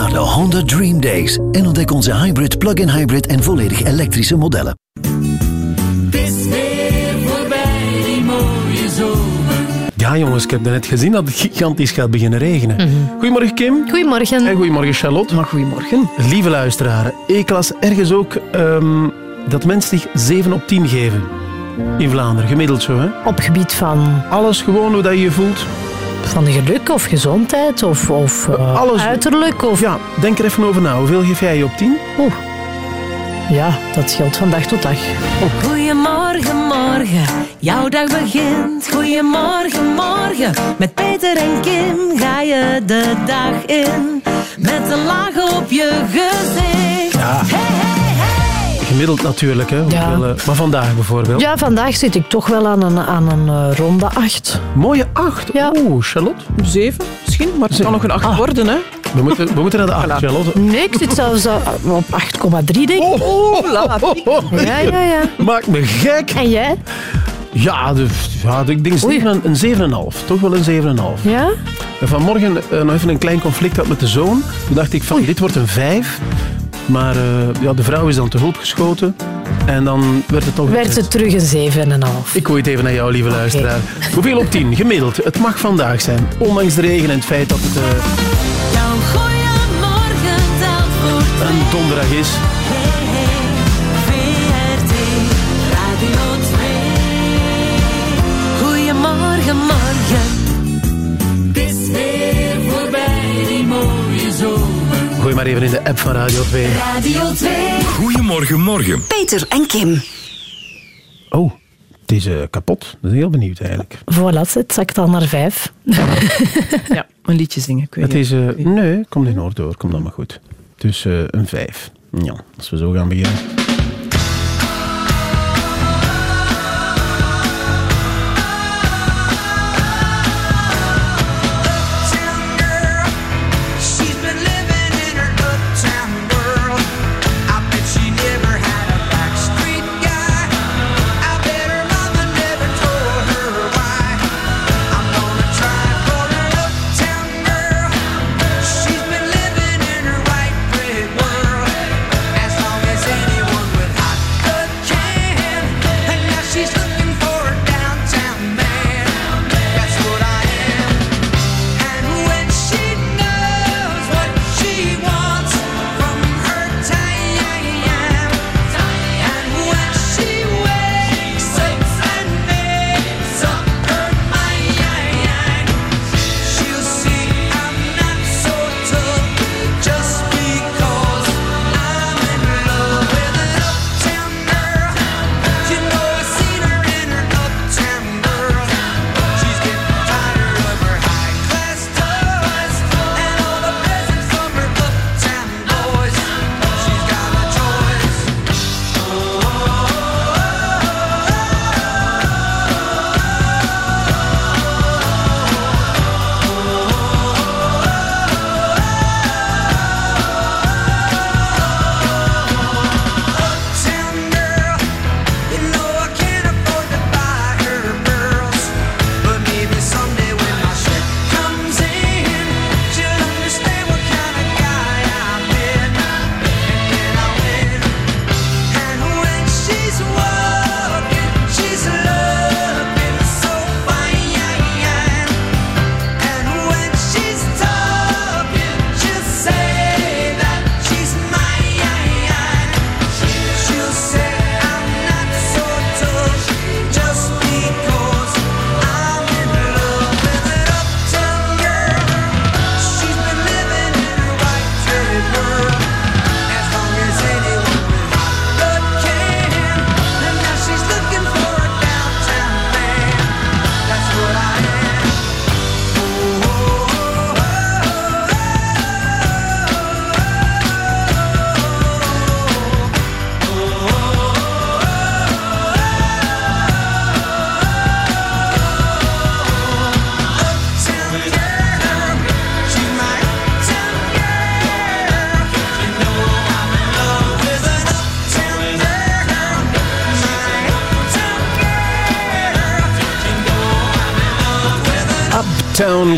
naar de Honda Dream Days en ontdek onze hybrid, plug-in hybrid en volledig elektrische modellen. Het is weer voorbij, die mooie zomer. Ja, jongens, ik heb net gezien dat het gigantisch gaat beginnen regenen. Goedemorgen, Kim. Goedemorgen. En goedemorgen, Charlotte. Maar goedemorgen. Lieve luisteraars, ik las ergens ook ehm, dat mensen zich 7 op 10 geven. In Vlaanderen, gemiddeld zo, hè? Op gebied van, Alles gewoon hoe dat je je voelt. Van geluk of gezondheid of, of eh, Alles. uiterlijk. Of, Ja, denk er even over na. Hoeveel geef jij je op 10? Oeh. ja, dat scheelt van dag tot dag. Goedemorgen, morgen, jouw dag begint. Goedemorgen, morgen, met Peter en Kim ga je de dag in. Met een laag op je gezicht. Ja. Hey, hey, hey. Gemiddeld natuurlijk, hè? Ja. Maar vandaag bijvoorbeeld. Ja, vandaag zit ik toch wel aan een, aan een eh, ronde 8. Mooie 8. Ja. Oeh, Charlotte. Zeven misschien, maar het kan nog een acht Ah. worden. Hè. We moeten, we moeten naar de 8, Charlotte. Nee, ik zit zelfs eh, op 8,3 denk ik. Oh, laat. Ja, ja, ja. Maakt me gek. En jij? Ja, de, ja de- ik denk Oei. zeven- een 7,5. Toch wel een 7,5. Ja? En vanmorgen eh, nog even een klein conflict had met de zoon. Toen dacht ik van, dit wordt een 5. Maar eh, ja, de vrouw is dan te hulp geschoten. En dan werd het toch Werd het terug een 7,5. Ik gooi het even naar jou, lieve luisteraar. Hoeveel op 10? Gemiddeld. Het mag vandaag zijn. Ondanks de regen en het feit dat het eh, Jouw goeiemorgen telt voor twee. een donderdag is. Maar even in de app van Radio 2. Radio 2. Goedemorgen, morgen. Peter en Kim. Oh, het is eh, kapot. Ik ben heel benieuwd eigenlijk. Voilà, het zakt al naar 5. Ja, een liedje zingen. Ik weet Het is... eh, nee, kom in orde hoor. Kom dan maar goed. Dus eh, een 5. Ja, als we zo gaan beginnen.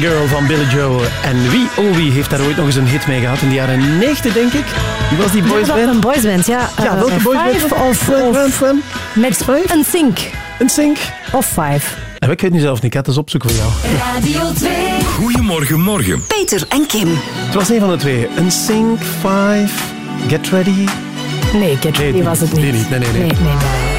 Girl van Billy Joel. En wie, oh wie, heeft daar ooit nog eens een hit mee gehad? In de jaren 90, denk ik. Wie was die Ja, boysband? dat een boysband, ja. Ja, Eh, welke boysband? Five of, of met een sync. Een sync. Of five. En ik weet niet zelf niet, ik ga het eens opzoeken voor jou. Radio 2. Goedemorgen, morgen. Peter en Kim. Het was een van de twee. Een sync, five, get ready. Nee, Get Ready die was het niet, nee, nee, nee. nee, nee, nee.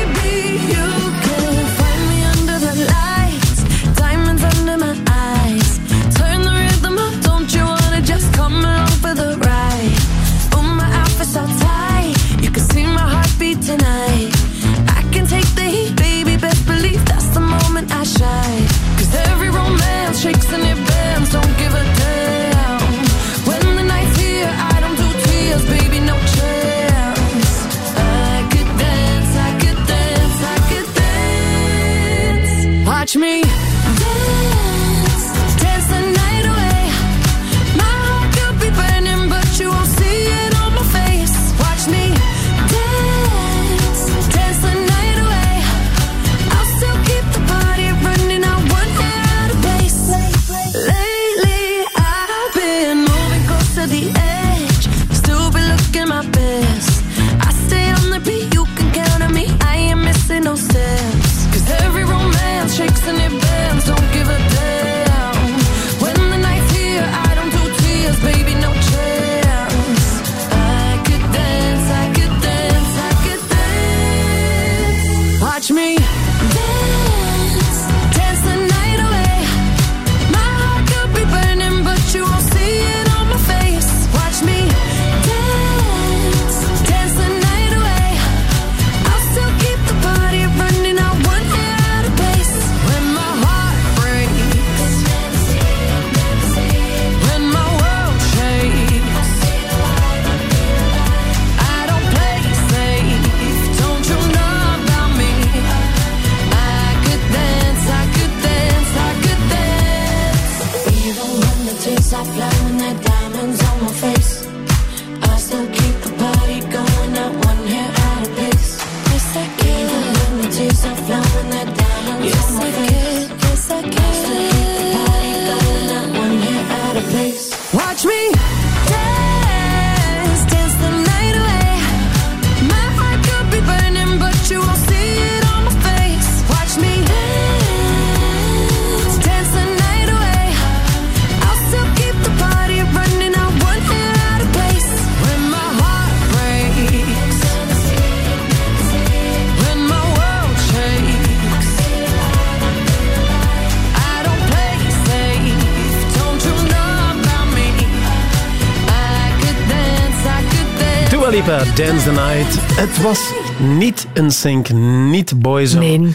The Night. Het was niet een sync, niet Boyzone,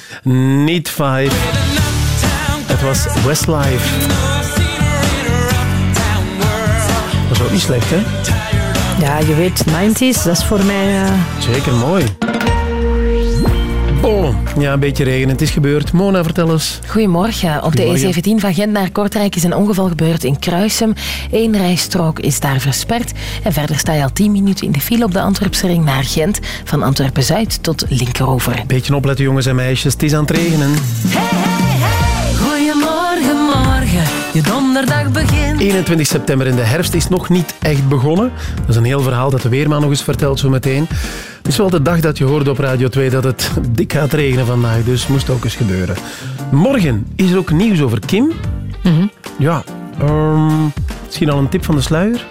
niet Five. Het was Westlife. Dat is ook niet slecht, hè? Ja, je weet, 90s, dat is voor mij... eh, Zeker mooi. Ja, een beetje regen. Het is gebeurd. Mona, vertel eens. Goedemorgen. Op Goedemorgen. de E17 van Gent naar Kortrijk is een ongeval gebeurd in Kruisem. Eén rijstrook is daar versperd. En verder sta je al 10 minuten in de file op de Antwerpse ring naar Gent. Van Antwerpen-Zuid tot Linkerover. Beetje opletten, jongens en meisjes. Het is aan het regenen. Goedemorgen, morgen. Je donderdag begint. 21 september in de herfst is nog niet echt begonnen. Dat is een heel verhaal dat de Weerman nog eens vertelt zo meteen. Het is wel de dag dat je hoorde op Radio 2 dat het dik gaat regenen vandaag, dus moest ook eens gebeuren. Morgen is er ook nieuws over Kim. Ja, ehm, misschien al een tip van de sluier?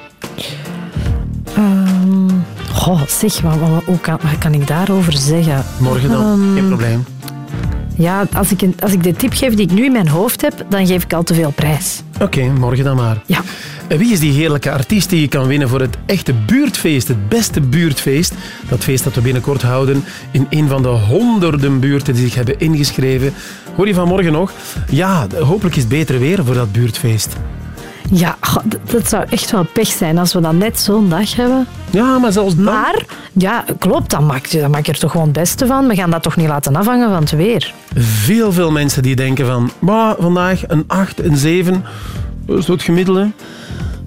ehm, goh, zeg, wat, wat, kan, wat kan ik daarover zeggen? Morgen dan, Ehm, geen probleem. Ja, als ik, als ik de tip geef die ik nu in mijn hoofd heb, dan geef ik al te veel prijs. Oké, morgen dan maar. Ja. En wie is die heerlijke artiest die je kan winnen voor het echte buurtfeest, het beste buurtfeest? Dat feest dat we binnenkort houden in een van de honderden buurten die zich hebben ingeschreven. Hoor je vanmorgen nog? Ja, hopelijk is het beter weer voor dat buurtfeest. Ja, dat zou echt wel pech zijn als we dan net zo'n dag hebben. Ja, maar zelfs dan... Maar, ja, klopt, dan maak, je, dan maak je er toch gewoon het beste van. We gaan dat toch niet laten afhangen van het weer. Veel, veel mensen die denken van... "Maar vandaag een 8, een 7, dat is het gemiddelde.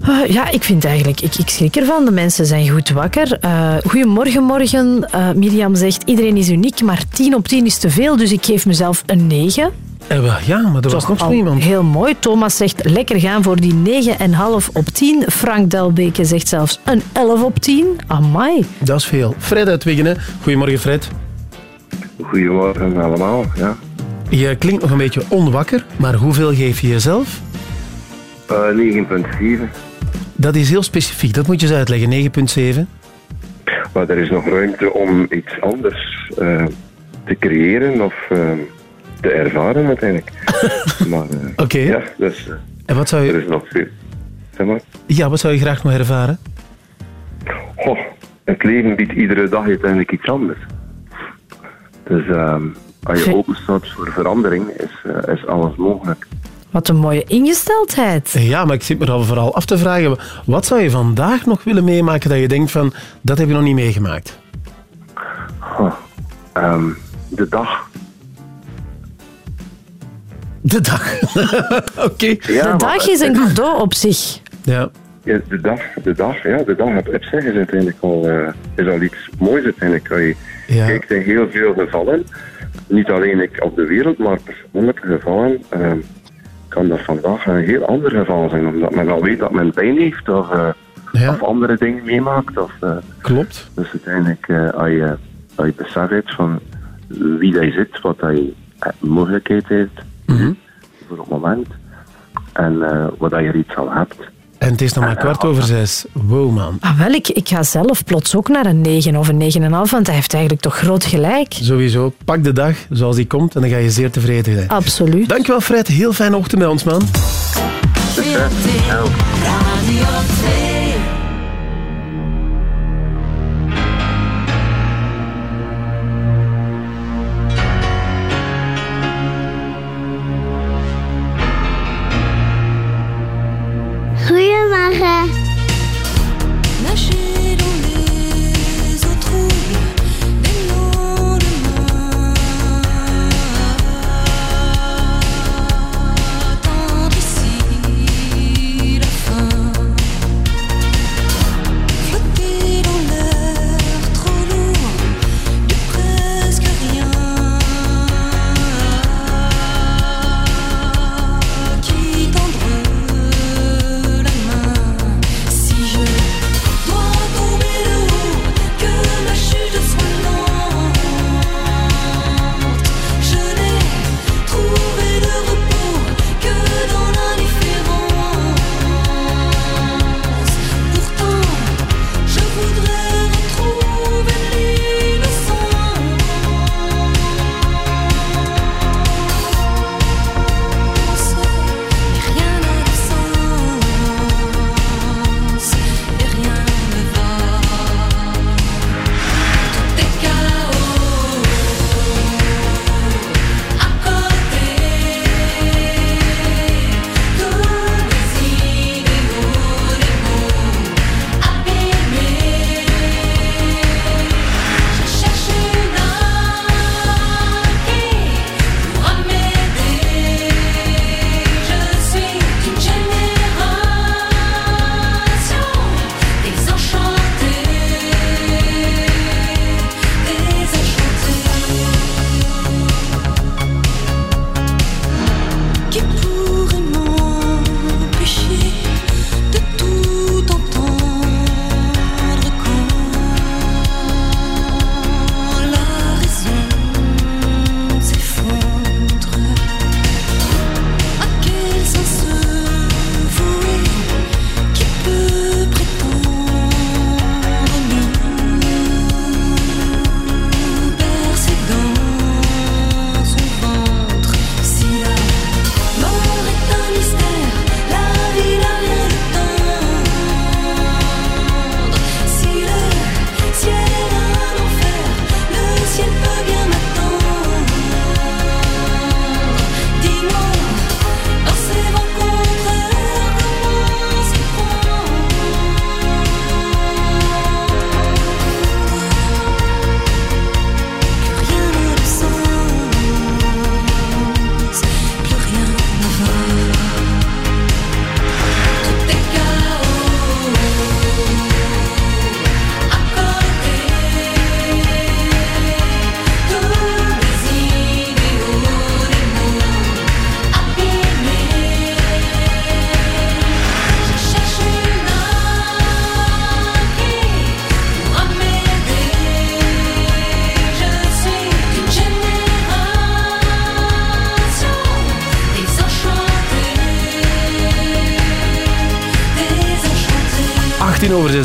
Eh, ja, ik vind eigenlijk, ik, ik schrik ervan. De mensen zijn goed wakker. Eh, goedemorgen, morgen. Eh, Mirjam zegt, iedereen is uniek, maar 10 op 10 is te veel, dus ik geef mezelf een 9. Eh, wel, ja, maar er was nog zo Al iemand. Heel mooi. Thomas zegt lekker gaan voor die 9,5 op 10. Frank Delbeke zegt zelfs een 11 op 10. Amai. Dat is veel. Fred uit Wiggenen. Goedemorgen, Fred. Goedemorgen allemaal, ja. Je klinkt nog een beetje onwakker, maar hoeveel geef je jezelf? Eh 9.7. Dat is heel specifiek, dat moet je eens uitleggen. 9,7. Maar er is nog ruimte om iets anders eh, te creëren of eh, te ervaren uiteindelijk. eh, Oké. ja, dus En wat zou er je, is nog veel. Zeg maar. ja, wat zou je graag nog ervaren? Goh, het leven biedt iedere dag uiteindelijk iets anders. Dus ehm, als je open staat voor verandering, is, is alles mogelijk. Wat een mooie ingesteldheid. Ja, maar ik zit me dan vooral af te vragen, wat zou je vandaag nog willen meemaken dat je denkt van, dat heb je nog niet meegemaakt? Ehm, de dag. De dag. Oké. Ja, De dag is een cadeau op zich. Ja. Ja, de dag, de dag, ja, de dag op op zich is uiteindelijk al, eh, is al iets moois uiteindelijk. Ja. kijkt in heel veel gevallen, niet alleen ik op de wereld, maar persoonlijke gevallen, eh, kan dat vandaag een heel ander geval zijn. Omdat men al weet dat men pijn heeft of, eh, Ja. of andere dingen meemaakt. Of, eh, Klopt. dus uiteindelijk, eh, als, je, als je besef hebt van wie je zit, wat eh, mogelijkheid heeft Mhm. voor het moment en wat je er iets al hebt. En het is nog maar kwart over zes. Wow, man. Ah, wel, ik, ik ga zelf plots ook naar een 9 of een 9,5, want hij heeft eigenlijk toch groot gelijk. Sowieso. Pak de dag zoals die komt en dan ga je zeer tevreden zijn. Absoluut. Dankjewel, Fred. Heel fijne ochtend bij ons, man. Radio 2.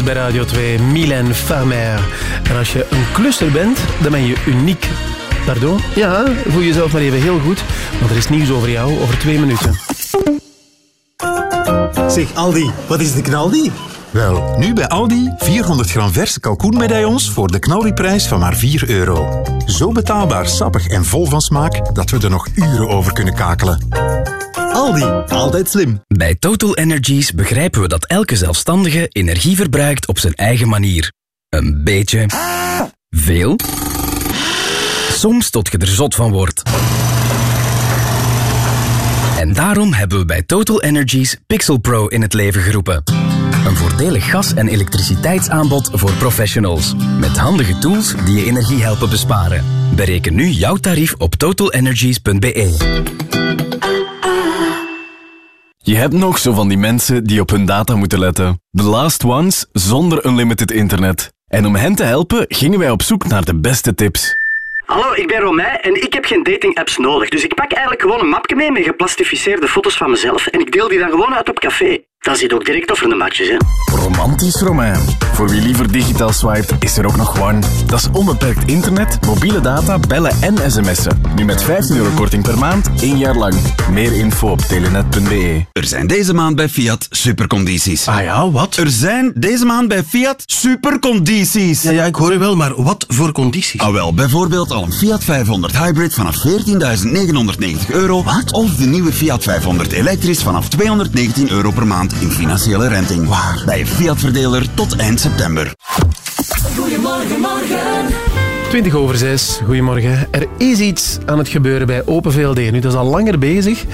Bij Radio 2, Mylène Farmer. En als je een klusser bent, dan ben je uniek. Pardon? Ja, voel jezelf maar even heel goed, want er is nieuws over jou over twee minuten. Zeg Aldi, wat is de knaldi? Wel, nu bij Aldi 400 gram verse kalkoenmedaillons voor de knaldiprijs van maar 4 euro. Zo betaalbaar, sappig en vol van smaak dat we er nog uren over kunnen kakelen. Aldi, altijd slim. Bij Total Energies begrijpen we dat elke zelfstandige energie verbruikt op zijn eigen manier. Een beetje. Veel. Soms tot je er zot van wordt. En daarom hebben we bij Total Energies Pixel Pro in het leven geroepen. Een voordelig gas- en elektriciteitsaanbod voor professionals. Met handige tools die je energie helpen besparen. Bereken nu jouw tarief op totalenergies.be. Je hebt nog zo van die mensen die op hun data moeten letten. The last ones zonder unlimited internet. En om hen te helpen gingen wij op zoek naar de beste tips. Hallo, ik ben Romijn en ik heb geen dating-apps nodig. Dus ik pak eigenlijk gewoon een mapje mee met geplastificeerde foto's van mezelf en ik deel die dan gewoon uit op café. Dan zit ook direct over de matches, hè. Romantisch Romein. Voor wie liever digitaal swipet, is er ook nog One. Dat is onbeperkt internet, mobiele data, bellen en sms'en. Nu met 15 euro korting per maand, één jaar lang. Meer info op telenet.be. Er zijn deze maand bij Fiat supercondities. Ah ja, wat? Er zijn deze maand bij Fiat supercondities. Ja, ja, ik hoor u wel, maar wat voor condities? Ah wel, bijvoorbeeld al een Fiat 500 Hybrid vanaf 14.990 euro. Wat? Of de nieuwe Fiat 500 elektrisch vanaf 219 euro per maand in financiële renting. Waar? Bij Fiat-verdeler tot eind september. Goedemorgen, morgen. 20 over 6, goedemorgen. Er is iets aan het gebeuren bij Open VLD. Nu, dat is al langer bezig,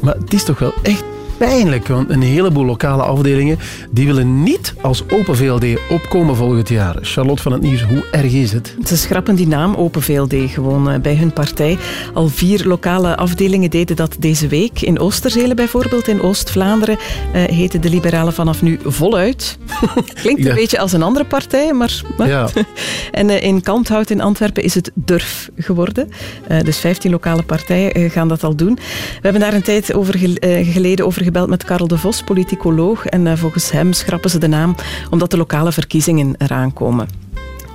maar het is toch wel echt pijnlijk. Want een heleboel lokale afdelingen die willen niet als Open VLD opkomen volgend jaar. Charlotte van het Nieuws, hoe erg is het? Ze schrappen die naam Open VLD gewoon eh, bij hun partij. Al vier lokale afdelingen deden dat deze week. In Oosterzelen bijvoorbeeld, in Oost-Vlaanderen, eh, heten de liberalen vanaf nu voluit. Klinkt Ja. een beetje als een andere partij, maar... maar- Ja. en eh, in Kanthout in Antwerpen is het Durf geworden. Dus 15 lokale partijen gaan dat al doen. We hebben daar een tijd over gel- geleden over gebeld met Karel de Vos, politicoloog. En eh, volgens hem schrappen ze de naam omdat de lokale verkiezingen eraan komen.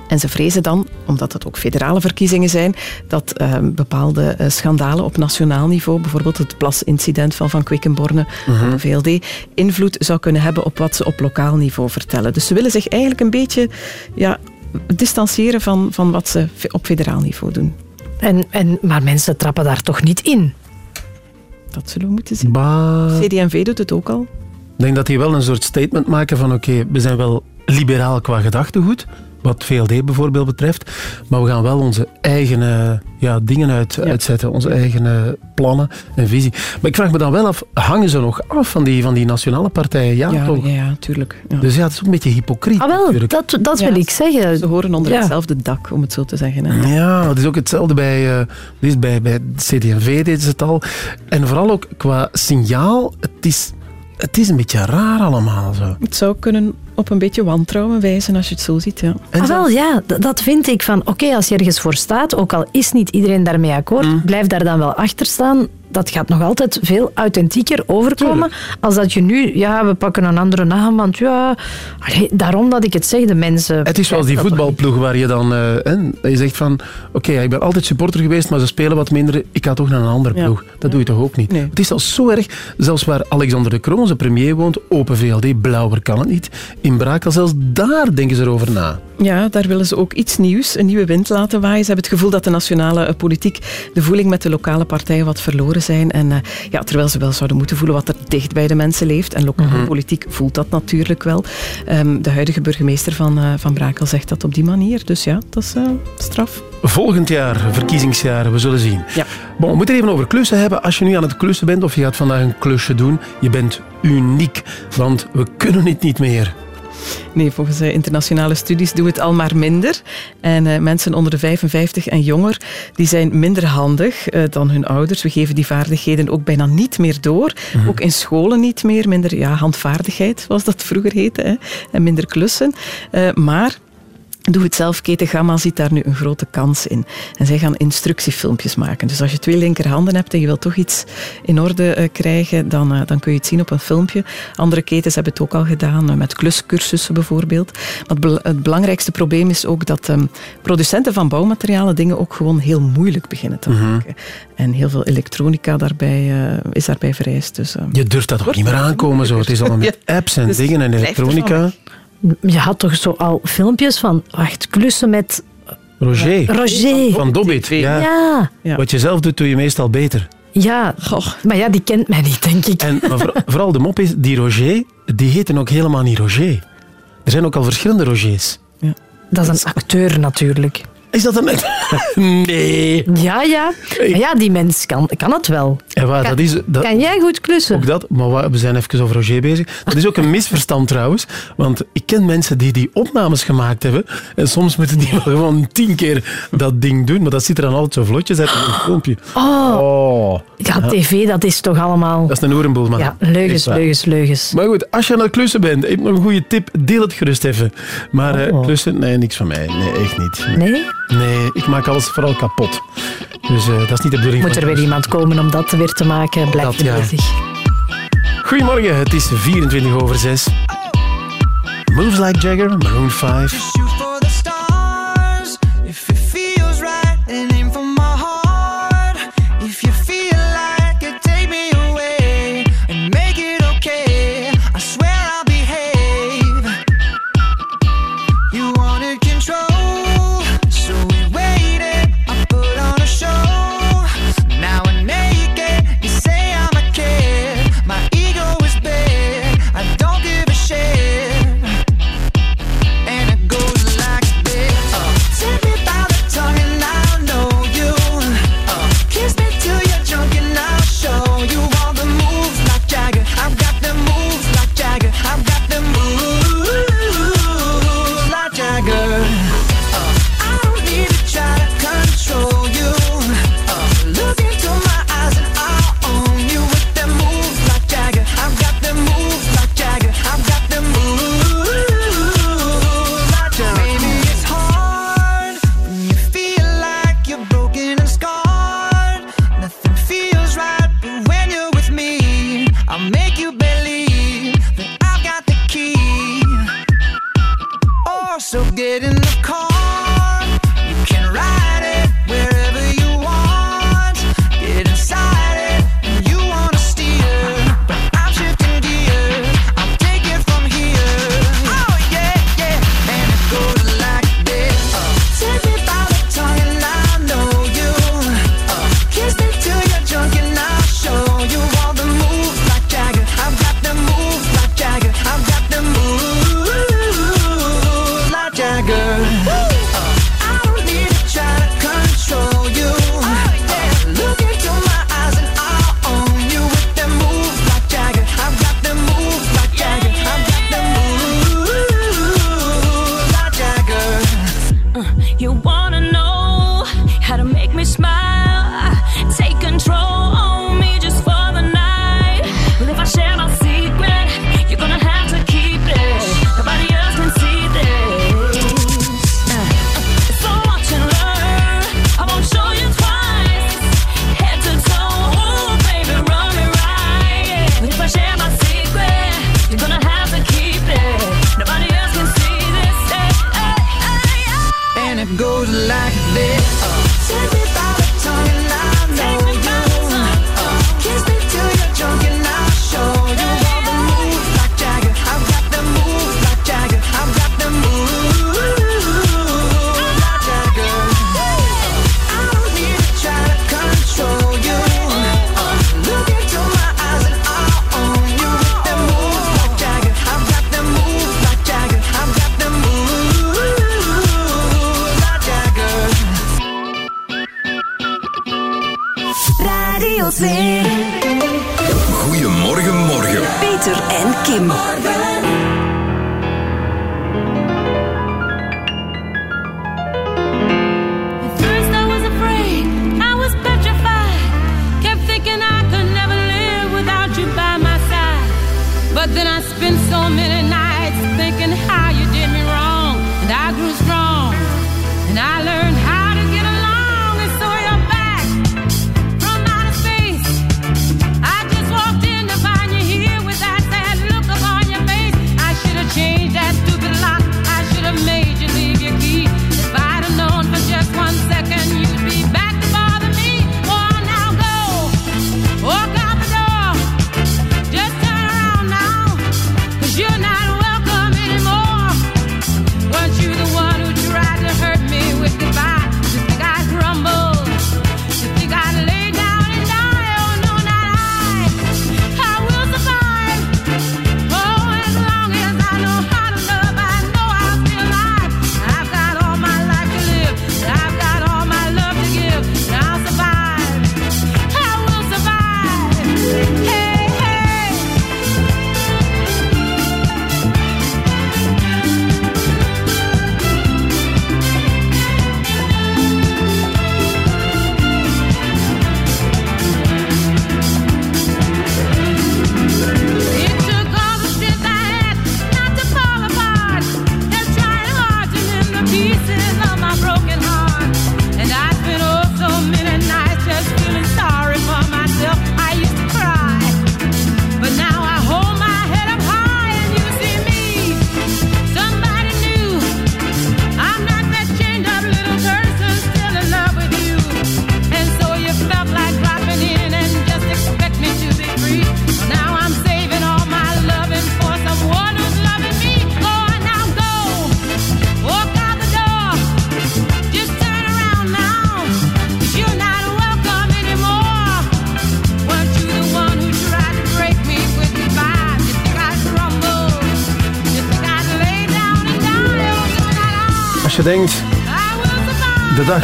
En ze vrezen dan, omdat het ook federale verkiezingen zijn, dat eh, bepaalde eh, schandalen op nationaal niveau, bijvoorbeeld het plasincident van Van Quickenborne Mhm. op de VLD, invloed zou kunnen hebben op wat ze op lokaal niveau vertellen. Dus ze willen zich eigenlijk een beetje ja, distancieren van, van wat ze op federaal niveau doen. En, en, maar mensen trappen daar toch niet in? Dat zullen we moeten zien. Bah. CD&V doet het ook al. Ik denk dat die wel een soort statement maken van oké, we zijn wel liberaal qua gedachtegoed, wat VLD bijvoorbeeld betreft, maar we gaan wel onze eigen ja, dingen uit, uitzetten, onze eigen plannen en visie. Maar ik vraag me dan wel af, hangen ze nog af van die, van die nationale partijen? Ja, Ja, toch? ja, ja, tuurlijk. Ja. Dus ja, het is ook een beetje hypocriet. Ah wel, natuurlijk. dat, dat wil ik zeggen. Ze horen onder Ja. hetzelfde dak, om het zo te zeggen. Hè. Ja, het is ook hetzelfde bij, eh, dit is bij, bij CD&V, deden ze het al. En vooral ook qua signaal, het is, het is een beetje raar allemaal. Zo. Het zou kunnen op een beetje wantrouwen wijzen als je het zo ziet. Ja. Ah, wel, ja, dat vind ik van, oké, als je ergens voor staat, ook al is niet iedereen daarmee akkoord, Mm. blijf daar dan wel achter staan. Dat gaat nog altijd veel authentieker overkomen als dat je nu, ja, we pakken een andere naam, want ja, allee, daarom dat ik het zeg, de mensen... Het is zoals die voetbalploeg waar je dan... eh, hè, je zegt van, oké, ik ben altijd supporter geweest, maar ze spelen wat minder. Ik ga toch naar een andere Ja. ploeg. Dat doe je toch ook niet? Het is al zo erg, zelfs waar Alexander de Croo, onze premier, woont, Open VLD, blauwer kan het niet. In Brakel, zelfs daar denken ze erover na. Ja, daar willen ze ook iets nieuws, een nieuwe wind laten waaien. Ze hebben het gevoel dat de nationale eh, politiek de voeling met de lokale partijen wat verloren zijn. En eh, ja, terwijl ze wel zouden moeten voelen wat er dicht bij de mensen leeft. En lokale Mhm. politiek voelt dat natuurlijk wel. Ehm, de huidige burgemeester van, eh, van Brakel zegt dat op die manier. Dus ja, dat is eh, straf. Volgend jaar, verkiezingsjaar, we zullen zien. Ja. Bon, we moeten even over klussen hebben. Als je nu aan het klussen bent of je gaat vandaag een klusje doen, je bent uniek. Want we kunnen het niet meer. Nee, volgens eh, internationale studies doen we het al maar minder. En eh, mensen onder de 55 en jonger die zijn minder handig eh, dan hun ouders. We geven die vaardigheden ook bijna niet meer door. Mhm. Ook in scholen niet meer. Minder ja, handvaardigheid, zoals dat vroeger heette. Hè. En minder klussen. Maar Doe het zelf, keten Gamma ziet daar nu een grote kans in. En zij gaan instructiefilmpjes maken. Dus als je twee linkerhanden hebt en je wilt toch iets in orde eh, krijgen, dan, eh, dan kun je het zien op een filmpje. Andere ketens hebben het ook al gedaan, eh, met kluscursussen bijvoorbeeld. Maar het, bel- het belangrijkste probleem is ook dat ehm, producenten van bouwmaterialen dingen ook gewoon heel moeilijk beginnen te Mhm. maken. En heel veel elektronica daarbij, is daarbij vereist. Dus, eh, Je durft dat toch niet meer aankomen zo. Het is allemaal met apps en Dus dingen en elektronica. Je had toch zo al filmpjes van, wacht, klussen met Roger. Roger. Van Dobbit. Ja. Ja. Wat je zelf doet, doe je meestal beter. Ja, maar ja, die kent mij niet, denk ik. En, maar voor- vooral de mop is, die Roger, die heten ook helemaal niet Roger. Er zijn ook al verschillende Rogers. Dat is een acteur natuurlijk. Is dat een... nee. Ja, ja. Maar ja, die mens kan, kan het wel. En waar, Kan, dat is, dat, kan jij goed klussen? Ook dat, maar we zijn even over Roger bezig. Dat is ook een misverstand trouwens. Want ik ken mensen die die opnames gemaakt hebben. En soms moeten die wel gewoon tien keer dat ding doen. Maar dat ziet er dan altijd zo vlotjes uit in een filmpje. Oh. Oh. Ja, tv, dat is toch allemaal... Dat is een oerenboel, man. Ja, leugens, leugens, leugens. Maar goed, als je aan het klussen bent, ik heb nog een goede tip. Deel het gerust even. Maar eh, Oh. klussen, nee, niks van mij. Nee, echt niet. Nee? Nee, ik maak alles vooral kapot. Dus eh, dat is niet de bedoeling Moet er weer iemand komen om dat weer te maken? Blijf je ja. bezig. Goedemorgen, het is 24 over 6. Moves Like Jagger, Maroon 5.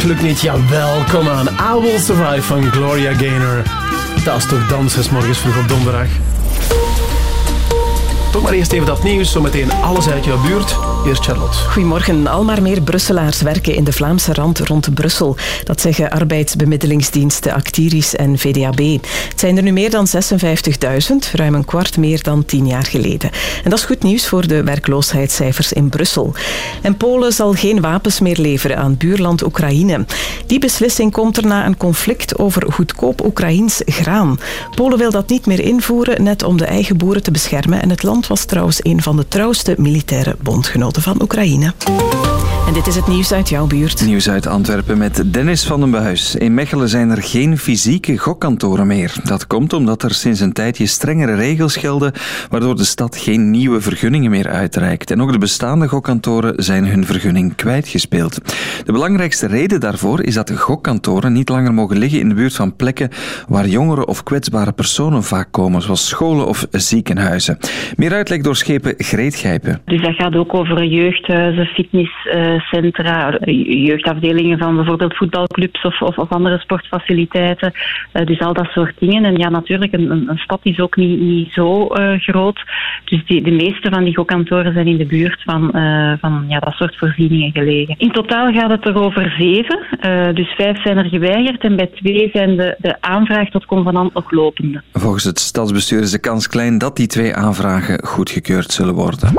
Lukt niet, jawel, kom aan. I Will Survive van Gloria Gaynor. Dat is toch dansen morgens vroeg op donderdag. Toch maar eerst even dat nieuws, zometeen alles uit jouw buurt. Eerst Charlotte. Goedemorgen. Al maar meer Brusselaars werken in de Vlaamse rand rond Brussel. Dat zeggen arbeidsbemiddelingsdiensten Actiris en VDAB. Zijn er nu meer dan 56.000, ruim een kwart meer dan tien jaar geleden. En dat is goed nieuws voor de werkloosheidscijfers in Brussel. En Polen zal geen wapens meer leveren aan buurland Oekraïne. Die beslissing komt er na een conflict over goedkoop Oekraïns graan. Polen wil dat niet meer invoeren, net om de eigen boeren te beschermen. En het land was trouwens een van de trouwste militaire bondgenoten van Oekraïne. En dit is het nieuws uit jouw buurt. Nieuws uit Antwerpen met Dennis van den Buis. In Mechelen zijn er geen fysieke gokkantoren meer. Dat komt omdat er sinds een tijdje strengere regels gelden, waardoor de stad geen nieuwe vergunningen meer uitreikt. En ook de bestaande gokkantoren zijn hun vergunning kwijtgespeeld. De belangrijkste reden daarvoor is dat de gokkantoren niet langer mogen liggen in de buurt van plekken waar jongeren of kwetsbare personen vaak komen, zoals scholen of ziekenhuizen. Meer uitleg door schepen Greet Gijpen. Dus dat gaat ook over jeugdhuizen, fitnesscentra, jeugdafdelingen van bijvoorbeeld voetbalclubs of, of, of andere sportfaciliteiten. Eh, dus al dat soort dingen. En ja, natuurlijk, een, een, een stad is ook niet, niet zo eh, groot. Dus die, de meeste van die gokkantoren zijn in de buurt van, eh, van ja, dat soort voorzieningen gelegen. In totaal gaat het er over zeven. Eh, dus vijf zijn er geweigerd en bij twee zijn de, de aanvraag tot convenant nog lopende. Volgens het stadsbestuur is de kans klein dat die twee aanvragen goedgekeurd zullen worden.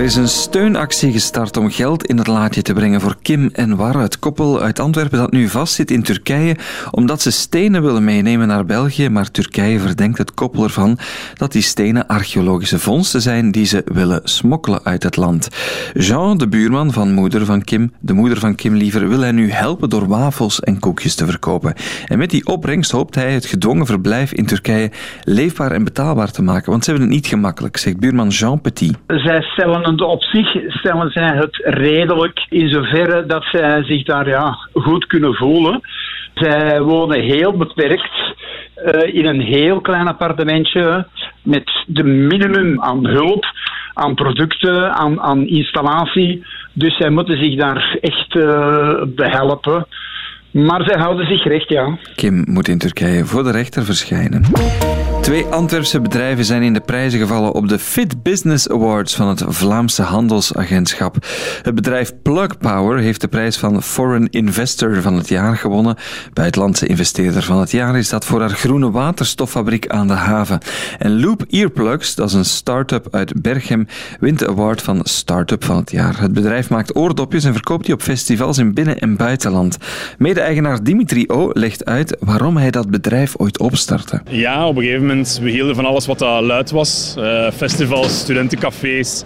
Er is een steunactie gestart om geld in het laadje te brengen voor Kim en War, het koppel uit Antwerpen dat nu vastzit in Turkije omdat ze stenen willen meenemen naar België, maar Turkije verdenkt het koppel ervan dat die stenen archeologische vondsten zijn die ze willen smokkelen uit het land. Jean, de buurman van moeder van Kim, de moeder van Kim liever, wil hij nu helpen door wafels en koekjes te verkopen. En met die opbrengst hoopt hij het gedwongen verblijf in Turkije leefbaar en betaalbaar te maken, want ze hebben het niet gemakkelijk, zegt buurman Jean Petit. Zij stellen het op zich stellen zij het redelijk in zoverre dat zij zich daar ja, goed kunnen voelen. Zij wonen heel beperkt eh, in een heel klein appartementje met de minimum aan hulp, aan producten, aan, aan installatie. Dus zij moeten zich daar echt eh, behelpen. Maar zij houden zich recht, ja. Kim moet in Turkije voor de rechter verschijnen. Twee Antwerpse bedrijven zijn in de prijzen gevallen op de Fit Business Awards van het Vlaamse Handelsagentschap. Het bedrijf Plug Power heeft de prijs van Foreign Investor van het jaar gewonnen. Buitenlandse investeerder van het jaar is dat voor haar groene waterstoffabriek aan de haven. En Loop Earplugs, dat is een start-up uit Berchem, wint de award van Startup van het jaar. Het bedrijf maakt oordopjes en verkoopt die op festivals in binnen- en buitenland. Mede-eigenaar Dimitri O legt uit waarom hij dat bedrijf ooit opstartte. Ja, op een gegeven moment, we hielden van alles wat dat luid was. Eh, festivals, studentencafés,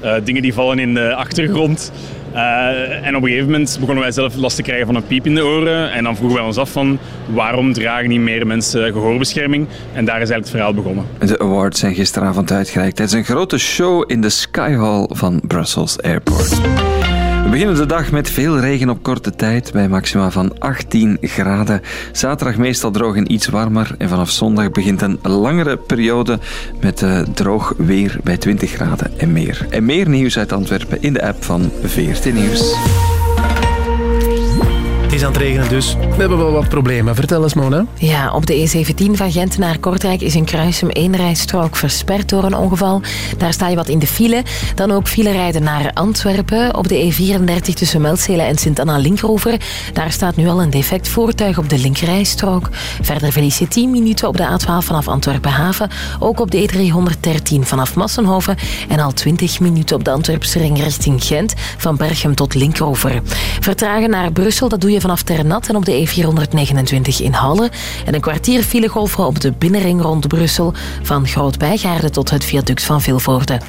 eh, dingen die vallen in de achtergrond. Eh, en op een gegeven moment begonnen wij zelf last te krijgen van een piep in de oren. En dan vroegen wij ons af van waarom dragen niet meer mensen gehoorbescherming? En daar is eigenlijk het verhaal begonnen. De awards zijn gisteravond uitgereikt tijdens een grote show in de Sky Hall van Brussels Airport. We beginnen de dag met veel regen op korte tijd bij maxima van 18 graden. Zaterdag meestal droog en iets warmer. En vanaf zondag begint een langere periode met eh, droog weer bij 20 graden en meer. En meer nieuws uit Antwerpen in de app van VRT Nieuws. Aan het regenen dus. We hebben wel wat problemen. Vertel eens, Mona. Ja, op de E17 van Gent naar Kortrijk is in Kruisum één rijstrook versperd door een ongeval. Daar sta je wat in de file. Dan ook file rijden naar Antwerpen. Op de E34 tussen Meltzelen en Sint-Anna-Linkrover. Daar staat nu al een defect voertuig op de linkerrijstrook. Verder verlies je 10 minuten op de A12 vanaf Antwerpen-Haven. Ook op de E313 vanaf Massenhoven. En al 20 minuten op de Antwerpse ring richting Gent. Van Berchem tot Linkrover. Vertragen naar Brussel, dat doe je vanaf Ternat en op de E429 in Halle. En een kwartier filegolven op de binnenring rond Brussel. Van Groot-Bijgaarde tot het viaduct van Vilvoorde.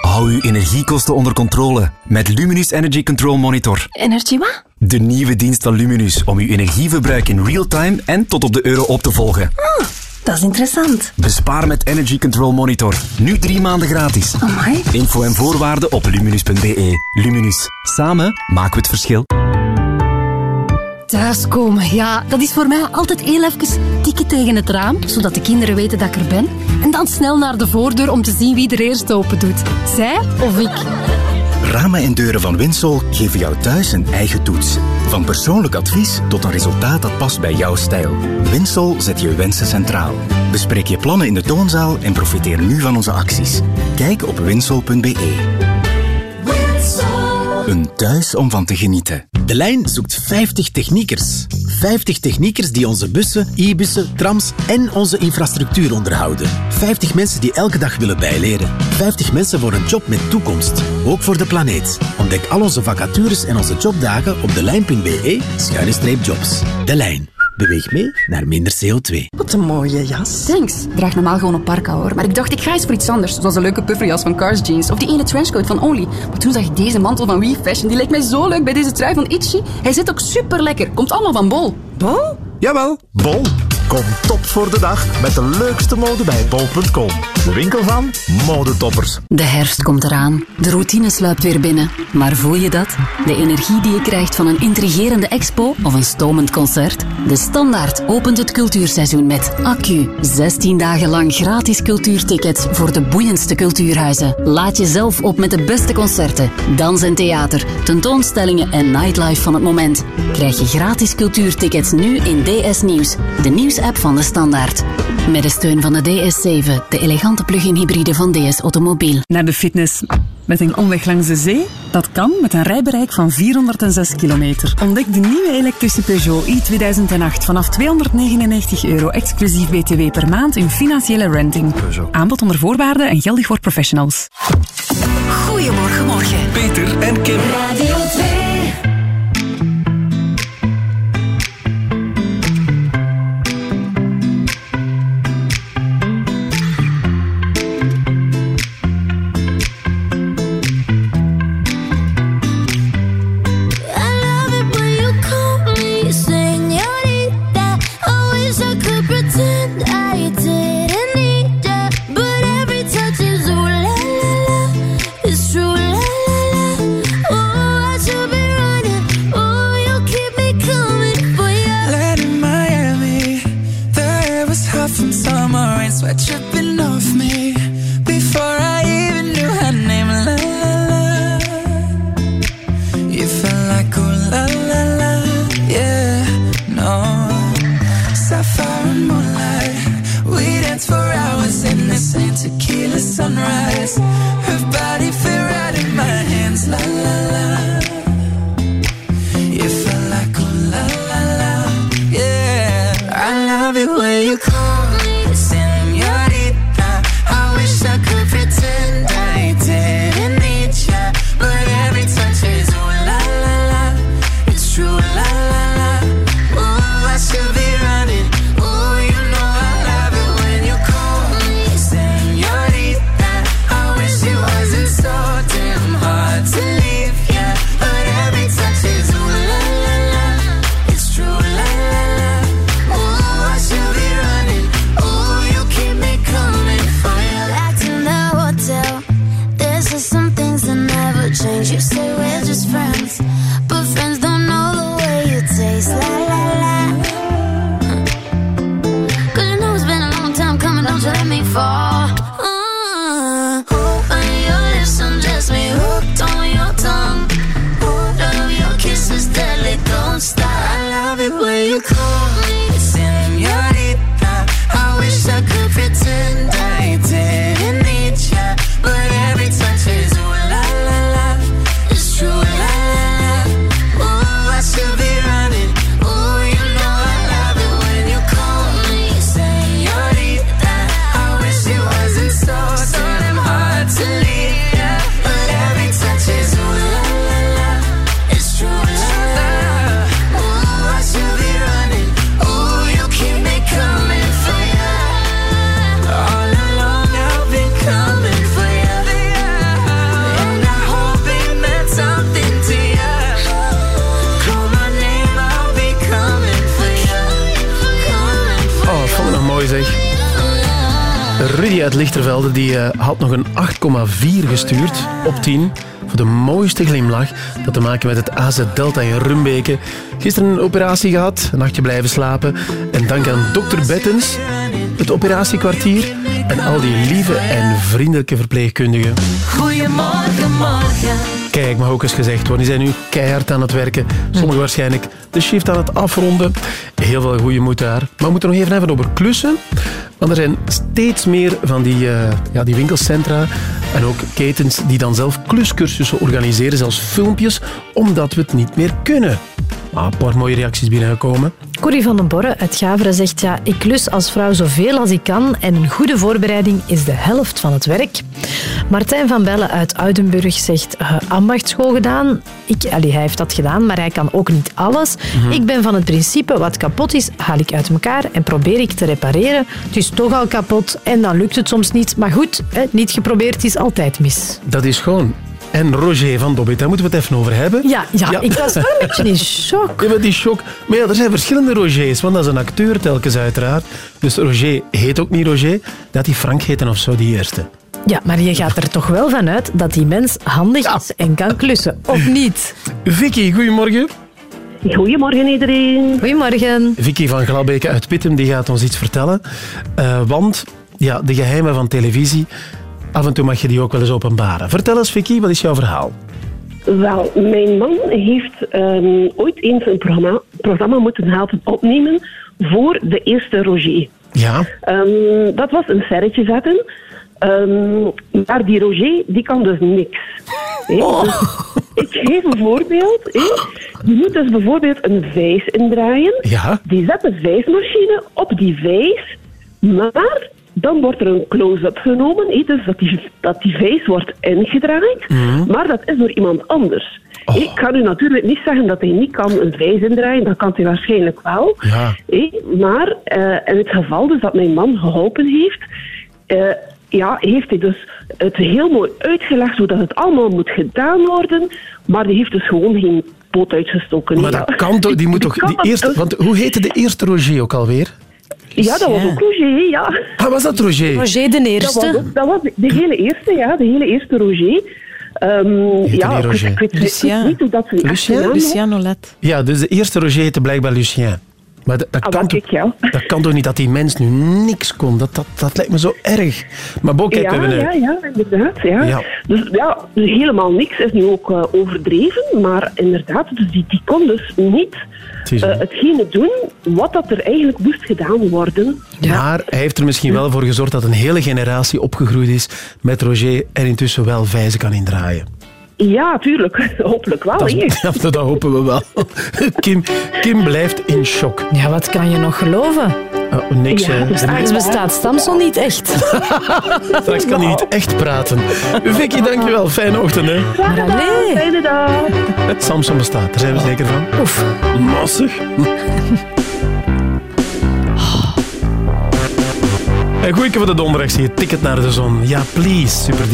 Hou uw energiekosten onder controle met Luminus Energy Control Monitor. Energy wat? De nieuwe dienst van Luminus om uw energieverbruik in real time en tot op de euro op te volgen. Ah, dat is interessant. Bespaar met Energy Control Monitor. Nu drie maanden gratis. Amai. Info en voorwaarden op luminus.be. Luminus. Samen maken we het verschil. Thuiskomen, ja, dat is voor mij altijd heel even tikken tegen het raam, zodat de kinderen weten dat ik er ben. En dan snel naar de voordeur om te zien wie er eerst open doet. Zij of ik? Ramen en deuren van Winsol geven jou thuis een eigen toets. Van persoonlijk advies tot een resultaat dat past bij jouw stijl. Winsol zet je wensen centraal. Bespreek je plannen in de toonzaal en profiteer nu van onze acties. Kijk op winsol.be. Een thuis om van te genieten. De lijn zoekt 50 techniekers. 50 techniekers die onze bussen, e-bussen, trams en onze infrastructuur onderhouden. 50 mensen die elke dag willen bijleren. 50 mensen voor een job met toekomst. Ook voor de planeet. Ontdek al onze vacatures en onze jobdagen op delijn.be schuine jobs. De Lijn. Beweeg mee naar minder CO2. Wat een mooie jas. Thanks. Ik draag normaal gewoon een parka hoor. Maar ik dacht, ik ga eens voor iets anders. Zoals een leuke pufferjas van Cars Jeans. Of die ene trenchcoat van Only. Maar toen zag ik deze mantel van We Fashion. Die leek mij zo leuk bij deze trui van Itchy. Hij zit ook super lekker. Komt allemaal van Bol. Bol? Jawel, Bol. Kom top voor de dag met de leukste mode bij bol.com. De winkel van modetoppers. De herfst komt eraan. De routine sluipt weer binnen. Maar voel je dat? De energie die je krijgt van een intrigerende expo of een stomend concert? De Standaard opent het cultuurseizoen met Accu. 16 dagen lang gratis cultuurtickets voor de boeiendste cultuurhuizen. Laat jezelf op met de beste concerten, dans en theater, tentoonstellingen en nightlife van het moment. Krijg je gratis cultuurtickets nu in DS Nieuws, de nieuwsapp van de Standaard. Met de steun van de DS7, de elegante plug-in hybride van DS Automobiel. Naar de fitness. Met een omweg langs de zee? Dat kan met een rijbereik van 406 kilometer. Ontdek de nieuwe elektrische Peugeot i2008 vanaf 299 euro exclusief BTW per maand in financiële renting. Aanbod onder voorwaarden en geldig voor professionals. Goedemorgen, morgen. Peter die, eh, had nog een 8,4 gestuurd op 10. voor de mooiste glimlach. Dat te maken met het AZ Delta in Rumbeke. Gisteren een operatie gehad, een nachtje blijven slapen. En dank aan dokter Bettens, het operatiekwartier en al die lieve en vriendelijke verpleegkundigen. Goedemorgen, morgen. Kijk, mag ook eens gezegd worden. Die zijn nu keihard aan het werken. Sommigen waarschijnlijk de shift aan het afronden. Heel veel goede moed daar. Maar we moeten nog even hebben over klussen. Er zijn steeds meer van die, eh, ja, die winkelcentra en ook ketens die dan zelf kluscursussen organiseren, zelfs filmpjes, omdat we het niet meer kunnen. Ah, een paar mooie reacties binnengekomen. Corrie van den Borre uit Gaveren zegt ja, ik lus als vrouw zoveel als ik kan en een goede voorbereiding is de helft van het werk. Martijn van Bellen uit Oudenburg zegt uh, ambachtsschool gedaan. Ik, allee, hij heeft dat gedaan, maar hij kan ook niet alles. Mhm. Ik ben van het principe wat kapot is, haal ik uit elkaar en probeer ik te repareren. Het is toch al kapot en dan lukt het soms niet. Maar goed, hè, niet geprobeerd is altijd mis. Dat is gewoon. En Roger van Dobbit, daar moeten we het even over hebben. Ja, ja, ik was wel een beetje in shock. Ja, die shock. Maar ja, er zijn verschillende Rogers, want dat is een acteur telkens uiteraard. Dus Roger heet ook niet Roger. Dat hij Frank heette of zo, die eerste. Ja, maar je gaat er toch wel van uit dat die mens handig is en kan klussen, of niet? Vicky, goedemorgen. Goedemorgen iedereen. Goedemorgen. Vicky van Glabeke uit Pittem die gaat ons iets vertellen. Eh, want ja, de geheimen van televisie, af en toe mag je die ook wel eens openbaren. Vertel eens, Vicky, wat is jouw verhaal? Wel, mijn man heeft ehm, ooit eens een programma, programma moeten helpen opnemen voor de eerste Roger. Ja. Ehm, dat was een serretje zetten. Ehm, maar die Roger, die kan dus niks. Hè? Dus ik geef een voorbeeld. Je moet dus bijvoorbeeld een vijs indraaien. Ja. Die zet de vijsmachine op die vijs. Maar dan wordt er een close-up genomen. Dus dat die, dat die vijs wordt ingedraaid. Mhm. Maar dat is door iemand anders. Ik kan u natuurlijk niet zeggen dat hij niet kan een vijs indraaien. Dat kan hij waarschijnlijk wel. Ja. Maar eh, in het geval dus dat mijn man geholpen heeft, eh, ja, heeft hij dus het heel mooi uitgelegd hoe dat het allemaal moet gedaan worden, maar die heeft dus gewoon geen poot uitgestoken. Maar ja. dat kan toch, die moet toch, die eerste, dus- want hoe heette de eerste Roger ook alweer? Ja, dat was ook Roger, ja. Ah, was dat Roger? Roger de eerste. Dat was, ook- dat was de, hele eerste, ja, de hele eerste Roger. Ehm, ja, Roger? ik weet, ik weet Lucien. niet hoe dat echte Lucien? naam was. Luciano Let. Ja, dus de eerste Roger heette blijkbaar Lucien. Maar dat, dat, Ah, kan dat toch, ik, ja. dat kan toch niet dat die mens nu niks kon? Dat, dat, dat lijkt me zo erg. Maar Bo, kijk, ja, we hebben... ja, ja, inderdaad. Ja. Ja. Dus ja, dus helemaal niks is nu ook eh, overdreven. Maar inderdaad, dus die, die kon dus niet eh, hetgene doen wat dat er eigenlijk moest gedaan worden. Maar hij heeft er misschien wel voor gezorgd dat een hele generatie opgegroeid is met Roger en intussen wel vijzen kan indraaien. Ja, tuurlijk. Hopelijk wel. Dat, dat hopen we wel. Kim, Kim blijft in shock. Ja, wat kan je nog geloven? Oh, niks, Ja, hè. dus Straks bestaat Samson niet echt. Straks kan hij niet echt praten. Vicky, dankjewel. Fijne ochtend, hè. Gedaan. allee. Fijne dag. Samson bestaat, daar zijn we zeker van. Oef. Massig. En goeie keer voor de donderdag zie je ticket naar de zon. Ja, please, Super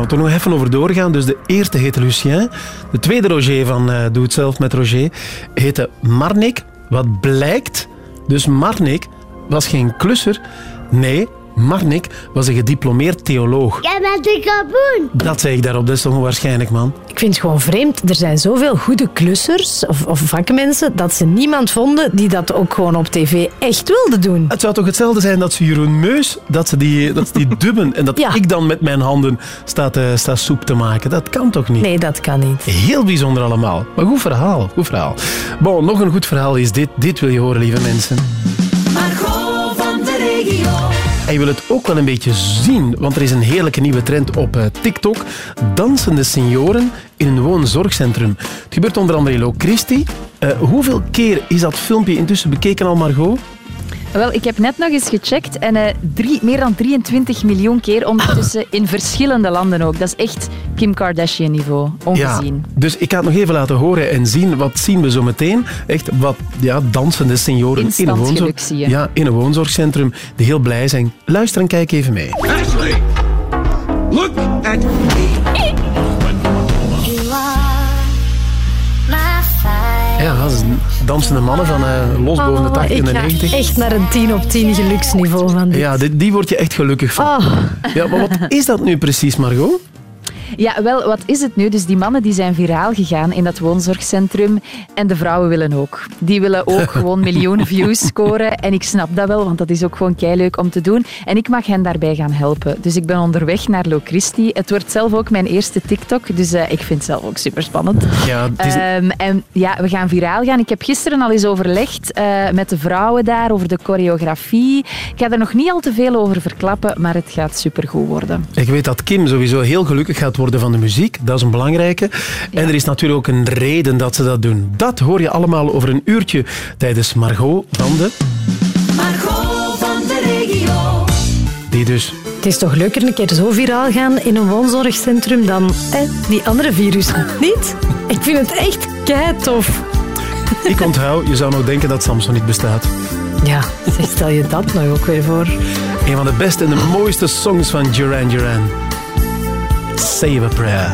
Ja, we er nog even over doorgaan. Dus de eerste heette Lucien. De tweede Roger van eh, Doe het zelf met Roger heette Marnik. Wat blijkt, dus Marnik was geen klusser. Nee, Marnik was een gediplomeerd theoloog. Jij bent een kapoen. Dat zei ik daarop, dat is toch onwaarschijnlijk, man. Ik vind het gewoon vreemd. Er zijn zoveel goede klussers of, of vakmensen dat ze niemand vonden die dat ook gewoon op tv echt wilde doen. Het zou toch hetzelfde zijn dat ze Jeroen Meus, dat ze die, dat ze die dubben en dat ik dan met mijn handen sta, te, sta soep te maken. Dat kan toch niet? Nee, dat kan niet. Heel bijzonder allemaal. Maar goed verhaal, goed verhaal. Bon, nog een goed verhaal is dit. Dit wil je horen, lieve mensen. Margot van de regio. En je wil het ook wel een beetje zien, want er is een heerlijke nieuwe trend op eh, TikTok. Dansende senioren in een woonzorgcentrum. Het gebeurt onder andere in Locristi. Eh hoeveel keer is dat filmpje intussen bekeken al, Margot? Wel, ik heb net nog eens gecheckt en eh, drie, meer dan 23 miljoen keer ondertussen in verschillende landen ook. Dat is echt Kim Kardashian niveau, ongezien. Ja, dus ik ga het nog even laten horen en zien. Wat zien we zo meteen? Echt wat ja, dansende senioren in een, woonzorg, geluk zie je. ja, in een woonzorgcentrum die heel blij zijn. Luister en kijk even mee. Ashley, look at Ja, dat is dansende mannen van eh, los boven de Oh, 80 en de ik ga 90. echt naar een 10 op 10 geluksniveau van dit. Ja, die, die word je echt gelukkig van. Oh. Ja, maar wat is dat nu precies, Margot? Ja, wel, wat is het nu? Dus die mannen die zijn viraal gegaan in dat woonzorgcentrum en de vrouwen willen ook. Die willen ook gewoon miljoenen views scoren en ik snap dat wel, want dat is ook gewoon leuk om te doen. En ik mag hen daarbij gaan helpen. Dus ik ben onderweg naar Locristi. Het wordt zelf ook mijn eerste TikTok, dus eh, ik vind het zelf ook super spannend. Ja, is- Ehm, en ja, we gaan viraal gaan. Ik heb gisteren al eens overlegd eh, met de vrouwen daar over de choreografie. Ik ga er nog niet al te veel over verklappen, maar het gaat supergoed worden. Ik weet dat Kim sowieso heel gelukkig gaat worden van de muziek. Dat is een belangrijke. En er is natuurlijk ook een reden dat ze dat doen. Dat hoor je allemaal over een uurtje tijdens Margot van de... Margot van de regio. Die dus... Het is toch leuker een keer zo viraal gaan in een woonzorgcentrum dan eh, die andere virussen. Niet? Ik vind het echt kei tof. Ik onthoud, je zou nog denken dat Samson niet bestaat. Ja, zeg, stel je dat nou ook weer voor. Een van de beste en de mooiste songs van Duran Duran. Save a Prayer.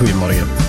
Goedemorgen.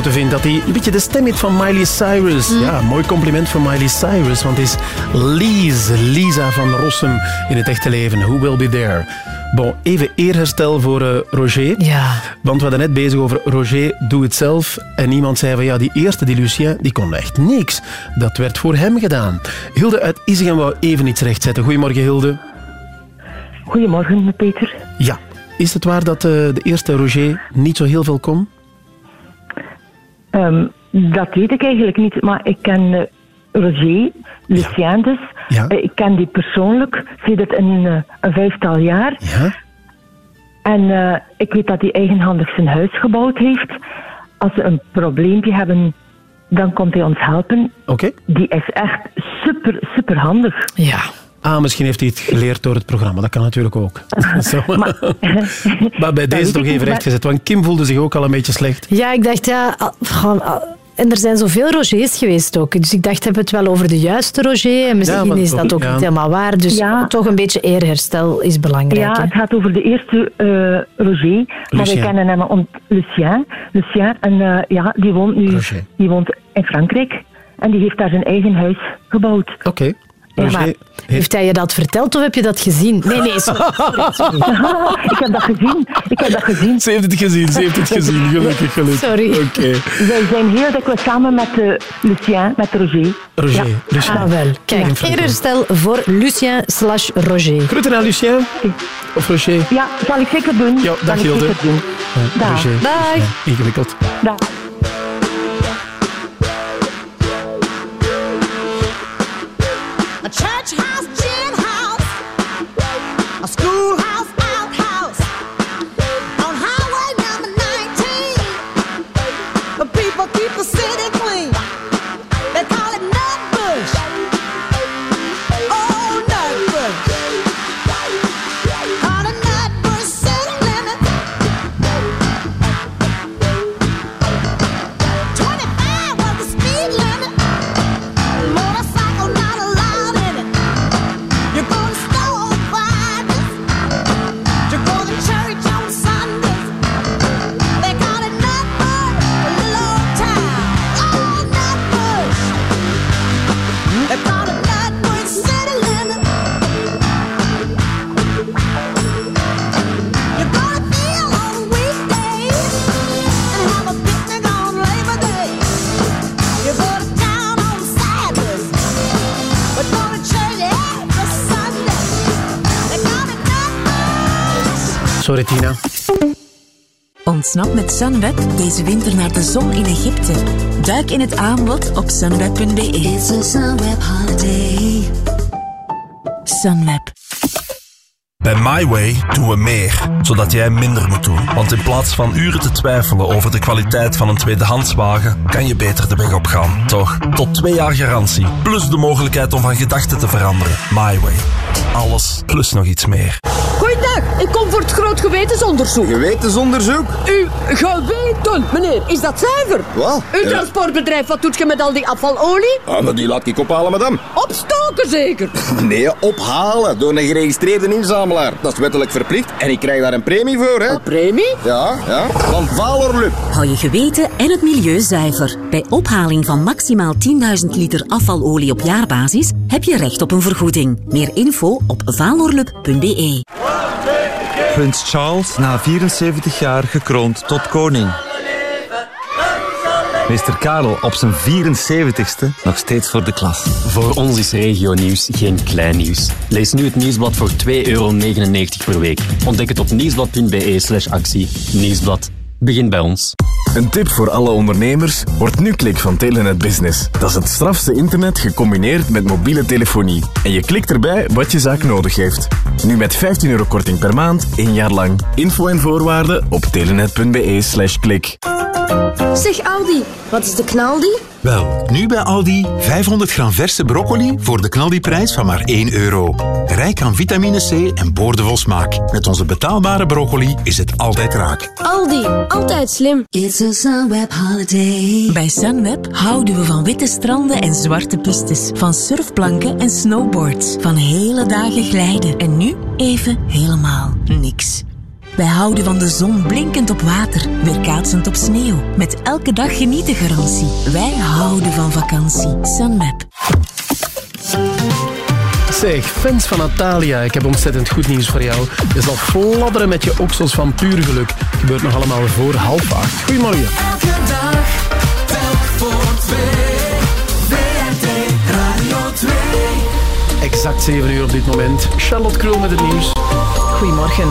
Schoten vindt dat hij een beetje de stem heeft van Miley Cyrus. Ja, mooi compliment voor Miley Cyrus, want het is Lies, Lisa van Rossum in het echte leven. Who will be there? Bon, even eerherstel voor eh, Roger. Ja. Want we hadden net bezig over Roger, doe het zelf. En iemand zei van ja, die eerste, die Lucien, die kon echt niks. Dat werd voor hem gedaan. Hilde uit Isegem wou even iets rechtzetten. Goedemorgen, Hilde. Goedemorgen, Peter. Ja. Is het waar dat eh, de eerste Roger niet zo heel veel kon? Ehm, dat weet ik eigenlijk niet, maar ik ken eh, Roger, Lucien dus. Eh, ik ken die persoonlijk sinds een, eh, een vijftal jaar. Ja? En eh, ik weet dat hij eigenhandig zijn huis gebouwd heeft. Als ze een probleempje hebben, dan komt hij ons helpen. Oké. Die is echt super, super handig. Ja. Ah, misschien heeft hij het geleerd door het programma. Dat kan natuurlijk ook. Zo. maar, bij deze toch even rechtgezet. Want Kim voelde zich ook al een beetje slecht. Ja, ik dacht, ja... gewoon, En er zijn zoveel Rogers geweest ook. Dus ik dacht, hebben we het wel over de juiste Roger? En misschien Ja, maar is dat ook ja. niet helemaal waar. Dus toch een beetje eerherstel is belangrijk. Ja, hè. het gaat over de eerste eh, Roger. Maar wij Lucien. kennen hem om Lucien. Lucien, en eh, ja, die woont nu die woont in Frankrijk. En die heeft daar zijn eigen huis gebouwd. Oké. Ja, maar heeft hij je dat verteld of heb je dat gezien? Nee, nee, sorry. sorry, sorry. ik heb dat gezien. Ik heb dat gezien. Ze heeft het gezien, ze heeft het gezien. Gelukkig, gelukkig. Sorry. Oké. Wij zijn heel dikwijls samen met eh, Lucien, met Roger. Roger. Ja. Lucien. Ah, wel. Kijk, eerherstel voor Lucien slash Roger. Groeten aan Lucien. Of Roger. Ja, zal ik zeker doen. Ja, dag ik Hilde. zeker doen. Ja, Dag. Roger. Dag. Ingewikkeld. Dag. A Sorry, Tina. Ontsnap met Sunweb deze winter naar de zon in Egypte. Duik in het aanbod op sunweb.be. It's a Sunweb holiday. Sunweb. Bij MyWay doen we meer, zodat jij minder moet doen. Want in plaats van uren te twijfelen over de kwaliteit van een tweedehandswagen, kan je beter de weg op gaan. Toch? Tot twee jaar garantie, plus de mogelijkheid om van gedachten te veranderen. MyWay. Alles plus nog iets meer. Goeiedag, ik kom voor het groot gewetensonderzoek. Gewetensonderzoek? Uw geweten, meneer, is dat zuiver? Wat? Uw Ja. transportbedrijf, wat doet je met al die afvalolie? Ah, maar die laat ik ophalen, madame. Opstoken zeker? Nee, ophalen door een geregistreerde inzamelaar. Dat is wettelijk verplicht en ik krijg daar een premie voor, hè? Een premie? Ja, ja. Van Valorlup. Hou je geweten en het milieu zuiver. Bij ophaling van maximaal 10.000 liter afvalolie op jaarbasis heb je recht op een vergoeding. Meer info op valorlup.be. Prins Charles na 74 jaar gekroond tot koning. Meester Karel op zijn 74ste nog steeds voor de klas. Voor ons is regionieuws geen klein nieuws. Lees nu het nieuwsblad voor 2,99 euro per week. Ontdek het op nieuwsblad.be slash actie. Nieuwsblad. Begin bij ons. Een tip voor alle ondernemers, wordt nu klik van Telenet Business. Dat is het strafste internet gecombineerd met mobiele telefonie. En je klikt erbij wat je zaak nodig heeft. Nu met 15 euro korting per maand, één jaar lang. Info en voorwaarden op telenet.be slash klik. Zeg Aldi, wat is de knaldi? Wel, nu bij Aldi 500 gram verse broccoli voor de knaldiprijs van maar 1 euro. Rijk aan vitamine C en boordevol smaak. Met onze betaalbare broccoli is het altijd raak. Aldi, altijd slim. It's a Sunweb holiday. Bij Sunweb houden we van witte stranden en zwarte pistes. Van surfplanken en snowboards. Van hele dagen glijden. En nu even helemaal niks. Wij houden van de zon blinkend op water, weerkaatsend op sneeuw. Met elke dag genieten garantie. Wij houden van vakantie. Sunweb. Zeg, fans van Natalia, ik heb ontzettend goed nieuws voor jou. Je zal fladderen met je oksels van puur geluk. Gebeurt nog allemaal voor half acht. Goedemorgen. Elke dag, telk voor twee. VRT Radio 2. Exact 7 uur op dit moment. Charlotte Krul met het nieuws. Goedemorgen.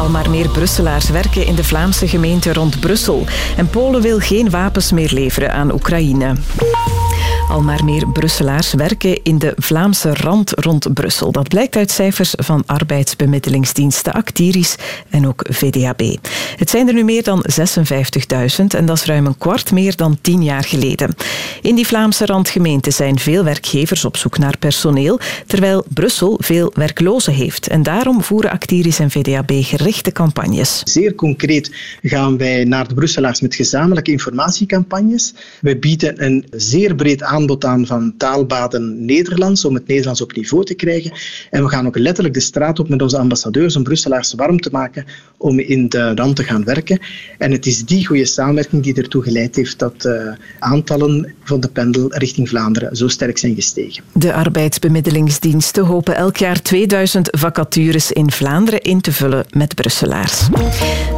Al maar meer Brusselaars werken in de Vlaamse gemeente rond Brussel. En Polen wil geen wapens meer leveren aan Oekraïne. Al maar meer Brusselaars werken in de Vlaamse rand rond Brussel. Dat blijkt uit cijfers van arbeidsbemiddelingsdiensten Actiris en ook VDAB. Het zijn er nu meer dan 56.000 en dat is ruim een kwart meer dan tien jaar geleden. In die Vlaamse randgemeenten zijn veel werkgevers op zoek naar personeel, terwijl Brussel veel werklozen heeft. En daarom voeren Actiris en VDAB gerichte campagnes. Zeer concreet gaan wij naar de Brusselaars met gezamenlijke informatiecampagnes. We bieden een zeer breed aanbod aan van taalbaden Nederlands, om het Nederlands op niveau te krijgen. En we gaan ook letterlijk de straat op met onze ambassadeurs om Brusselaars warm te maken om in de rand te gaan werken. En het is die goede samenwerking die ertoe geleid heeft dat uh, aantallen van de pendel richting Vlaanderen zo sterk zijn gestegen. De arbeidsbemiddelingsdiensten hopen elk jaar 2000 vacatures in Vlaanderen in te vullen met Brusselaars.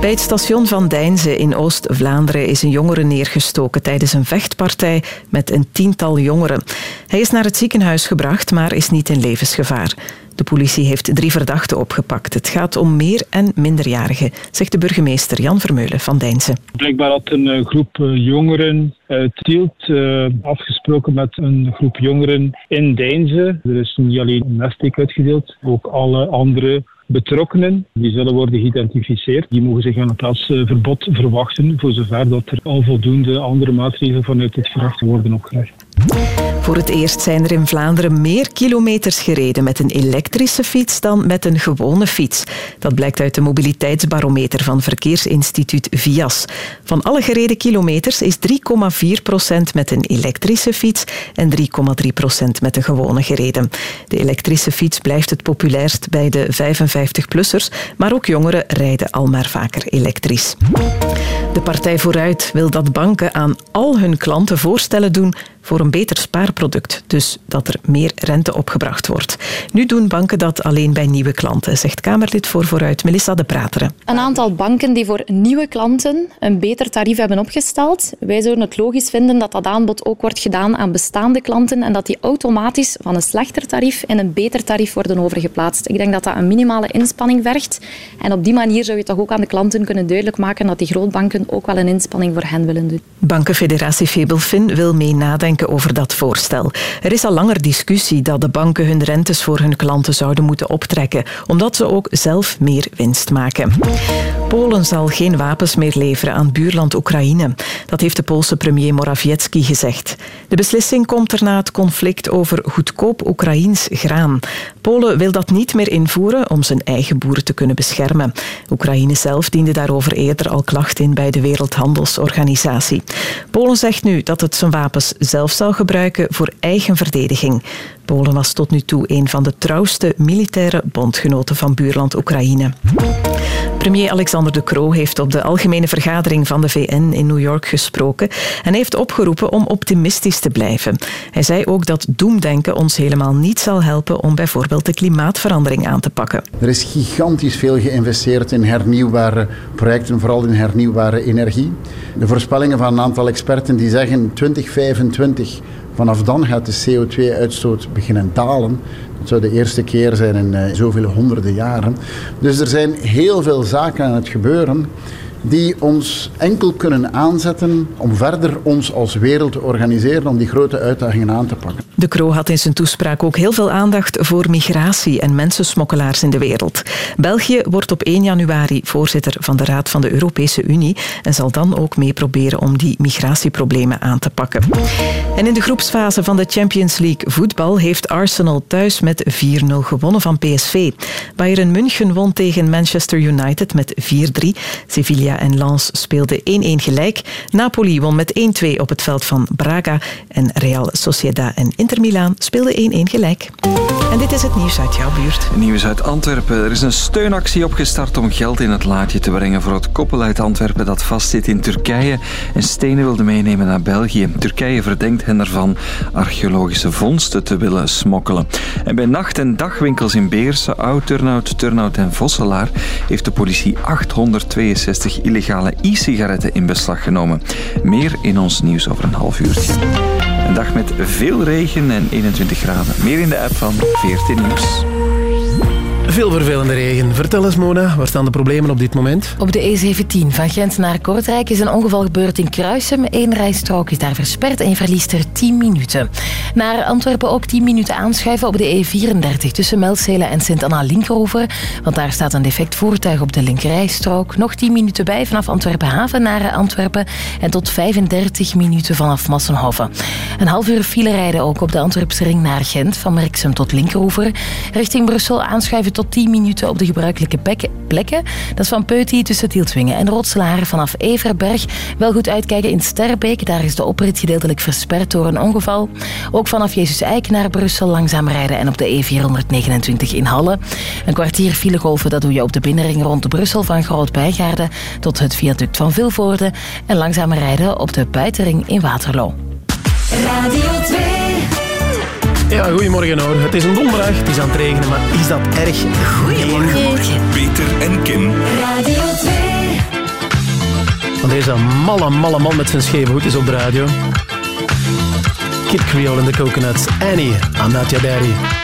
Bij het station van Deinze in Oost-Vlaanderen is een jongere neergestoken tijdens een vechtpartij met een tiental jongeren. Hij is naar het ziekenhuis gebracht, maar is niet in levensgevaar. De politie heeft drie verdachten opgepakt. Het gaat om meer- en minderjarigen, zegt de burgemeester Jan Vermeulen van Deinze. Blijkbaar had een uh, groep uh, jongeren uit Tielt uh, afgesproken met een groep jongeren in Deinze. Er is niet alleen een messteek uitgedeeld, ook alle andere betrokkenen. Die zullen worden geïdentificeerd. Die mogen zich aan het plaatsverbod verwachten, voor zover dat er al voldoende andere maatregelen vanuit dit gerecht worden opgelegd. Voor het eerst zijn er in Vlaanderen meer kilometers gereden met een elektrische fiets dan met een gewone fiets. Dat blijkt uit de mobiliteitsbarometer van Verkeersinstituut VIAS. Van alle gereden kilometers is 3,4 procent met een elektrische fiets en 3,3 procent met een gewone gereden. De elektrische fiets blijft het populairst bij de 55-plussers, maar ook jongeren rijden al maar vaker elektrisch. De Partij Vooruit wil dat banken aan al hun klanten voorstellen doen voor een beter spaarproduct, dus dat er meer rente opgebracht wordt. Nu doen banken dat alleen bij nieuwe klanten, zegt Kamerlid voor Vooruit Melissa de Prateren. Een aantal banken die voor nieuwe klanten een beter tarief hebben opgesteld. Wij zouden het logisch vinden dat dat aanbod ook wordt gedaan aan bestaande klanten en dat die automatisch van een slechter tarief in een beter tarief worden overgeplaatst. Ik denk dat dat een minimale inspanning vergt. En op die manier zou je toch ook aan de klanten kunnen duidelijk maken dat die grootbanken ook wel een inspanning voor hen willen doen. Bankenfederatie Febelfin wil mee nadenken over dat voorstel. Er is al langer discussie dat de banken hun rentes voor hun klanten zouden moeten optrekken, omdat ze ook zelf meer winst maken. Polen zal geen wapens meer leveren aan buurland Oekraïne. Dat heeft de Poolse premier Morawiecki gezegd. De beslissing komt er na het conflict over goedkoop Oekraïns graan. Polen wil dat niet meer invoeren om zijn eigen boeren te kunnen beschermen. Oekraïne zelf diende daarover eerder al klacht in bij de Wereldhandelsorganisatie. Polen zegt nu dat het zijn wapens zelf zal gebruiken voor eigen verdediging. Polen was tot nu toe een van de trouwste militaire bondgenoten van buurland Oekraïne. Premier Alexander De Croo heeft op de algemene vergadering van de VN in New York gesproken en heeft opgeroepen om optimistisch te blijven. Hij zei ook dat doemdenken ons helemaal niet zal helpen om bijvoorbeeld de klimaatverandering aan te pakken. Er is gigantisch veel geïnvesteerd in hernieuwbare projecten, vooral in hernieuwbare energie. De voorspellingen van een aantal experten die zeggen 2025, vanaf dan gaat de CO2-uitstoot beginnen dalen. Dat zou de eerste keer zijn in uh, zoveel honderden jaren. Dus er zijn heel veel zaken aan het gebeuren die ons enkel kunnen aanzetten om verder ons als wereld te organiseren om die grote uitdagingen aan te pakken. De Croo had in zijn toespraak ook heel veel aandacht voor migratie en mensensmokkelaars in de wereld. België wordt op 1 januari voorzitter van de Raad van de Europese Unie en zal dan ook mee proberen om die migratieproblemen aan te pakken. En in de groepsfase van de Champions League voetbal heeft Arsenal thuis met 4-0 gewonnen van PSV. Bayern München won tegen Manchester United met 4-3. Sevilla en Lens speelden 1-1 gelijk. Napoli won met 1-2 op het veld van Braga. En Real Sociedad en Inter Milaan speelden 1-1 gelijk. En dit is het nieuws uit jouw buurt. Nieuws uit Antwerpen. Er is een steunactie opgestart om geld in het laadje te brengen voor het koppel uit Antwerpen dat vastzit in Turkije en stenen wilde meenemen naar België. Turkije verdenkt hen ervan archeologische vondsten te willen smokkelen. En bij nacht- en dagwinkels in Beersen, Oud, Turnhout, Turnhout en Vosselaar heeft de politie 862 illegale e-sigaretten in beslag genomen. Meer in ons nieuws over een half uurtje. Een dag met veel regen en 21 graden. Meer in de app van 14 Nieuws. Veel vervelende regen. Vertel eens, Mona, waar staan de problemen op dit moment? Op de E17 van Gent naar Kortrijk is een ongeval gebeurd in Kruisem. Eén rijstrook is daar versperd en je verliest er 10 minuten. Naar Antwerpen ook 10 minuten aanschuiven op de E34 tussen Melzelen en Sint-Anna-Linkeroever. Want daar staat een defect voertuig op de linkerrijstrook. Nog 10 minuten bij vanaf Antwerpen-Haven naar Antwerpen. En tot 35 minuten vanaf Massenhoven. Een half uur file rijden ook op de Antwerpse ring naar Gent. Van Merksem tot Linkeroever. Richting Brussel aanschuiven tot 10 minuten op de gebruikelijke plekken. Dat is van Peuty tussen Tieltwingen en Roodselaar vanaf Everberg. Wel goed uitkijken in Sterbeek. Daar is de oprit gedeeltelijk versperd door een ongeval. Ook vanaf Jezus Eik naar Brussel langzaam rijden en op de E429 in Halle. Een kwartier filegolven, dat doe je op de binnenring rond Brussel van Groot-Bijgaarden tot het viaduct van Vilvoorde. En langzaam rijden op de buitenring in Waterloo. Radio 2. Ja, goedemorgen hoor. Het is een donderdag, het is aan het regenen, maar is dat erg? Goedemorgen. Peter en Kim. Radio 2. Want deze malle, malle man met zijn scheve hoed is op de radio. Kid Creole and the Coconuts. Annie, I'm not your daddy.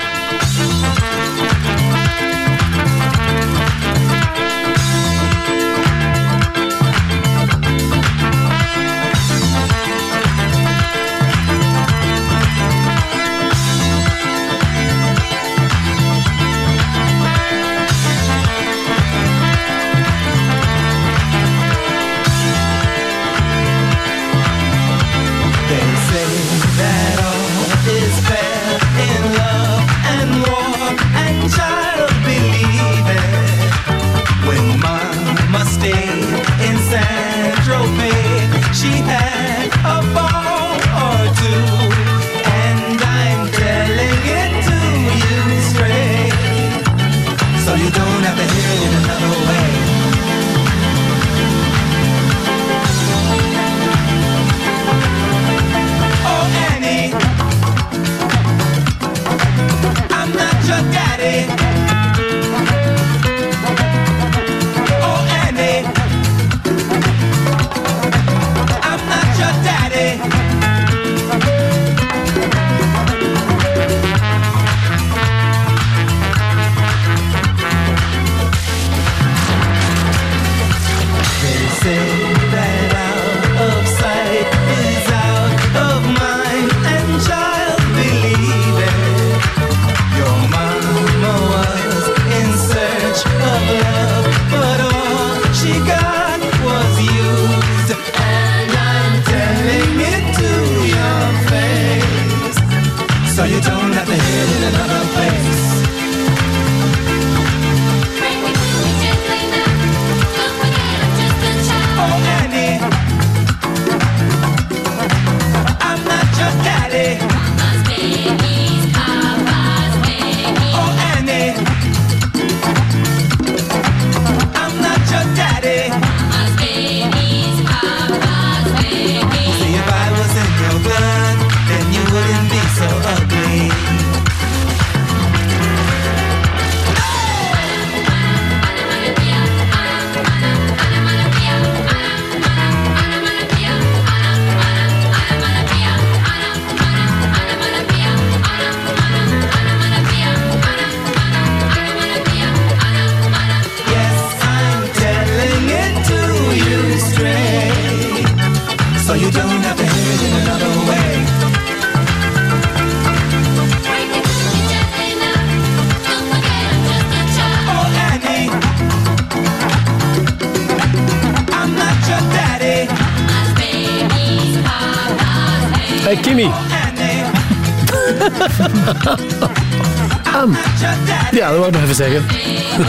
Even zeggen.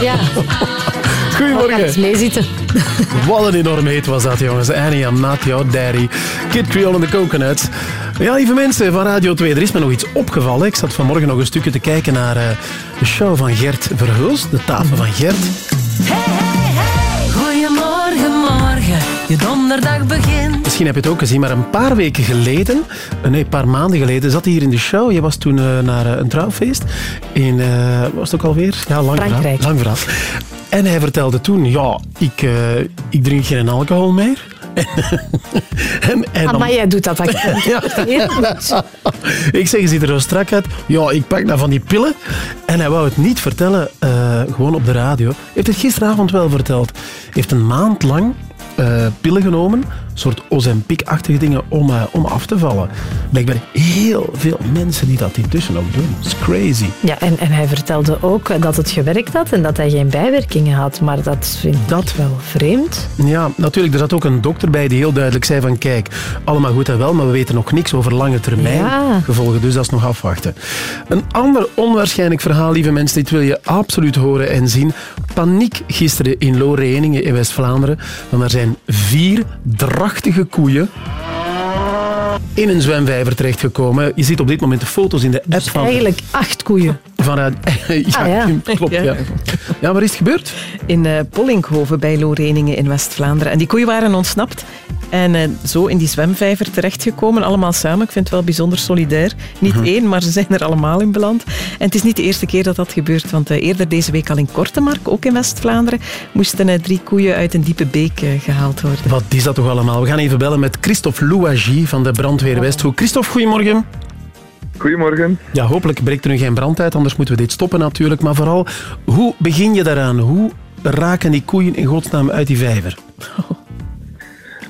Ja. Goedemorgen. eens meezitten. Wat een enorm heet was dat, jongens. Annie, I'm not your daddy. Kid Creole and the Coconuts. Ja, lieve mensen van Radio 2, er is me nog iets opgevallen. Ik zat vanmorgen nog een stukje te kijken naar eh, de show van Gert Verhulst, de tafel van Gert. Donderdag begint. Misschien heb je het ook gezien, maar een paar weken geleden, eh, nee, een paar maanden geleden, zat hij hier in de show. Je was toen eh, naar eh, een trouwfeest in, eh, was het ook alweer? Ja, lang Frankrijk. verhaal. Lang verhaal. En hij vertelde toen, ja, ik, eh, ik drink geen alcohol meer. en, en Ah, dan- maar jij doet dat echt. Ja. ik zeg, je ziet er zo strak uit. Ja, ik pak nou van die pillen. En hij wou het niet vertellen, eh, gewoon op de radio. Heeft het gisteravond wel verteld. Heeft een maand lang eh, pillen genomen, soort Ozempic-achtige dingen, om, eh, om af te vallen. Blijkbaar heel veel mensen die dat intussen ook doen. Dat is crazy. Ja, en, en hij vertelde ook dat het gewerkt had en dat hij geen bijwerkingen had. Maar dat vind ik wel vreemd. Ja, natuurlijk. Er zat ook een dokter bij die heel duidelijk zei van kijk, allemaal goed en wel, maar we weten nog niks over lange termijn Ja. gevolgen. Dus dat is nog afwachten. Een ander onwaarschijnlijk verhaal, lieve mensen, dit wil je absoluut horen en zien. Paniek gisteren in Looreningen in West-Vlaanderen. Want er zijn vier drachtige koeien in een zwemvijver terechtgekomen. Je ziet op dit moment de foto's in de app van... Eigenlijk acht koeien. Van, ja, Ah, ja. klopt. Ja. Ja. waar is het gebeurd? In eh Pollinkhoven bij Looreningen in West-Vlaanderen. En die koeien waren ontsnapt. En eh, zo in die zwemvijver terechtgekomen, allemaal samen. Ik vind het wel bijzonder solidair. Niet Mhm. één, maar ze zijn er allemaal in beland. En het is niet de eerste keer dat dat gebeurt, want eh, eerder deze week al in Kortemark, ook in West-Vlaanderen, moesten eh, drie koeien uit een diepe beek eh, gehaald worden. Wat is dat toch allemaal? We gaan even bellen met Christophe Louagie van de brandweer Westhoek. Christophe, goedemorgen. Goedemorgen. Ja, hopelijk breekt er nu geen brand uit, anders moeten we dit stoppen natuurlijk. Maar vooral, hoe begin je daaraan? Hoe raken die koeien in godsnaam uit die vijver?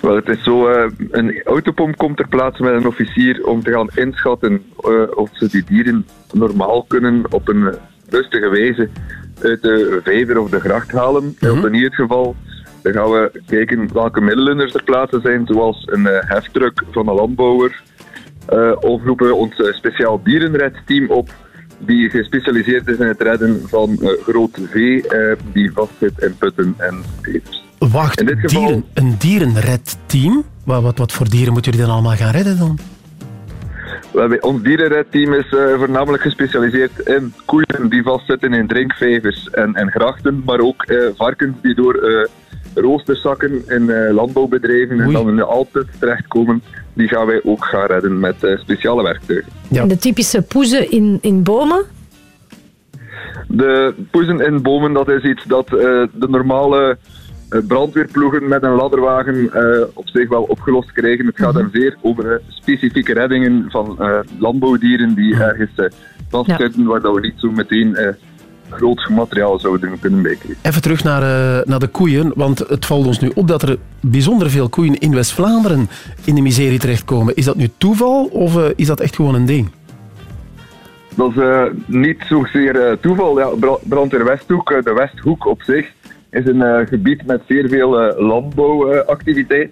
Wel, het is zo, eh, een autopomp komt ter plaatse met een officier om te gaan inschatten eh, of ze die dieren normaal kunnen op een rustige wijze uit de vijver of de gracht halen. Is dat niet het geval? Dan gaan we kijken welke middelen er ter plaatse zijn, zoals een eh, heftruck van een landbouwer. Of roepen we ons speciaal dierenredteam op, die gespecialiseerd is in het redden van groot vee die vastzit in putten en vevers. Wacht, geval- dieren, een dierenredteam? Wat, wat, wat voor dieren moeten jullie dan allemaal gaan redden dan? Ons dierenredteam is eh, voornamelijk gespecialiseerd in koeien die vastzitten in drinkvijvers en, en grachten, maar ook eh, varkens die door eh, roosterzakken in eh, landbouwbedrijven en dan in de Alpen terechtkomen. Die gaan wij ook gaan redden met speciale werktuigen. En de typische poezen in, in bomen. De poezen in bomen, dat is iets dat eh, de normale brandweerploegen met een ladderwagen eh, op zich wel opgelost krijgen. Het gaat dan zeer over eh, specifieke reddingen van eh, landbouwdieren die ergens eh, vastzitten, waar dat we niet zo meteen eh, groot materiaal zouden kunnen bijkrijgen. Even terug naar, eh, naar de koeien, want het valt ons nu op dat er bijzonder veel koeien in West-Vlaanderen in de miserie terechtkomen. Is dat nu toeval of eh, is dat echt gewoon een ding? Dat is eh, niet zozeer eh, toeval. Ja, Bra- Brandweer Westhoek, eh, de Westhoek op zich, is een eh, gebied met zeer veel eh, landbouwactiviteit.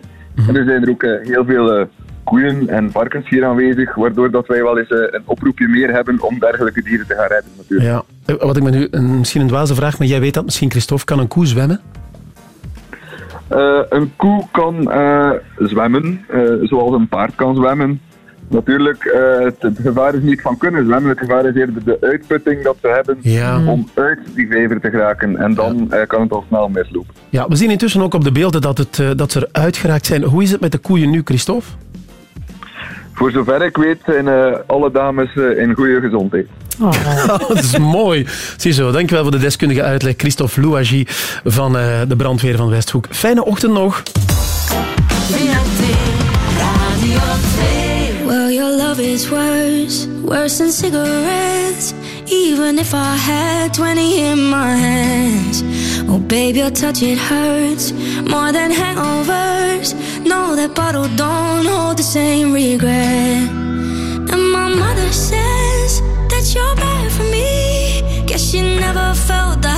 En er zijn er ook eh, heel veel koeien en varkens hier aanwezig, waardoor dat wij wel eens een oproepje meer hebben om dergelijke dieren te gaan redden. Natuurlijk. Ja. Wat ik me nu, een, misschien een dwaze vraag, maar jij weet dat misschien, Christophe, kan een koe zwemmen? Een koe kan zwemmen, zoals een paard kan zwemmen. Natuurlijk, eh, het, het gevaar is niet van kunnen zwemmen. Het gevaar is eerder de uitputting dat ze hebben Ja. om uit die vijver te geraken. En dan eh, kan het al snel mislopen. Ja, we zien intussen ook op de beelden dat, het, eh, dat ze eruit geraakt zijn. Hoe is het met de koeien nu, Christophe? Voor zover ik weet zijn alle dames in goede gezondheid. dat is mooi. Ziezo, dankjewel voor de deskundige uitleg. Christophe Louagie van eh, de brandweer van Westhoek. Fijne ochtend nog. Love is worse, worse than cigarettes. Even if I had 20 in my hands. Oh, babe, your touch, it hurts more than hangovers. No, that bottle don't hold the same regret. And my mother says that you're bad for me. Guess she never felt the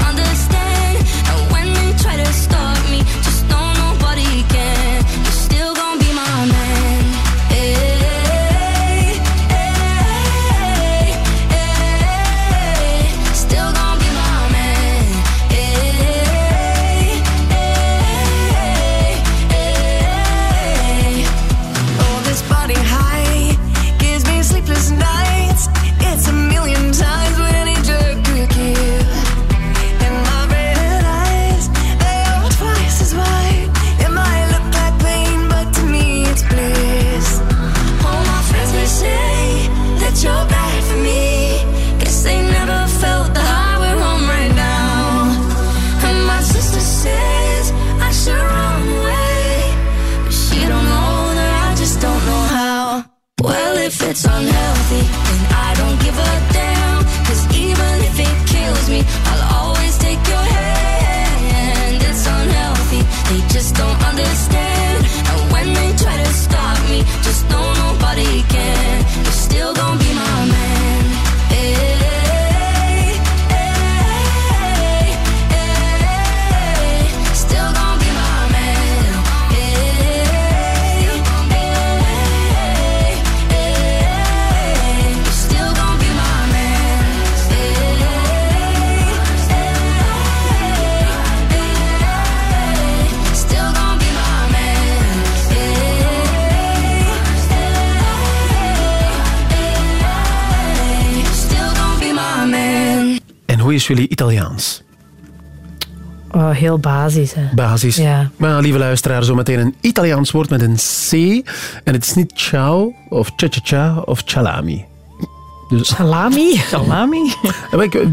hoe is jullie Italiaans? Oh, heel basis. Hè. Basis. Ja. Maar lieve luisteraar, zometeen een Italiaans woord met een C. En het is niet ciao of cha-cha-cha of chalami. Dus... Salami? Salami?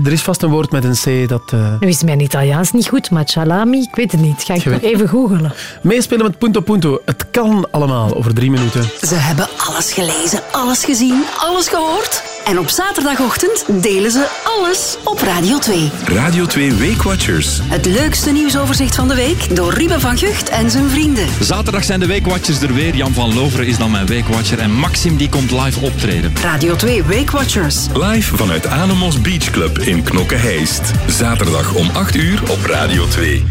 Er is vast een woord met een C dat... eh, Nu is mijn Italiaans niet goed, maar salami, ik weet het niet. Ga ik nog even googelen. Meespelen met Punto Punto. Het kan allemaal over drie minuten. Ze hebben alles gelezen, alles gezien, alles gehoord. En op zaterdagochtend delen ze alles op Radio 2. Radio 2 Weekwatchers. Het leukste nieuwsoverzicht van de week door Ruben van Gucht en zijn vrienden. Zaterdag zijn de Weekwatchers er weer. Jan van Loveren is dan mijn Weekwatcher. En Maxim die komt live optreden. Radio 2 Weekwatchers. Live vanuit Anemos Beach Club in Knokke-Heist. Zaterdag om 8 uur op Radio 2.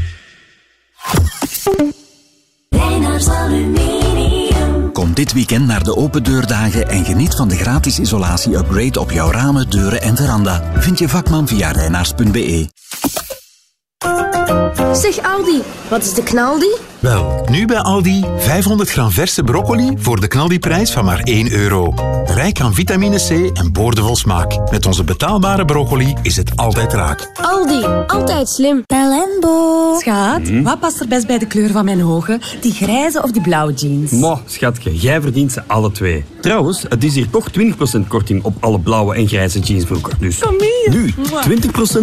Reinaars Aluminium. Kom dit weekend naar de open deurdagen en geniet van de gratis isolatie-upgrade op jouw ramen, deuren en veranda. Vind je vakman via reinaars.be. Zeg Aldi, wat is de knaldi? Wel, nu bij Aldi 500 gram verse broccoli voor de knaldiprijs van maar 1 euro. Rijk aan vitamine C en boordevol smaak. Met onze betaalbare broccoli is het altijd raak. Aldi, altijd slim. Talembo. Schat, wat past er best bij de kleur van mijn ogen? Die grijze of die blauwe jeans? Mo, schatje, jij verdient ze alle twee. Trouwens, het is hier toch 20% korting op alle blauwe en grijze jeansbroeken. Dus Kom hier. nu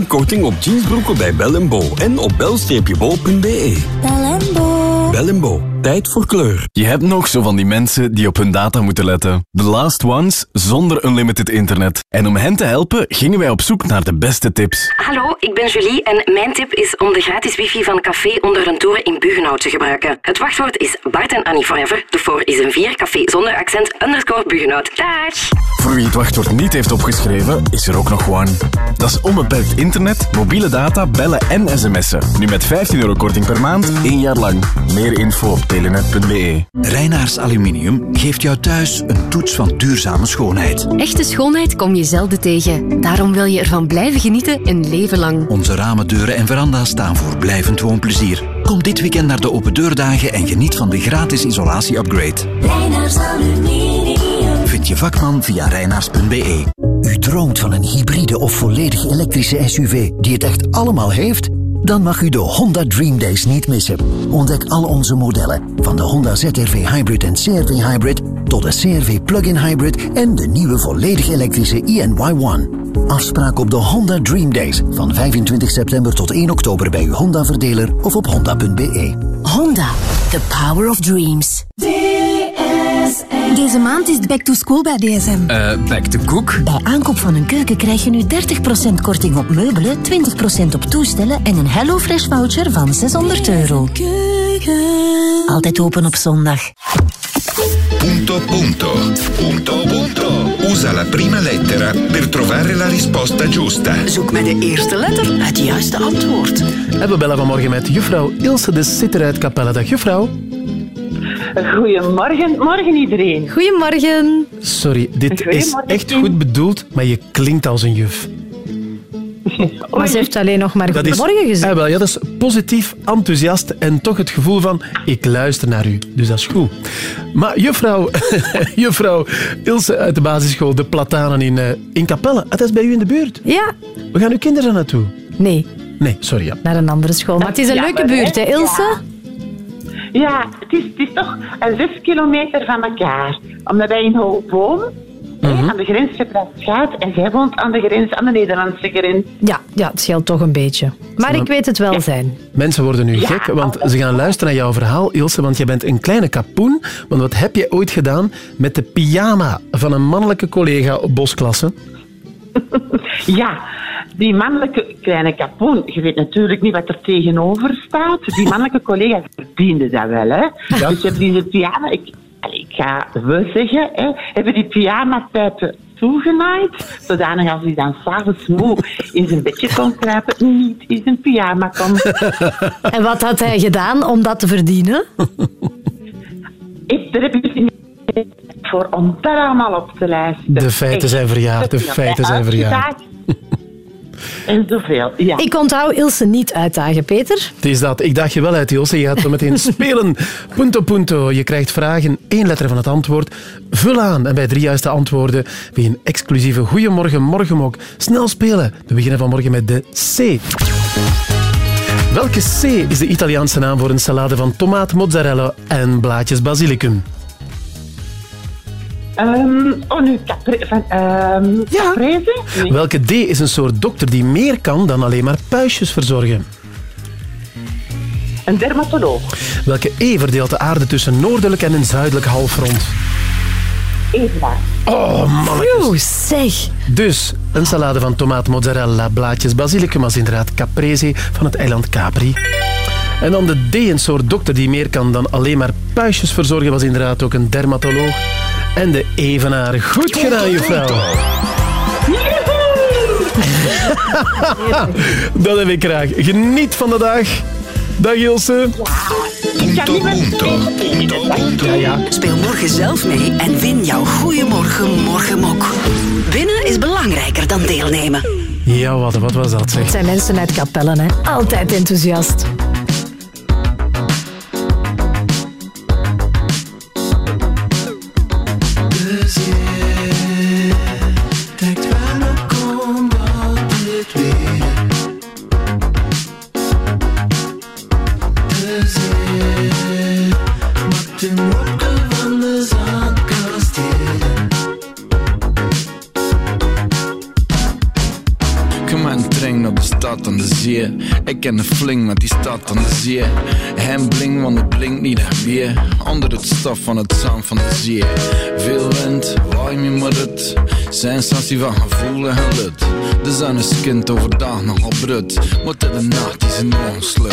20% korting op jeansbroeken bij Bel Bo en op bel-bo.be. Talembo. Bel Bo, tijd voor kleur. Je hebt nog zo van die mensen die op hun data moeten letten. The last ones zonder unlimited internet. En om hen te helpen gingen wij op zoek naar de beste tips. Hallo, ik ben Julie en mijn tip is om de gratis wifi van Café onder een toren in Bugenhout te gebruiken. Het wachtwoord is Bart en Annie Forever. De voor is een 4 café zonder accent underscore Bugenhout. Dag! Voor wie het wachtwoord niet heeft opgeschreven, is er ook nog One. Dat is onbeperkt internet, mobiele data, bellen en sms'en. Nu met 15 euro korting per maand, één jaar lang. Meer info op telenet.be. Reinaars Aluminium geeft jou thuis een toets van duurzame schoonheid. Echte schoonheid kom je zelden tegen. Daarom wil je ervan blijven genieten een leven lang. Onze ramen, deuren en veranda's staan voor blijvend woonplezier. Kom dit weekend naar de open deurdagen en geniet van de gratis isolatie-upgrade. Reinaars Aluminium. Vind je vakman via reinaars.be. U droomt van een hybride of volledig elektrische SUV die het echt allemaal heeft? Dan mag u de Honda Dream Days niet missen. Ontdek al onze modellen, van de Honda ZRV Hybrid en CRV Hybrid tot de CRV Plug-in Hybrid en de nieuwe volledig elektrische ENY1. Afspraak op de Honda Dream Days van 25 september tot 1 oktober bij uw Honda-verdeler of op honda.be. Honda, the power of dreams. DSM. Deze maand is back to school bij DSM. Eh, back to cook? Bij aankoop van een keuken krijg je nu 30% korting op meubelen, 20% op toestellen en een HelloFresh voucher van 600 euro. Altijd open op zondag. Punto punto. Punto punto. Usa la prima lettera per trovare la risposta giusta. Zoek met de eerste letter het juiste antwoord. En we bellen vanmorgen met juffrouw Ilse de Sitter uit Capelle. Dag juffrouw. Goedemorgen, morgen iedereen. Goedemorgen. Sorry, dit is echt goed bedoeld, maar je klinkt als een juf. Maar ze heeft alleen nog maar goedemorgen gezegd. Ah, wel, ja, dat is positief, enthousiast en toch het gevoel van ik luister naar u. Dus dat is goed. Maar juffrouw, juffrouw Ilse uit de basisschool De Platanen in, eh, in Capelle, dat is bij u in de buurt? Ja. We gaan uw kinderen er naartoe? Nee. Nee, sorry. Ja. Naar een andere school. Maar het is een Ja, leuke buurt, hè, hè? Ilse? Ja, het is, het is toch een zes kilometer van elkaar. Omdat wij in Hoogboom hè, Mhm. aan de grens geplaatst gaat en zij woont aan de grens, aan de Nederlandse grens. Ja, ja, het scheelt toch een beetje. Maar ik weet het wel zijn. Mensen worden nu Ja, gek, want ze gaan luisteren naar jouw verhaal, Ilse, want je bent een kleine kapoen. Want wat heb je ooit gedaan met de pyjama van een mannelijke collega op bosklasse? Ja, die mannelijke kleine kapoen, je weet natuurlijk niet wat er tegenover staat. Die mannelijke collega verdiende dat wel, hè. Ja. Dus je hebt die pyjama, ik, ik ga we zeggen, hè, hebben die pyjama-pijpen toegenaaid, zodanig als hij dan s'avonds moe in zijn bedje kon kruipen, niet in zijn pyjama kon. En wat had hij gedaan om dat te verdienen? Ik, daar heb ik niet voor om daar allemaal op te luisteren. De feiten zijn verjaard, de feiten zijn verjaard. En zoveel, ja. Ik onthoud Ilse niet uitdagen, Peter. Het is dat. Ik daag je wel uit, Ilse. Je gaat zo meteen spelen. Punto punto. Je krijgt vragen, één letter van het antwoord. Vul aan. En bij drie juiste antwoorden weer een exclusieve Goeiemorgen Morgenmok. Snel spelen. We beginnen vanmorgen met de C. Welke C is de Italiaanse naam voor een salade van tomaat, mozzarella en blaadjes basilicum? Ehm, oh, nu capre van, ehm caprese? Nee. Welke D is een soort dokter die meer kan dan alleen maar puistjes verzorgen? Een dermatoloog. Welke E verdeelt de aarde tussen noordelijk en een zuidelijk halfrond? Eva. Oh. Oeh, zeg. Dus een salade van tomaat, mozzarella, blaadjes, basilicum was inderdaad caprese van het eiland Capri. En dan de D, een soort dokter die meer kan dan alleen maar puistjes verzorgen, was inderdaad ook een dermatoloog. En de evenaar. Goed gedaan, juffrouw. Dat heb ik graag. Geniet van de dag. Dag Ilse. Ja, ja. Speel morgen zelf mee en win jouw Goeiemorgen Morgenmok. Winnen is belangrijker dan deelnemen. Ja, wat, wat was dat zeg? Het zijn mensen uit Capellen, hè. Altijd enthousiast. Hem bling, want het blinkt niet weer. Onder het stof van het zand van de zee. Veel wind, waai me maar het. Sensatie van gevoel en. De zon is kind overdag nogal brut. Maar in de nacht is een onslut.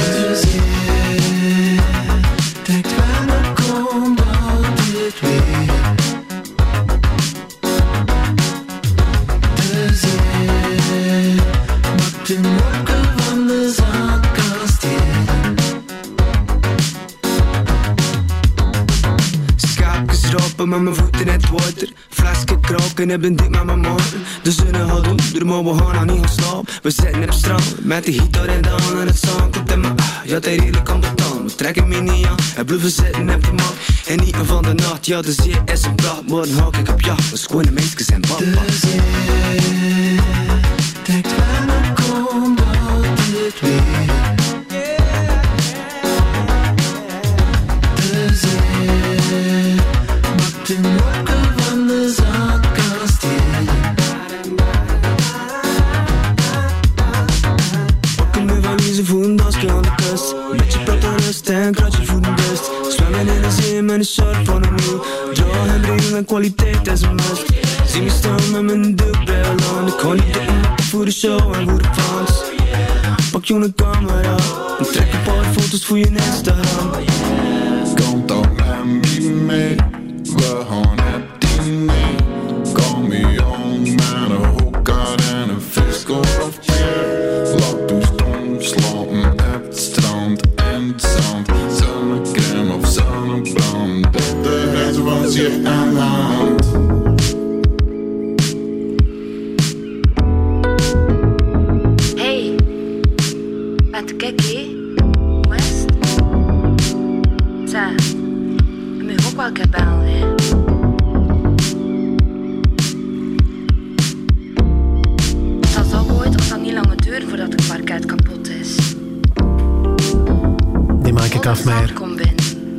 Kroken en ben dik met mijn morgen De zon gaat onder, maar we gaan nog niet gaan slapen We zitten op strand met de gitaar en dan en het zand. Komt in mijn Ja, is redelijk aan betalen, we trekken me niet aan En blijven zitten op de mat. En niet van de nacht, ja, de zee is een praat Morgen hak ik op jacht, we schone meisjes en papa Dus je denkt wel kom altijd weer. En kwaliteit is een must Zie me staan met mijn dubbel aan. Ik kan niet dikken voor de show en voor de fans. Pak je een camera. En trek een paar foto's voor je Instagram. Toch met me. mee,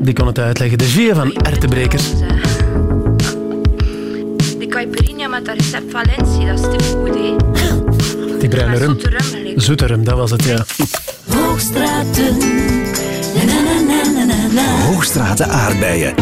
Die kon het uitleggen. De G van Ertebrekers. Die caipirinha met dat recept Valentie, dat is te goed, hè? Die bruine rum. zoete rum dat was het, ja. Hoogstraten. Na, na, na, na, na, na. Hoogstraten aardbeien.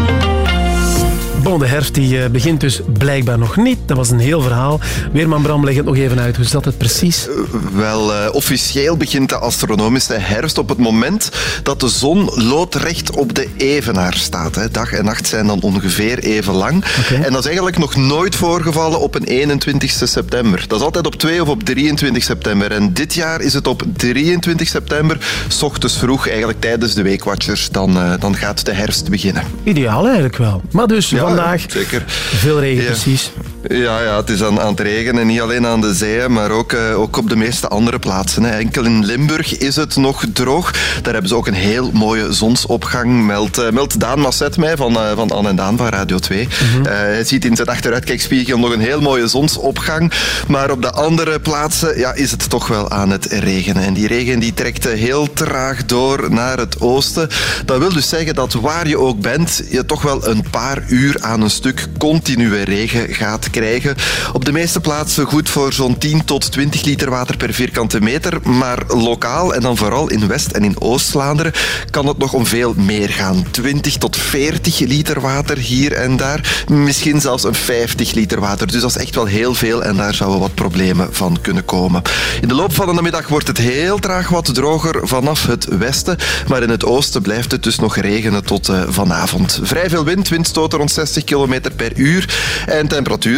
De herfst die, eh, begint dus blijkbaar nog niet. Dat was een heel verhaal. Weerman Bram, leg het nog even uit. Hoe zat het precies? Wel, eh, officieel begint de astronomische herfst op het moment dat de zon loodrecht op de evenaar staat. Hè. Dag en nacht zijn dan ongeveer even lang. En dat is eigenlijk nog nooit voorgevallen op een 21 september. Dat is altijd op 2 of op 23 september. En dit jaar is het op 23 september, s ochtends vroeg, eigenlijk tijdens de Weekwatchers. Dan, eh, dan gaat de herfst beginnen. Ideaal eigenlijk wel. Maar dus Ja, vandaag zeker. veel regen Ja. precies. Ja, ja, het is aan, aan het regenen. Niet alleen aan de zee, maar ook, eh, ook op de meeste andere plaatsen. Hè. Enkel in Limburg is het nog droog. Daar hebben ze ook een heel mooie zonsopgang, meldt, eh, meldt Daan Masset mij van, eh, van Anne en Daan van Radio 2. Eh, hij ziet in zijn achteruitkijkspiegel nog een heel mooie zonsopgang. Maar op de andere plaatsen ja, is het toch wel aan het regenen. En die regen die trekt heel traag door naar het oosten. Dat wil dus zeggen dat waar je ook bent, je toch wel een paar uur aan een stuk continue regen gaat krijgen. Op de meeste plaatsen goed voor zo'n 10 tot 20 liter water per vierkante meter. Maar lokaal, en dan vooral in West- en in Oost-Vlaanderen, kan het nog om veel meer gaan. 20 tot 40 liter water hier en daar. Misschien zelfs een 50 liter water. Dus dat is echt wel heel veel en daar zouden wat problemen van kunnen komen. In de loop van de middag wordt het heel traag wat droger vanaf het westen. Maar in het oosten blijft het dus nog regenen tot eh, vanavond. Vrij veel wind, windstoten rond 60 km per uur. En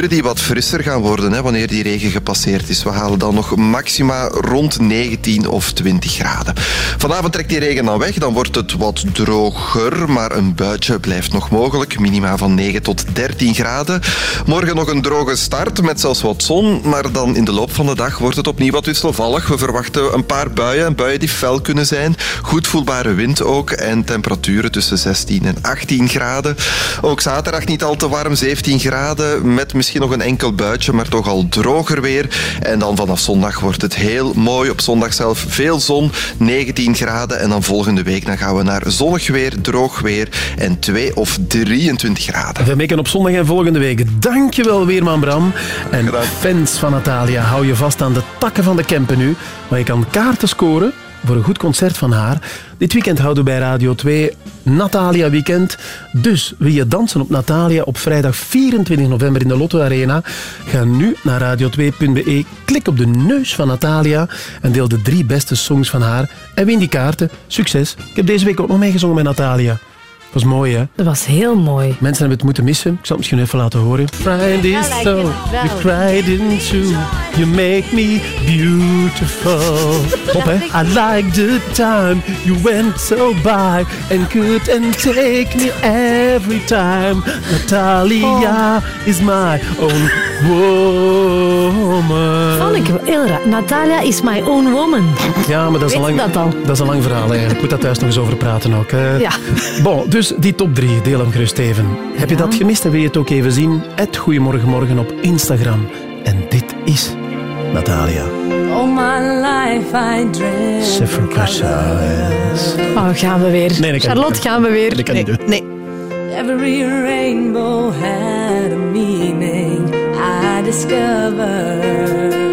die wat frisser gaan worden hè, wanneer die regen gepasseerd is. We halen dan nog maxima rond 19 of 20 graden. Vanavond trekt die regen dan weg, dan wordt het wat droger, maar een buitje blijft nog mogelijk. Minima van 9 tot 13 graden. Morgen nog een droge start met zelfs wat zon, maar dan in de loop van de dag wordt het opnieuw wat wisselvallig. We verwachten een paar buien, buien die fel kunnen zijn. Goed voelbare wind ook en temperaturen tussen 16 en 18 graden. Ook zaterdag niet al te warm, 17 graden met misschien nog een enkel buitje, maar toch al droger weer. En dan vanaf zondag wordt het heel mooi. Op zondag zelf veel zon, 19 graden. En dan volgende week dan gaan we naar zonnig weer, droog weer en 2 of 23 graden. We mikken op zondag en volgende week. Dankjewel, Weerman Bram. En fans van Natalia, hou je vast aan de takken van de Kempen nu, waar je kan kaarten scoren voor een goed concert van haar. Dit weekend houden we bij Radio 2 Natalia Weekend. Dus wil je dansen op Natalia op vrijdag 24 november in de Lotto Arena? Ga nu naar radio2.be, klik op de neus van Natalia en deel de drie beste songs van haar en win die kaarten. Succes! Ik heb deze week ook nog meegezongen met Natalia. Dat was mooi, hè? Dat was heel mooi. Mensen hebben het moeten missen. Ik zal het misschien even laten horen. Find is so, you cried into, you make me beautiful. Top, hè? I like the time you went so by and could and take me every time. Natalia is my own woman. Vond ik wel heel raar. Natalia is my own woman. Ja, maar dat is, een lang, dat is een lang verhaal eigenlijk. Ik moet daar thuis nog eens over praten ook. hè. Ja. Bon, dus die top 3, deel hem gerust even. Heb je dat gemist en wil je het ook even zien? Het Goedemorgenmorgen op Instagram. En dit is Natalia. All my life I Casales. Oh, gaan we weer. Nee, dat kan Charlotte, niet. gaan we weer. Dat kan niet doen. Nee. Every rainbow had a meaning I discovered.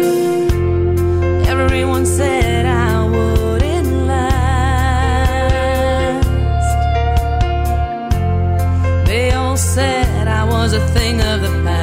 was a thing of the past.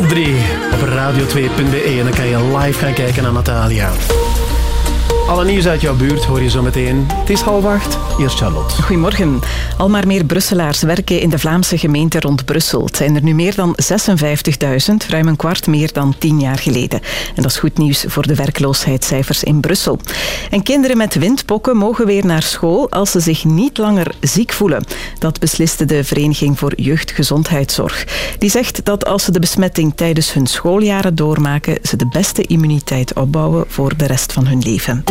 Top 3 op radio2.be en dan kan je live gaan kijken naar Natalia. Alle nieuws uit jouw buurt hoor je zo meteen. Het is half acht. Eerst Charlotte. Goedemorgen. Al maar meer Brusselaars werken in de Vlaamse gemeente rond Brussel. Het zijn er nu meer dan 56.000, ruim een kwart meer dan tien jaar geleden. En dat is goed nieuws voor de werkloosheidscijfers in Brussel. En kinderen met windpokken mogen weer naar school als ze zich niet langer ziek voelen. Dat besliste de Vereniging voor Jeugdgezondheidszorg. Die zegt dat als ze de besmetting tijdens hun schooljaren doormaken, ze de beste immuniteit opbouwen voor de rest van hun leven.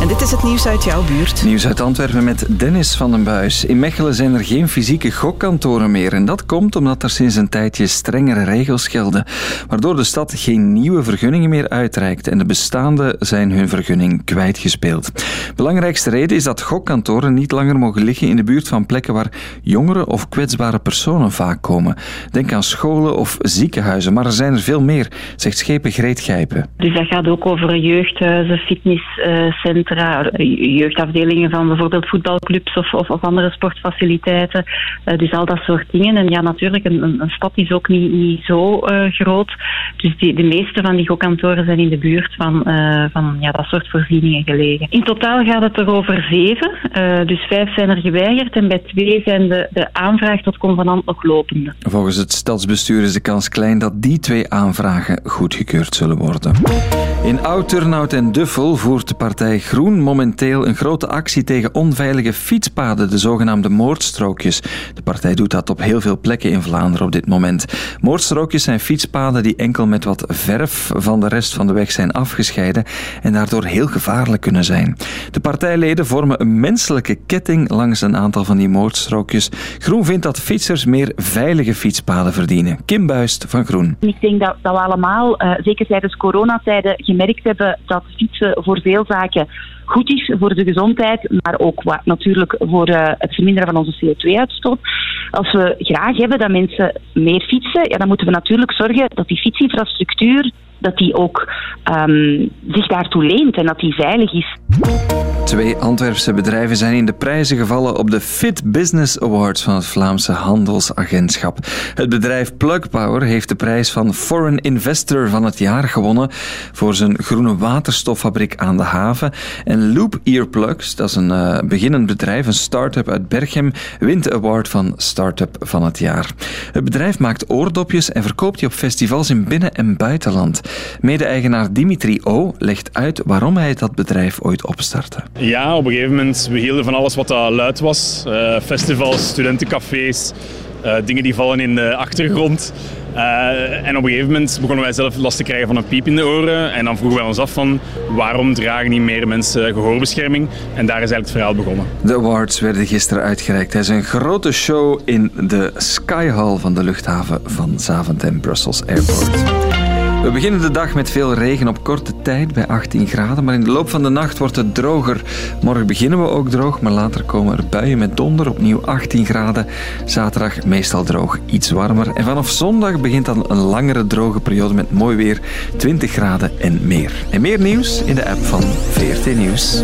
En dit is het nieuws uit jouw buurt. Nieuws uit Antwerpen met Dennis van den Buis. In Mechelen zijn er geen fysieke gokkantoren meer. En dat komt omdat er sinds een tijdje strengere regels gelden. Waardoor de stad geen nieuwe vergunningen meer uitreikt. En de bestaande zijn hun vergunning kwijtgespeeld. Belangrijkste reden is dat gokkantoren niet langer mogen liggen in de buurt van plekken waar jongere of kwetsbare personen vaak komen. Denk aan scholen of ziekenhuizen. Maar er zijn er veel meer, zegt schepen Greet Gijpen. Dus dat gaat ook over jeugdhuizen, fitnesscentra, jeugdafdelingen van bijvoorbeeld voetbalclubs of, of, of andere sportfaciliteiten. Eh, dus al dat soort dingen. En ja, natuurlijk, een, een, stad is ook niet, niet zo eh, groot. Dus die, de meeste van die gokkantoren zijn in de buurt van, eh, van ja, dat soort voorzieningen gelegen. In totaal gaat het er over zeven. Dus vijf zijn er geweigerd en bij twee zijn de, de aanvraag tot convenant nog lopende. Volgens het stadsbestuur is de kans klein dat die twee aanvragen goedgekeurd zullen worden. In Oud-Turnhout en Duffel voert de partij Groen momenteel een grote actie tegen onveilige fietspaden, de zogenaamde moordstrookjes. De partij doet dat op heel veel plekken in Vlaanderen op dit moment. Moordstrookjes zijn fietspaden die enkel met wat verf van de rest van de weg zijn afgescheiden en daardoor heel gevaarlijk kunnen zijn. De partijleden vormen een menselijke ketting langs een aantal van die moordstrookjes. Groen vindt dat fietsers meer veilige fietspaden verdienen. Kim Buist van Groen. Ik denk dat, dat we allemaal, eh, zeker tijdens coronatijden, gemerkt hebben dat fietsen voor veel zaken goed is voor de gezondheid, maar ook wa- natuurlijk voor eh, het verminderen van onze CO2-uitstoot. Als we graag hebben dat mensen meer fietsen, ja, dan moeten we natuurlijk zorgen dat die fietsinfrastructuur dat die ook ehm, zich daartoe leent en dat die veilig is. Twee Antwerpse bedrijven zijn in de prijzen gevallen op de Fit Business Awards van het Vlaamse Handelsagentschap. Het bedrijf Plug Power heeft de prijs van Foreign Investor van het jaar gewonnen voor zijn groene waterstoffabriek aan de haven. En Loop Earplugs, dat is een eh, beginnend bedrijf, een start-up uit Berchem, wint de award van Startup van het jaar. Het bedrijf maakt oordopjes en verkoopt die op festivals in binnen- en buitenland. Mede-eigenaar Dimitri O legt uit waarom hij dat bedrijf ooit opstartte. Ja, op een gegeven moment, we hielden van alles wat dat luid was. Eh, festivals, studentencafés, eh, dingen die vallen in de achtergrond. Eh, en op een gegeven moment begonnen wij zelf last te krijgen van een piep in de oren. En dan vroegen wij ons af van waarom dragen niet meer mensen gehoorbescherming? En daar is eigenlijk het verhaal begonnen. De awards werden gisteren uitgereikt. Hij is een grote show in de Sky Hall van de luchthaven van Zaventem Brussels Airport. We beginnen de dag met veel regen op korte tijd bij 18 graden, maar in de loop van de nacht wordt het droger. Morgen beginnen we ook droog, maar later komen er buien met donder, opnieuw 18 graden. Zaterdag meestal droog, iets warmer. En vanaf zondag begint dan een langere droge periode met mooi weer, 20 graden en meer. En meer nieuws in de app van VRT Nieuws.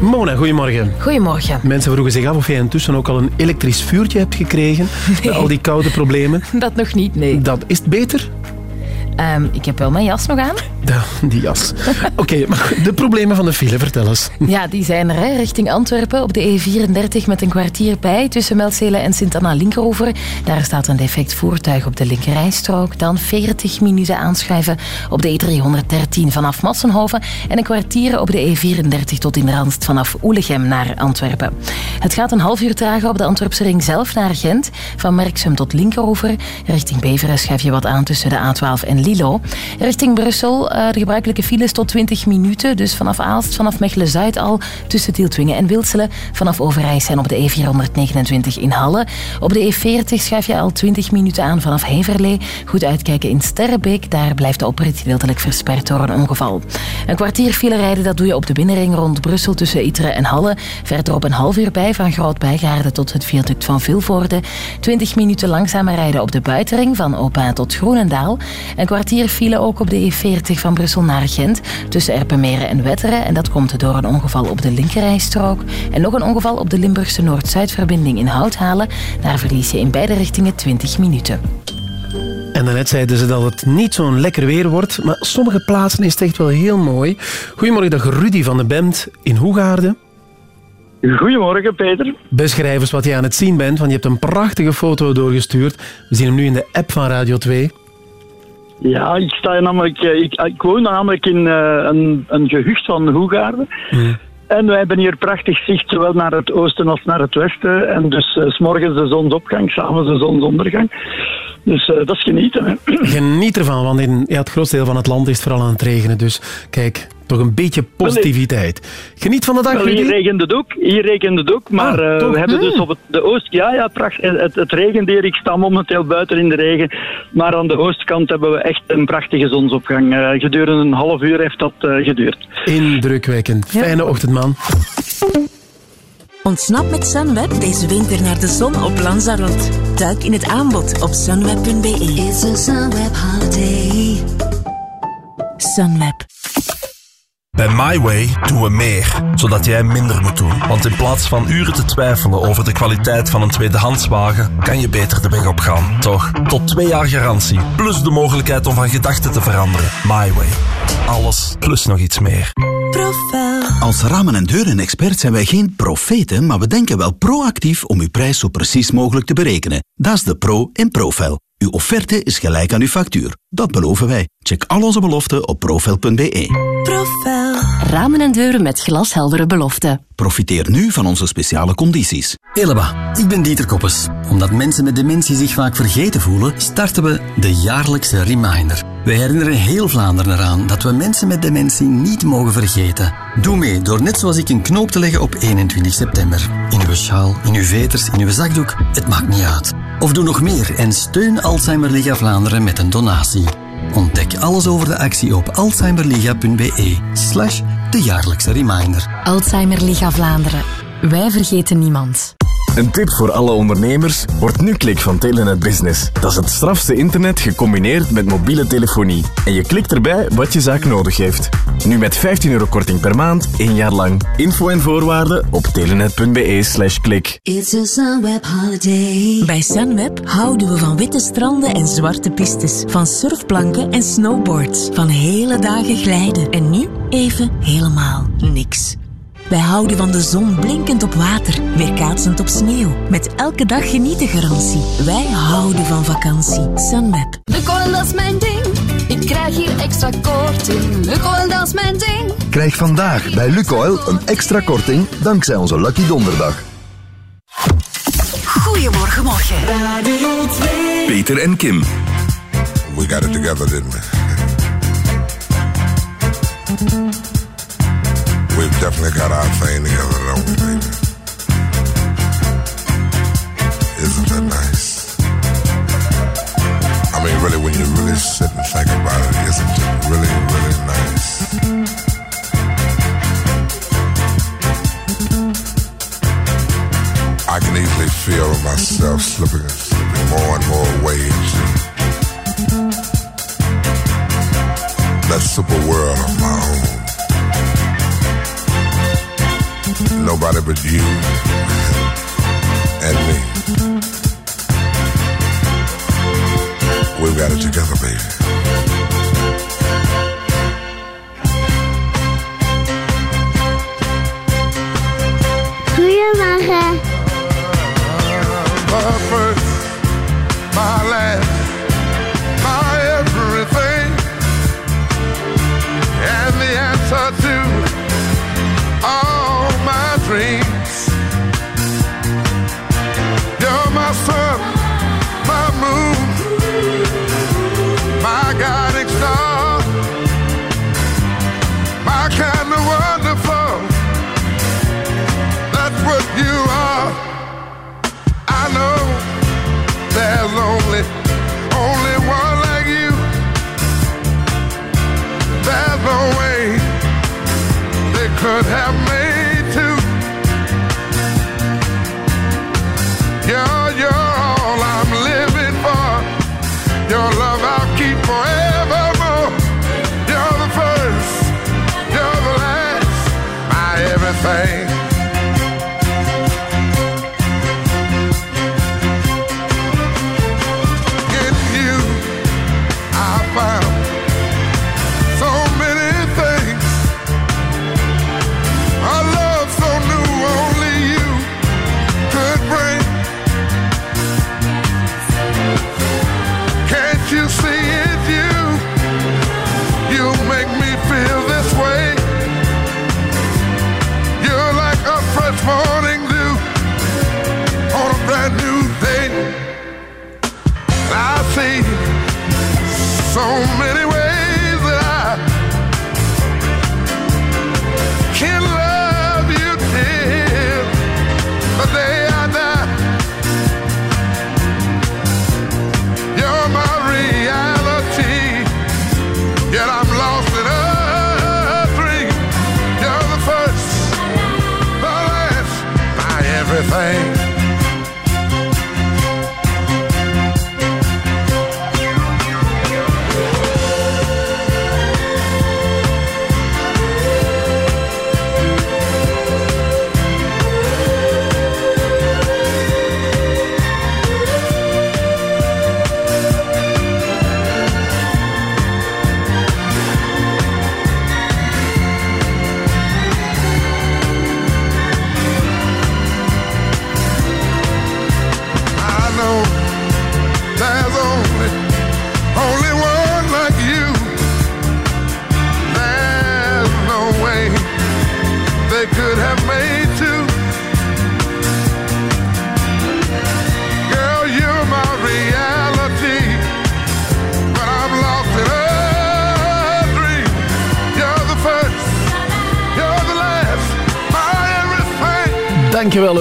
Mona, goedemorgen. Goedemorgen. Mensen vroegen zich af of jij intussen ook al een elektrisch vuurtje hebt gekregen. Met al die koude problemen. Dat nog niet, nee. Dat is het beter? Ehm, ik heb wel mijn jas nog aan. Ja, die jas. Oké, maar de problemen van de file, vertel eens. Ja, die zijn er, hè, richting Antwerpen op de E34 met een kwartier bij tussen Melzelen en Sint-Anna-Linkeroever. Daar staat een defect voertuig op de linkerrijstrook. Dan 40 minuten aanschuiven op de E313 vanaf Massenhoven en een kwartier op de E34 tot in Randst vanaf Oelegem naar Antwerpen. Het gaat een half uur tragen op de Antwerpse ring zelf naar Gent. Van Merksem tot Linkeroever. Richting Beveren schuif je wat aan tussen de A12 en Lilo. Richting Brussel eh, de gebruikelijke files tot 20 minuten. Dus vanaf Aalst, vanaf Mechelen-Zuid al tussen Tieltwingen en Wilselen. Vanaf Overijs en op de E429 in Halle. Op de E40 schuif je al 20 minuten aan vanaf Heverlee. Goed uitkijken in Sterrebeek. Daar blijft de oprit gedeeltelijk versperd door een ongeval. Een kwartier file rijden, dat doe je op de binnenring rond Brussel tussen Iteren en Halle. Verder op een half uur bij van Groot-Bijgaarden tot het viaduct van Vilvoorde. 20 minuten langzamer rijden op de buitenring van Opa tot Groenendaal. Kwartier file ook op de E40 van Brussel naar Gent tussen Erpenmeren en Wetteren. En dat komt door een ongeval op de linkerrijstrook. En nog een ongeval op de Limburgse Noord-Zuidverbinding in Houthalen. Daar verlies je in beide richtingen 20 minuten. En daarnet zeiden ze dat het niet zo'n lekker weer wordt, maar sommige plaatsen is het echt wel heel mooi. Goedemorgen, dag Rudy van de Bemt in Hoegaarden. Goedemorgen, Peter. Beschrijf eens wat je aan het zien bent, want je hebt een prachtige foto doorgestuurd. We zien hem nu in de app van Radio 2. Ja, ik, sta namelijk, eh, ik, ik woon namelijk in eh, een, een gehucht van Hoegaarden. En wij hebben hier prachtig zicht, zowel naar het oosten als naar het westen. En dus eh, s s'morgens de zonsopgang, s'avonds de zonsondergang. Dus dat is genieten. Hè. Geniet ervan, want in ja, het grootste deel van het land is het vooral aan het regenen. Dus kijk, toch een beetje positiviteit. Geniet van de dag, Wel, hier Rudy. regent het ook, hier regent het ook, maar Ah, eh, we hebben dus Hmm. op het, de oost... Ja, ja, prachtig. Het, het regent hier, ik sta momenteel buiten in de regen. Maar aan de oostkant hebben we echt een prachtige zonsopgang. Eh, gedurende een half uur heeft dat eh, geduurd. Indrukwekkend. Fijne ochtend, man. Ontsnap met Sunweb deze winter naar de zon op Lanzarote. Duik in het aanbod op sunweb.be. It's a Sunweb holiday. Sunweb. Bij MyWay doen we meer, zodat jij minder moet doen. Want in plaats van uren te twijfelen over de kwaliteit van een tweedehandswagen, kan je beter de weg opgaan, toch? Tot twee jaar garantie, plus de mogelijkheid om van gedachten te veranderen. MyWay. Alles, plus nog iets meer. Als ramen- en deuren-expert zijn wij geen profeten, maar we denken wel proactief om uw prijs zo precies mogelijk te berekenen. Dat is de Pro in Profel. Uw offerte is gelijk aan uw factuur. Dat beloven wij. Check al onze beloften op profel.be. Ramen en deuren met glasheldere beloften. Profiteer nu van onze speciale condities. Eleba, ik ben Dieter Koppes. Omdat mensen met dementie zich vaak vergeten voelen, starten we de jaarlijkse reminder. Wij herinneren heel Vlaanderen eraan dat we mensen met dementie niet mogen vergeten. Doe mee door net zoals ik een knoop te leggen op 21 september. In uw sjaal, in uw veters, in uw zakdoek, het maakt niet uit. Of doe nog meer en steun Alzheimer Liga Vlaanderen met een donatie. Ontdek alles over de actie op alzheimerliga.be slash de jaarlijkse reminder. Alzheimer Liga Vlaanderen. Wij vergeten niemand. Een tip voor alle ondernemers, wordt nu klik van Telenet Business. Dat is het strafste internet gecombineerd met mobiele telefonie. En je klikt erbij wat je zaak nodig heeft. Nu met 15 euro korting per maand, één jaar lang. Info en voorwaarden op telenet.be slash klik. It's a Sunweb holiday. Bij Sunweb houden we van witte stranden en zwarte pistes. Van surfplanken en snowboards. Van hele dagen glijden. En nu even helemaal niks. Wij houden van de zon blinkend op water, weerkaatsend op sneeuw. Met elke dag genieten garantie. Wij houden van vakantie. Sunweb. Lukoil, dat is mijn ding. Ik krijg hier extra korting. Lukoil, dat is mijn ding. Krijg vandaag bij Lukoil een extra korting dankzij onze Lucky Donderdag. Goedemorgen, morgen. Peter en Kim. We got it together, didn't we? We've definitely got our thing together, don't we, baby? Isn't that nice? I mean, really, when you really sit and think about it, isn't it really, really nice? I can easily feel myself slipping, and slipping more and more away into that super world Nobody but you and me. We've got it together, baby. Goedemorgen.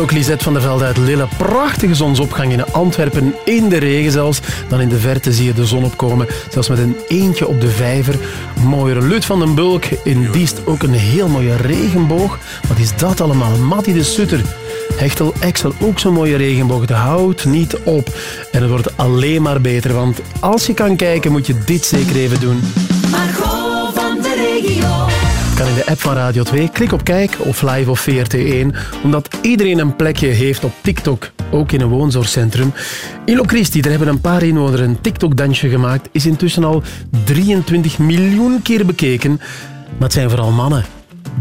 Ook Lisette van der Velde uit Lille. Prachtige zonsopgang in Antwerpen, in de regen zelfs. Dan in de verte zie je de zon opkomen, zelfs met een eentje op de vijver. Mooie Lut van den Bulk, in Diest ook een heel mooie regenboog. Wat is dat allemaal? Matty de Sutter. Hechtel Excel, ook zo'n mooie regenboog. De houdt niet op. En het wordt alleen maar beter, want als je kan kijken, moet je dit zeker even doen. Kan in de app van Radio 2. Klik op Kijk of Live of VRT1. Omdat iedereen een plekje heeft op TikTok. Ook in een woonzorgcentrum. Ilo Christi, daar hebben een paar inwoners een TikTok-dansje gemaakt. Is intussen al 23 miljoen keer bekeken. Maar het zijn vooral mannen.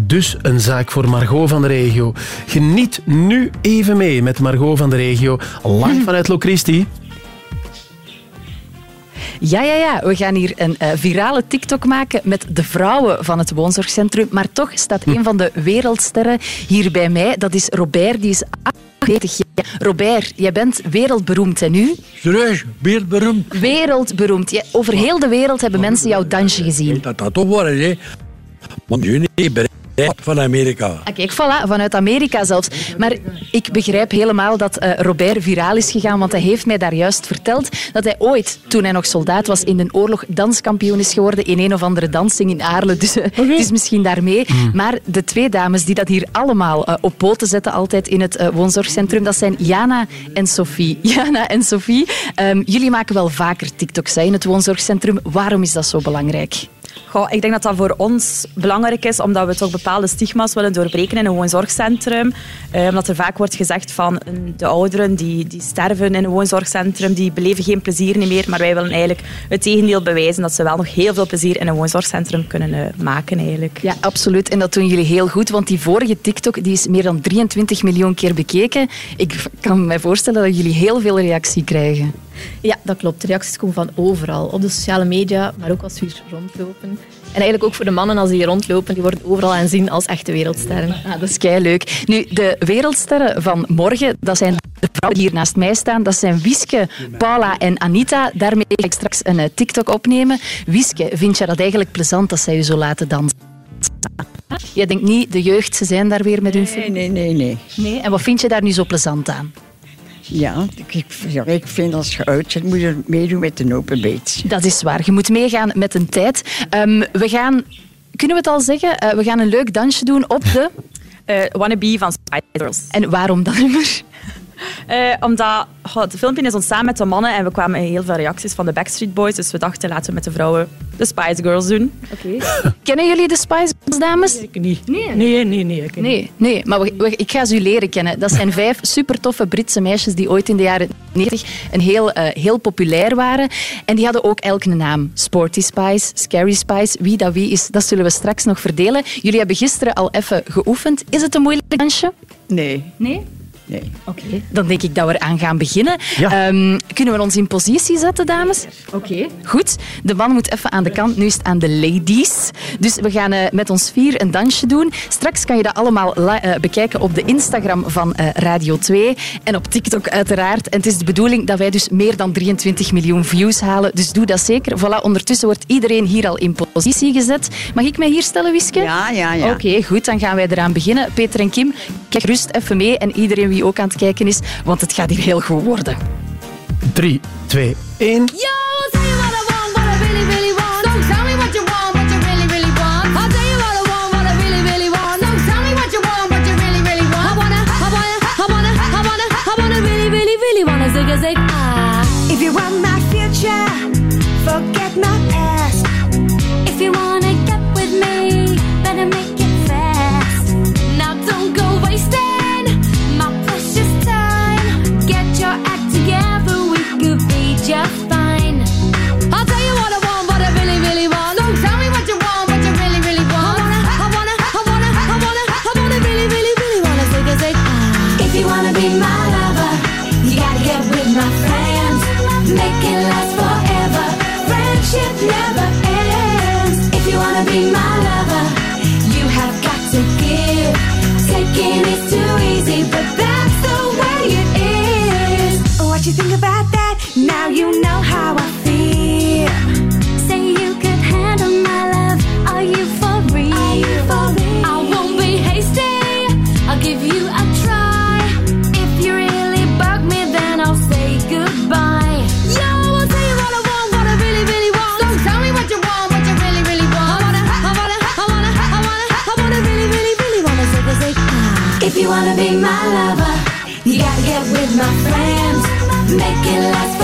Dus een zaak voor Margot van de Regio. Geniet nu even mee met Margot van de Regio. Live vanuit Locristi. Ja, ja, ja. We gaan hier een eh, virale TikTok maken met de vrouwen van het woonzorgcentrum. Maar toch staat een van de wereldsterren hier bij mij. Dat is Robert, die is 48 jaar. Robert, jij bent wereldberoemd en nu? Serieus, wereldberoemd. Wereldberoemd. Ja, over heel de wereld hebben mensen jouw dansje gezien. Dat dat toch worden, hè? Want jullie van Amerika. Ah, kijk, voilà, vanuit Amerika zelfs. Maar ik begrijp helemaal dat eh, Robert viraal is gegaan, want hij heeft mij daar juist verteld dat hij ooit, toen hij nog soldaat was, in een oorlog danskampioen is geworden in een of andere dansing in Aarle. Dus eh, het is misschien daarmee. Maar de twee dames die dat hier allemaal eh, op poten zetten, altijd in het woonzorgcentrum, dat zijn Jana en Sophie. Jana en Sophie, ehm, jullie maken wel vaker TikToks hè, in het woonzorgcentrum. Waarom is dat zo belangrijk? Goh, ik denk dat dat voor ons belangrijk is, omdat we toch bepaalde stigma's willen doorbreken in een woonzorgcentrum. Eh, omdat er vaak wordt gezegd van de ouderen die, die sterven in een woonzorgcentrum, die beleven geen plezier meer. Maar wij willen eigenlijk het tegendeel bewijzen, dat ze wel nog heel veel plezier in een woonzorgcentrum kunnen eh, maken eigenlijk. Ja, absoluut. En dat doen jullie heel goed, want die vorige TikTok die is meer dan 23 miljoen keer bekeken. Ik kan me voorstellen dat jullie heel veel reactie krijgen. Ja, dat klopt. De reacties komen van overal. Op de sociale media, maar ook als we hier rondlopen. En eigenlijk ook voor de mannen als die hier rondlopen, die worden overal aanzien als echte wereldsterren. Ah, dat is kei leuk. Nu, de wereldsterren van morgen, dat zijn de vrouwen die hier naast mij staan. Dat zijn Wiske, Paula en Anita. Daarmee ga ik straks een eh, TikTok opnemen. Wiske, vind je dat eigenlijk plezant dat zij je zo laten dansen? Je denkt niet, de jeugd, ze zijn daar weer met hun film? Nee, nee, nee. Nee? En wat vind je daar nu zo plezant aan? Ja, ik, ja, ik vind als je zit, moet je meedoen met de open beets. Dat is waar. Je moet meegaan met een tijd. Ehm, we gaan, kunnen we het al zeggen? Eh, we gaan een leuk dansje doen op de... Uh, Wannabe van Spice Girls. En waarom dat nummer? Eh, omdat goh, het filmpje is ontstaan met de mannen en we kwamen heel veel reacties van de Backstreet Boys. Dus we dachten, laten we met de vrouwen de Spice Girls doen. Kennen jullie de Spice Girls, dames? Ik niet. Nee, nee, nee. nee, ik Nee, nee, maar we- we- ik ga ze u leren kennen. Dat zijn vijf super toffe Britse meisjes die ooit in de jaren 90 een heel, eh, heel populair waren. En die hadden ook elk een naam. Sporty Spice, Scary Spice. Wie dat wie is, dat zullen we straks nog verdelen. Jullie hebben gisteren al even geoefend. Is het een moeilijk dansje? Nee. Nee? Nee. Oké, dan denk ik dat we eraan gaan beginnen. Ja. Ehm, kunnen we ons in positie zetten, dames? Oké. Goed. De man moet even aan de kant. Nu is het aan de ladies. Dus we gaan eh, met ons vier een dansje doen. Straks kan je dat allemaal eh, bekijken op de Instagram van eh, Radio 2. En op TikTok uiteraard. En het is de bedoeling dat wij dus meer dan 23 miljoen views halen. Dus doe dat zeker. Voilà, ondertussen wordt iedereen hier al in positie gezet. Mag ik mij hier stellen, Wiske? Ja, ja, ja. Oké, goed. Dan gaan wij eraan beginnen. Peter en Kim, kijk rust even mee. En iedereen wie ook aan het kijken is, want het gaat hier heel goed worden. 3, 2, 1. If you want my forget Now you know how I feel. Say you could handle my love. Are you for real? You for real? I won't be hasty. I'll give you a try. If you really bug me, then I'll say goodbye. Yo, I'll tell what I want, what I really, really want. So tell me what you want, what you really, really want. I wanna, I wanna, I wanna, I wanna, I wanna really, really, really wanna say, say, ah. If you wanna be my lover, you gotta get with my friends. Make it last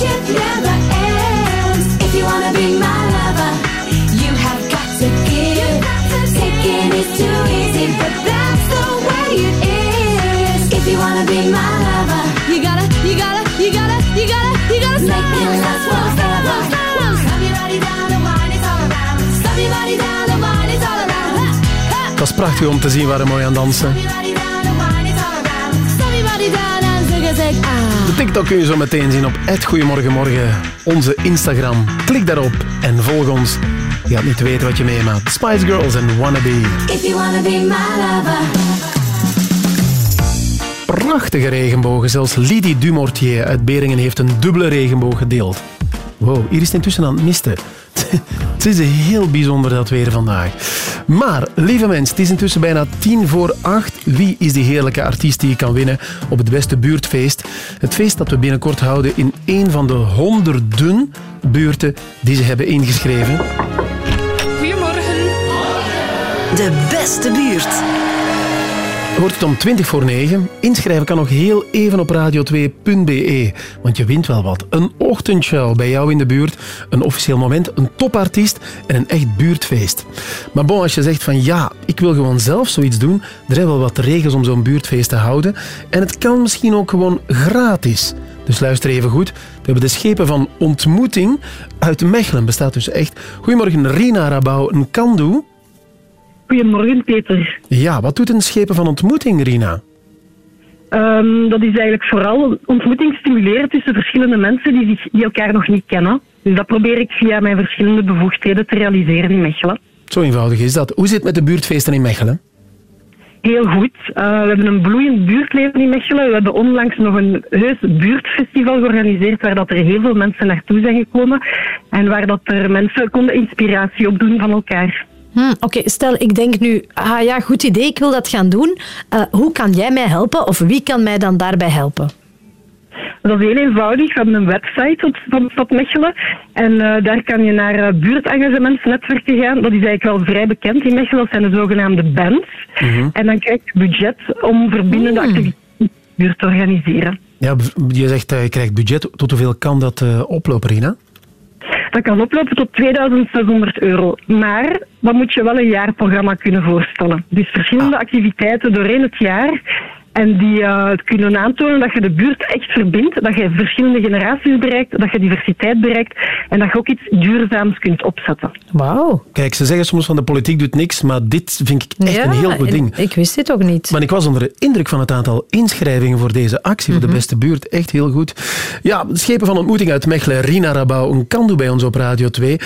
Friendship never ends. If you wanna be my lover, you have got to give. Taking is too easy, but that's the way it is. If you wanna be my lover, You gotta, you gotta, you gotta, you gotta, you gotta make it last forever. Slam your body down wine it all around. Slam your body down and wine it all around. Dat is prachtig om te zien waar we mooi aan dansen. Slam your body down and a ah. De TikTok kun je zo meteen zien op Goedemorgenmorgen, onze Instagram. Klik daarop en volg ons. Je gaat niet weten wat je meemaakt. Spice Girls en Wannabe. If you wanna be my lover. Prachtige regenbogen. Zelfs Lydie Dumortier uit Beringen heeft een dubbele regenboog gedeeld. Wow, hier is het intussen aan het misten. Het is heel bijzonder dat weer vandaag. Maar, lieve mensen, het is intussen bijna tien voor acht. Wie is die heerlijke artiest die je kan winnen op het beste buurtfeest? Het feest dat we binnenkort houden in een van de honderden buurten die ze hebben ingeschreven. Goedemorgen. De beste buurt. Wordt het om 20 voor 9. Inschrijven kan nog heel even op radio2.be. Want je wint wel wat. Een ochtendshow bij jou in de buurt. Een officieel moment, een topartiest en een echt buurtfeest. Maar bon, als je zegt van ja, ik wil gewoon zelf zoiets doen. Er zijn wel wat regels om zo'n buurtfeest te houden. En het kan misschien ook gewoon gratis. Dus luister even goed. We hebben de schepen van Ontmoeting uit Mechelen. Bestaat dus echt. Goedemorgen, Rina Rabouw, een kandoe. Goedemorgen, Peter. Ja, wat doet een schepen van Ontmoeting, Rina? Ehm, dat is eigenlijk vooral ontmoeting stimuleren tussen verschillende mensen die, zich, die elkaar nog niet kennen. Dus dat probeer ik via mijn verschillende bevoegdheden te realiseren in Mechelen. Zo eenvoudig is dat. Hoe zit het met de buurtfeesten in Mechelen? Heel goed. Eh, we hebben een bloeiend buurtleven in Mechelen. We hebben onlangs nog een heus buurtfestival georganiseerd waar dat er heel veel mensen naartoe zijn gekomen en waar dat er mensen konden inspiratie opdoen van elkaar. Hm, Oké, stel ik denk nu, ah ja, goed idee, ik wil dat gaan doen. Eh, hoe kan jij mij helpen of wie kan mij dan daarbij helpen? Dat is heel eenvoudig. We hebben een website van stad Mechelen. En eh, daar kan je naar uh, buurtengagementsnetwerken gaan. Dat is eigenlijk wel vrij bekend in Mechelen. Dat zijn de zogenaamde bands. En dan krijg je budget om verbindende activiteiten in de buurt te organiseren. Ja, je zegt uh, je krijgt budget. Tot hoeveel kan dat uh, oplopen, Rina? Dat kan oplopen tot 2600 euro. Maar dan moet je wel een jaarprogramma kunnen voorstellen. Dus verschillende activiteiten doorheen het jaar. En die uh, kunnen aantonen dat je de buurt echt verbindt, dat je verschillende generaties bereikt, dat je diversiteit bereikt en dat je ook iets duurzaams kunt opzetten. Wauw. Kijk, ze zeggen soms van de politiek doet niks, maar dit vind ik echt Ja, een heel goed ding. Ik wist dit ook niet. Maar ik was onder de indruk van het aantal inschrijvingen voor deze actie voor de Mhm. beste buurt. Echt heel goed. Ja, schepen van ontmoeting uit Mechelen, Rina Rabouw, een kandoe bij ons op Radio 2.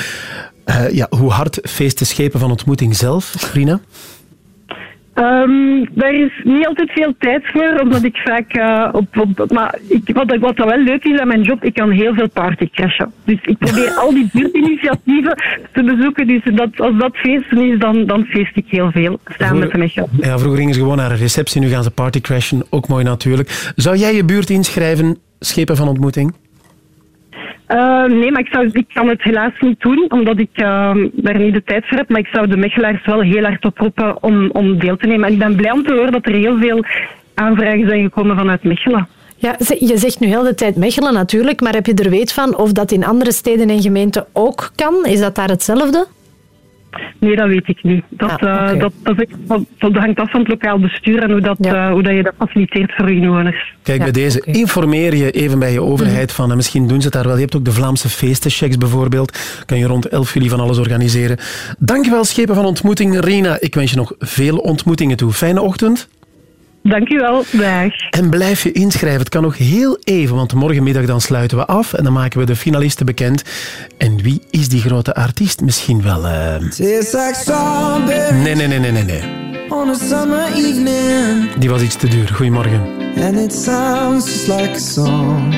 Eh, ja, hoe hard feest de schepen van ontmoeting zelf, Rina? Ehm, daar is niet altijd veel tijd voor, omdat ik vaak eh, op, op... Maar ik, wat, wat dat wel leuk is aan mijn job, ik kan heel veel partycrashen. Dus ik probeer al die buurtinitiatieven te bezoeken. Dus dat, als dat feesten is, dan, dan feest ik heel veel. Samen met de Mechelen. Ja, vroeger gingen ze gewoon naar een receptie, nu gaan ze partycrashen. Ook mooi natuurlijk. Zou jij je buurt inschrijven, schepen van ontmoeting? Eh, nee, maar ik, zou, ik kan het helaas niet doen, omdat ik eh, daar niet de tijd voor heb. Maar ik zou de Mechelaars wel heel hard oproepen om, om deel te nemen. En ik ben blij om te horen dat er heel veel aanvragen zijn gekomen vanuit Mechelen. Ja, je zegt nu heel de tijd Mechelen natuurlijk, maar heb je er weet van of dat in andere steden en gemeenten ook kan? Is dat daar hetzelfde? Nee, dat weet ik niet. Dat, Ah, eh, dat, dat, is- dat, dat hangt af van het lokaal bestuur en hoe, dat, eh, hoe dat je dat faciliteert voor je inwoners. Kijk, bij deze informeer je even bij je overheid van, en misschien doen ze het daar wel. Je hebt ook de Vlaamse feestenchecks bijvoorbeeld. Kan je rond 11 juli van alles organiseren. Dankjewel, schepen van ontmoeting. Rina, ik wens je nog veel ontmoetingen toe. Fijne ochtend. Dank u wel. Dag. En blijf je inschrijven. Het kan nog heel even, want morgenmiddag dan sluiten we af en dan maken we de finalisten bekend. En wie is die grote artiest? Misschien wel... eh, like strawberries Nee, nee, nee, nee, nee, nee. on a summer evening, Die was iets te duur. Goedemorgen. and it sounds just like a song.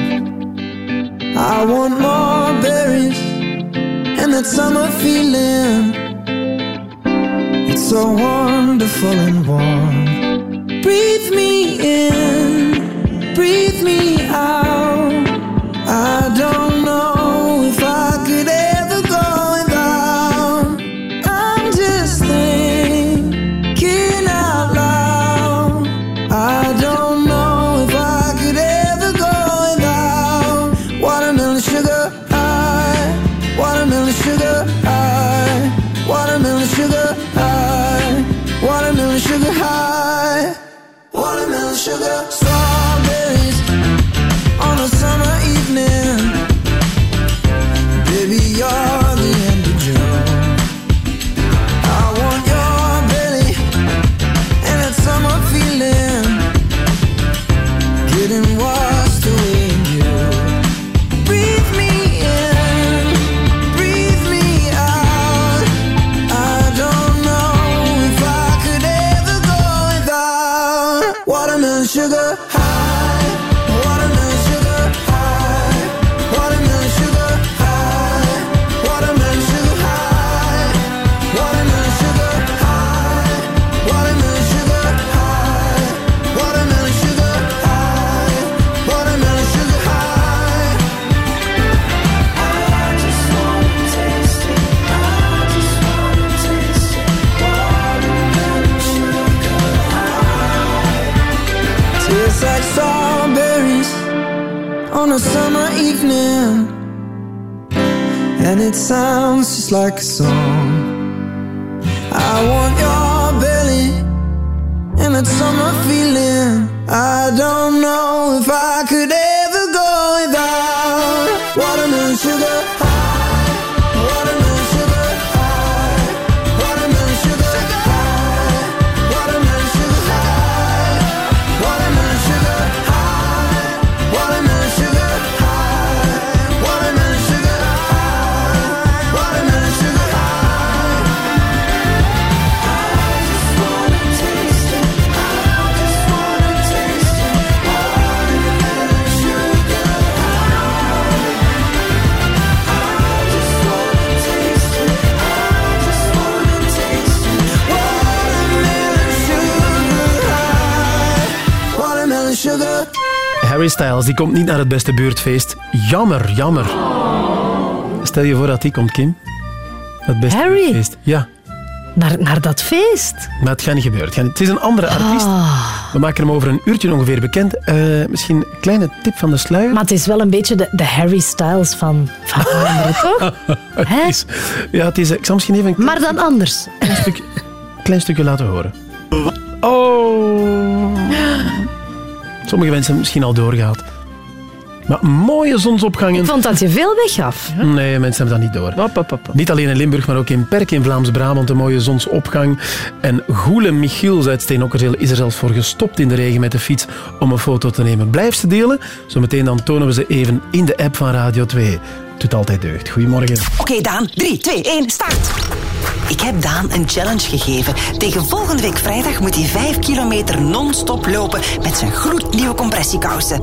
I want more berries and that summer feeling. It's so wonderful and warm. Breathe me in, breathe me out. I don't know and it sounds just like a song. I want your belly and that summer feeling. I don't know if I could ever Harry Styles, die komt niet naar het beste buurtfeest. Jammer, jammer. Stel je voor dat die komt, Kim. Het beste Harry? buurtfeest. Ja, Naar, naar dat feest. maar het gaat niet gebeuren. Het, is een andere artiest. Ah. We maken hem over een uurtje ongeveer bekend. Eh, misschien een kleine tip van de sluier. Maar het is wel een beetje de, de Harry Styles van, van Vlaanderen, toch? Is- ja, het is, ik zal misschien even een Maar dan anders. klein, stuk, klein stukje laten horen. Oh. Sommige mensen hebben misschien al doorgehaald. Maar mooie zonsopgang. Ik vond dat je veel weggaf. Nee, mensen hebben dat niet door. Niet alleen in Limburg, maar ook in Perk in Vlaams-Brabant een mooie zonsopgang. En Goele Michiels uit Steenokkerzeel is er zelfs voor gestopt in de regen met de fiets om een foto te nemen. Blijf ze delen. Zometeen dan tonen we ze even in de app van Radio 2. Doet altijd deugd. Goedemorgen. Oké, Daan. 3, 2, 1, start. Ik heb Daan een challenge gegeven. Tegen volgende week vrijdag moet hij 5 kilometer non-stop lopen met zijn gloednieuwe compressiekousen.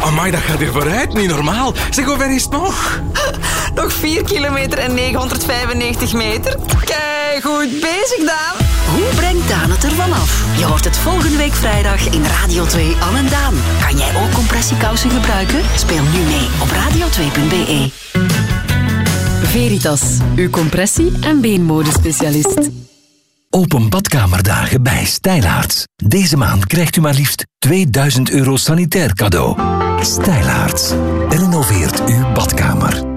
Amai, dat gaat hier vooruit. Niet normaal. Zeg, hoe ver is het nog? Nog 4 kilometer en 995 meter. Kijk, goed bezig, Daan. Hoe brengt Daan het ervan af? Je hoort het volgende week vrijdag in Radio 2 Al en Daan. Kan jij ook compressiekousen gebruiken? Speel nu mee op radio2.be. Veritas, uw compressie- en beenmodespecialist. Open badkamerdagen bij Stijlaarts. Deze maand krijgt u maar liefst 2000 euro sanitair cadeau. Stijlaarts. Renoveert uw badkamer.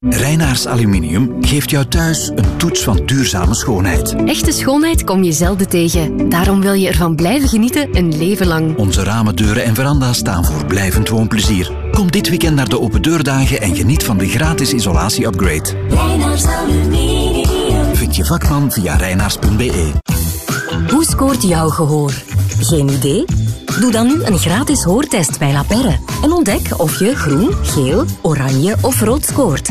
Reinaars Aluminium geeft jou thuis een toets van duurzame schoonheid. Echte schoonheid kom je zelden tegen. Daarom wil je ervan blijven genieten een leven lang. Onze ramen, deuren en veranda's staan voor blijvend woonplezier. Kom dit weekend naar de open deurdagen en geniet van de gratis isolatie-upgrade. Vind je vakman via reinaars.be. Hoe scoort jouw gehoor? Geen idee? Doe dan nu een gratis hoortest bij La Perre en ontdek of je groen, geel, oranje of rood scoort.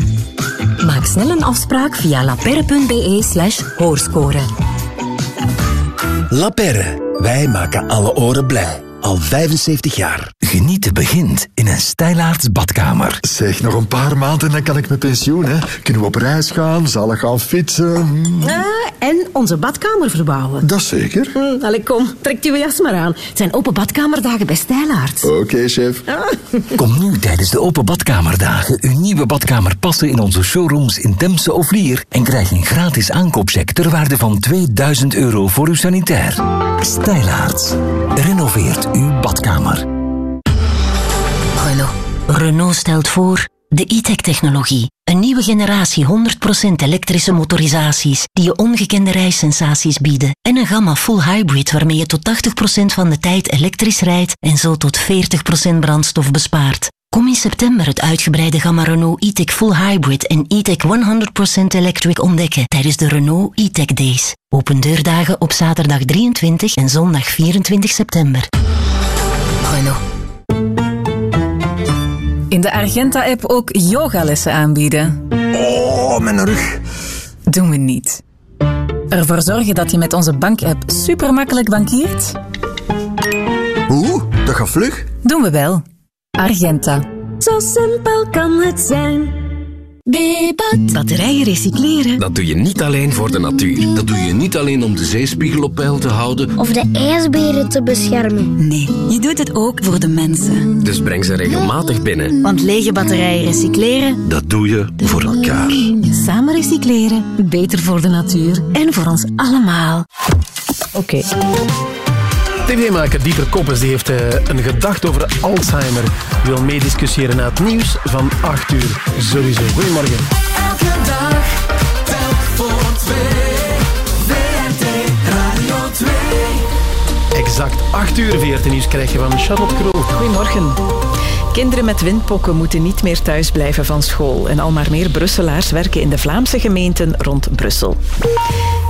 Maak snel een afspraak via laperre.be slash hoorscoren. La Perre. Wij maken alle oren blij. Al 75 jaar. Genieten begint in een stijlaarts badkamer. Zeg, nog een paar maanden en dan kan ik met pensioen, hè. Kunnen we op reis gaan, zalig gaan fietsen. Ah, en onze badkamer verbouwen. Dat zeker. Hm, allee, kom, trek uw jas maar aan. Het zijn open badkamerdagen bij Stijlaarts. Oké, chef. Kom nu tijdens de Open Badkamerdagen uw nieuwe badkamer passen in onze showrooms in Temse of Lier en krijg een gratis aankoopcheck ter waarde van 2000 euro voor uw sanitair. Stijlaarts. Renoveert uw badkamer. Renault. Renault stelt voor de e-tech-technologie. Een nieuwe generatie 100% elektrische motorisaties die je ongekende rijsensaties bieden. En een gamma full hybrid waarmee je tot 80% van de tijd elektrisch rijdt en zo tot 40% brandstof bespaart. Kom in september het uitgebreide gamma Renault e-tech full hybrid en e-tech 100% electric ontdekken tijdens de Renault e-tech Days. Open deurdagen op zaterdag 23 en zondag 24 september. Renault. In de Argenta-app ook yogalessen aanbieden. Oh, mijn rug. Doen we niet. Ervoor zorgen dat je met onze bankapp super makkelijk bankiert? Oeh, dat gaat vlug. Doen we wel. Argenta. Zo simpel kan het zijn. Bibat. Batterijen recycleren. Dat doe je niet alleen voor de natuur. Dat doe je niet alleen om de zeespiegel op peil te houden. Of de ijsberen te beschermen. Nee, je doet het ook voor de mensen. Dus breng ze regelmatig binnen. Want lege batterijen recycleren. Dat doe je voor elkaar. Samen recycleren. Beter voor de natuur. En voor ons allemaal. Oké. TV-maker Dieter Koppes die heeft eh, een gedachte over Alzheimer. Die wil meediscussiëren na het nieuws van 8 uur. Sowieso. Goedemorgen. Elke dag, telk voor twee. VRT Radio 2. Exact 8 uur 14 nieuws krijg je van Charlotte Kroog. Goedemorgen. Kinderen met windpokken moeten niet meer thuis blijven van school. En al maar meer Brusselaars werken in de Vlaamse gemeenten rond Brussel.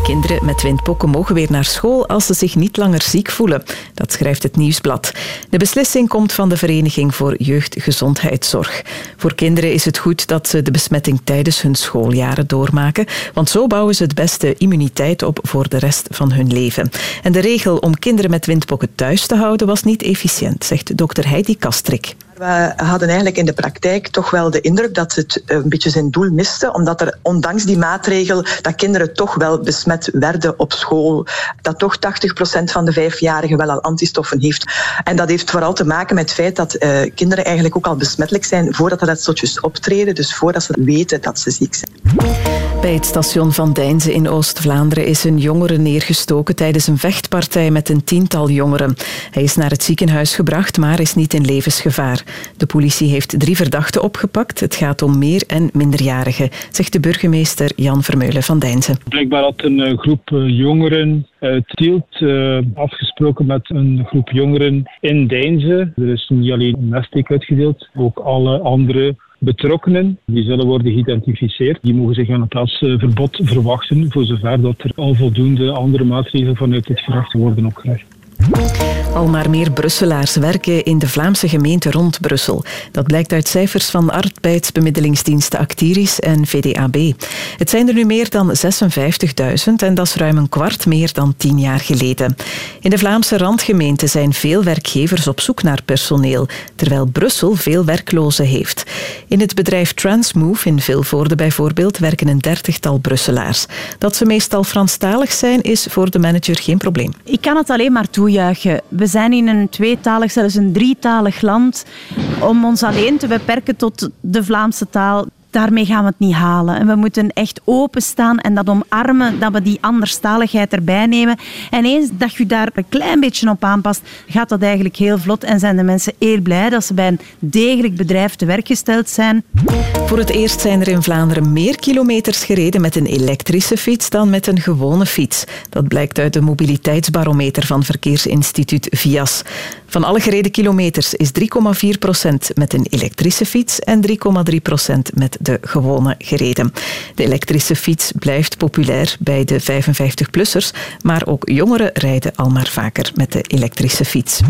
Kinderen met windpokken mogen weer naar school als ze zich niet langer ziek voelen. Dat schrijft het Nieuwsblad. De beslissing komt van de Vereniging voor Jeugdgezondheidszorg. Voor kinderen is het goed dat ze de besmetting tijdens hun schooljaren doormaken, want zo bouwen ze het beste immuniteit op voor de rest van hun leven. En de regel om kinderen met windpokken thuis te houden was niet efficiënt, zegt dokter Heidi Kastrik. We hadden eigenlijk in de praktijk toch wel de indruk dat het een beetje zijn doel miste, omdat er ondanks die maatregel dat kinderen toch wel besmet werden op school. Dat toch 80% van de vijfjarigen wel al antistoffen heeft. En dat heeft vooral te maken met het feit dat eh, kinderen eigenlijk ook al besmettelijk zijn voordat er dat optreden, dus voordat ze weten dat ze ziek zijn. Bij het station van Deinze in Oost-Vlaanderen is een jongere neergestoken tijdens een vechtpartij met een tiental jongeren. Hij is naar het ziekenhuis gebracht, maar is niet in levensgevaar. De politie heeft drie verdachten opgepakt. Het gaat om meer- en minderjarigen, zegt de burgemeester Jan Vermeulen van Deinze. Blijkbaar had een eh, groep eh, jongeren uit Tielt eh, afgesproken met een groep jongeren in Deinze. Er is niet alleen een messteek uitgedeeld, ook alle andere betrokkenen. Die zullen worden geïdentificeerd. Die mogen zich aan het plaatsverbod verwachten, voor zover dat er al voldoende andere maatregelen vanuit dit gerecht worden opgelegd. Al maar meer Brusselaars werken in de Vlaamse gemeente rond Brussel. Dat blijkt uit cijfers van arbeidsbemiddelingsdiensten Actiris en VDAB. Het zijn er nu meer dan 56.000 en dat is ruim een kwart meer dan tien jaar geleden. In de Vlaamse randgemeenten zijn veel werkgevers op zoek naar personeel, terwijl Brussel veel werklozen heeft. In het bedrijf Transmove in Vilvoorde bijvoorbeeld werken een dertigtal Brusselaars. Dat ze meestal Franstalig zijn is voor de manager geen probleem. Ik kan het alleen maar We zijn in een tweetalig, zelfs een drietalig land. Om ons alleen te beperken tot de Vlaamse taal, daarmee gaan we het niet halen. En we moeten echt openstaan en dat omarmen, dat we die anderstaligheid erbij nemen. En eens dat je daar een klein beetje op aanpast, gaat dat eigenlijk heel vlot en zijn de mensen heel blij dat ze bij een degelijk bedrijf te werk gesteld zijn. Voor het eerst zijn er in Vlaanderen meer kilometers gereden met een elektrische fiets dan met een gewone fiets. Dat blijkt uit de mobiliteitsbarometer van Verkeersinstituut VIAS. Van alle gereden kilometers is 3,4 procent met een elektrische fiets en 3,3 procent met de gewone gereden. De elektrische fiets blijft populair bij de 55-plussers, maar ook jongeren rijden al maar vaker met de elektrische fiets.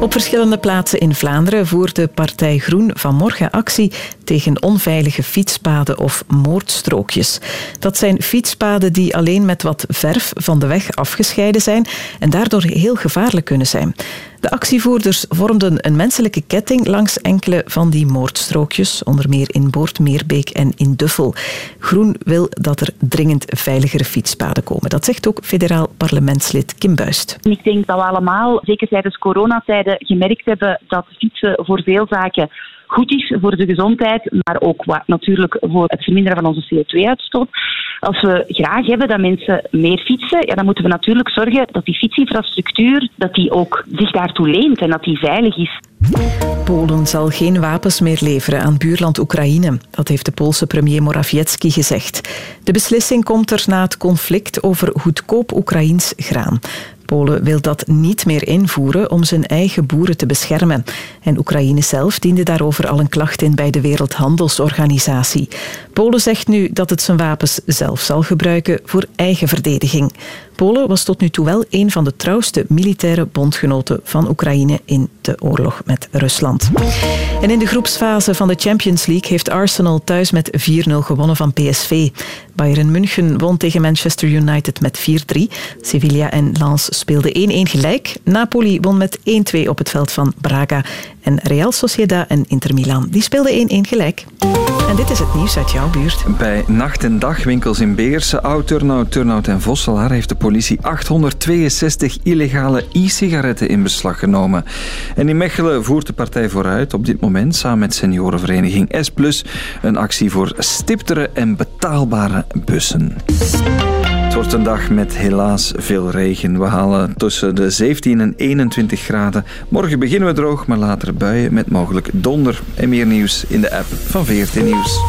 Op verschillende plaatsen in Vlaanderen voert de Partij Groen vanmorgen actie tegen onveilige fietspaden of moordstrookjes. Dat zijn fietspaden die alleen met wat verf van de weg afgescheiden zijn en daardoor heel gevaarlijk kunnen zijn. De actievoerders vormden een menselijke ketting langs enkele van die moordstrookjes, onder meer in Boort, Meerbeek en in Duffel. Groen wil dat er dringend veiligere fietspaden komen. Dat zegt ook federaal parlementslid Kim Buist. Ik denk dat we allemaal, zeker tijdens coronatijden, gemerkt hebben dat fietsen voor veel zaken goed is voor de gezondheid, maar ook wat, natuurlijk voor het verminderen van onze CO2-uitstoot. Als we graag hebben dat mensen meer fietsen, ja, dan moeten we natuurlijk zorgen dat die fietsinfrastructuur dat die ook zich daartoe leent en dat die veilig is. Polen zal geen wapens meer leveren aan buurland Oekraïne. Dat heeft de Poolse premier Morawiecki gezegd. De beslissing komt er na het conflict over goedkoop Oekraïns graan. Polen wil dat niet meer invoeren om zijn eigen boeren te beschermen. En Oekraïne zelf diende daarover al een klacht in bij de Wereldhandelsorganisatie. Polen zegt nu dat het zijn wapens zelf zal gebruiken voor eigen verdediging. Polen was tot nu toe wel een van de trouwste militaire bondgenoten van Oekraïne in de oorlog met Rusland. En in de groepsfase van de Champions League heeft Arsenal thuis met 4-0 gewonnen van PSV. Bayern München won tegen Manchester United met 4-3. Sevilla en Lens speelden 1-1 gelijk. Napoli won met 1-2 op het veld van Braga. En Real Sociedad en Inter Milan die speelden 1-1 gelijk. En dit is het nieuws uit Bij nacht- en dagwinkels in Beersen, Oud-Turnhout, Turnhout en Vosselaar heeft de politie 862 illegale e-sigaretten in beslag genomen. En in Mechelen voert de partij vooruit op dit moment samen met seniorenvereniging S+, een actie voor stiptere en betaalbare bussen. Het wordt een dag met helaas veel regen. We halen tussen de 17 en 21 graden. Morgen beginnen we droog, maar later buien met mogelijk donder. En meer nieuws in de app van VRT Nieuws.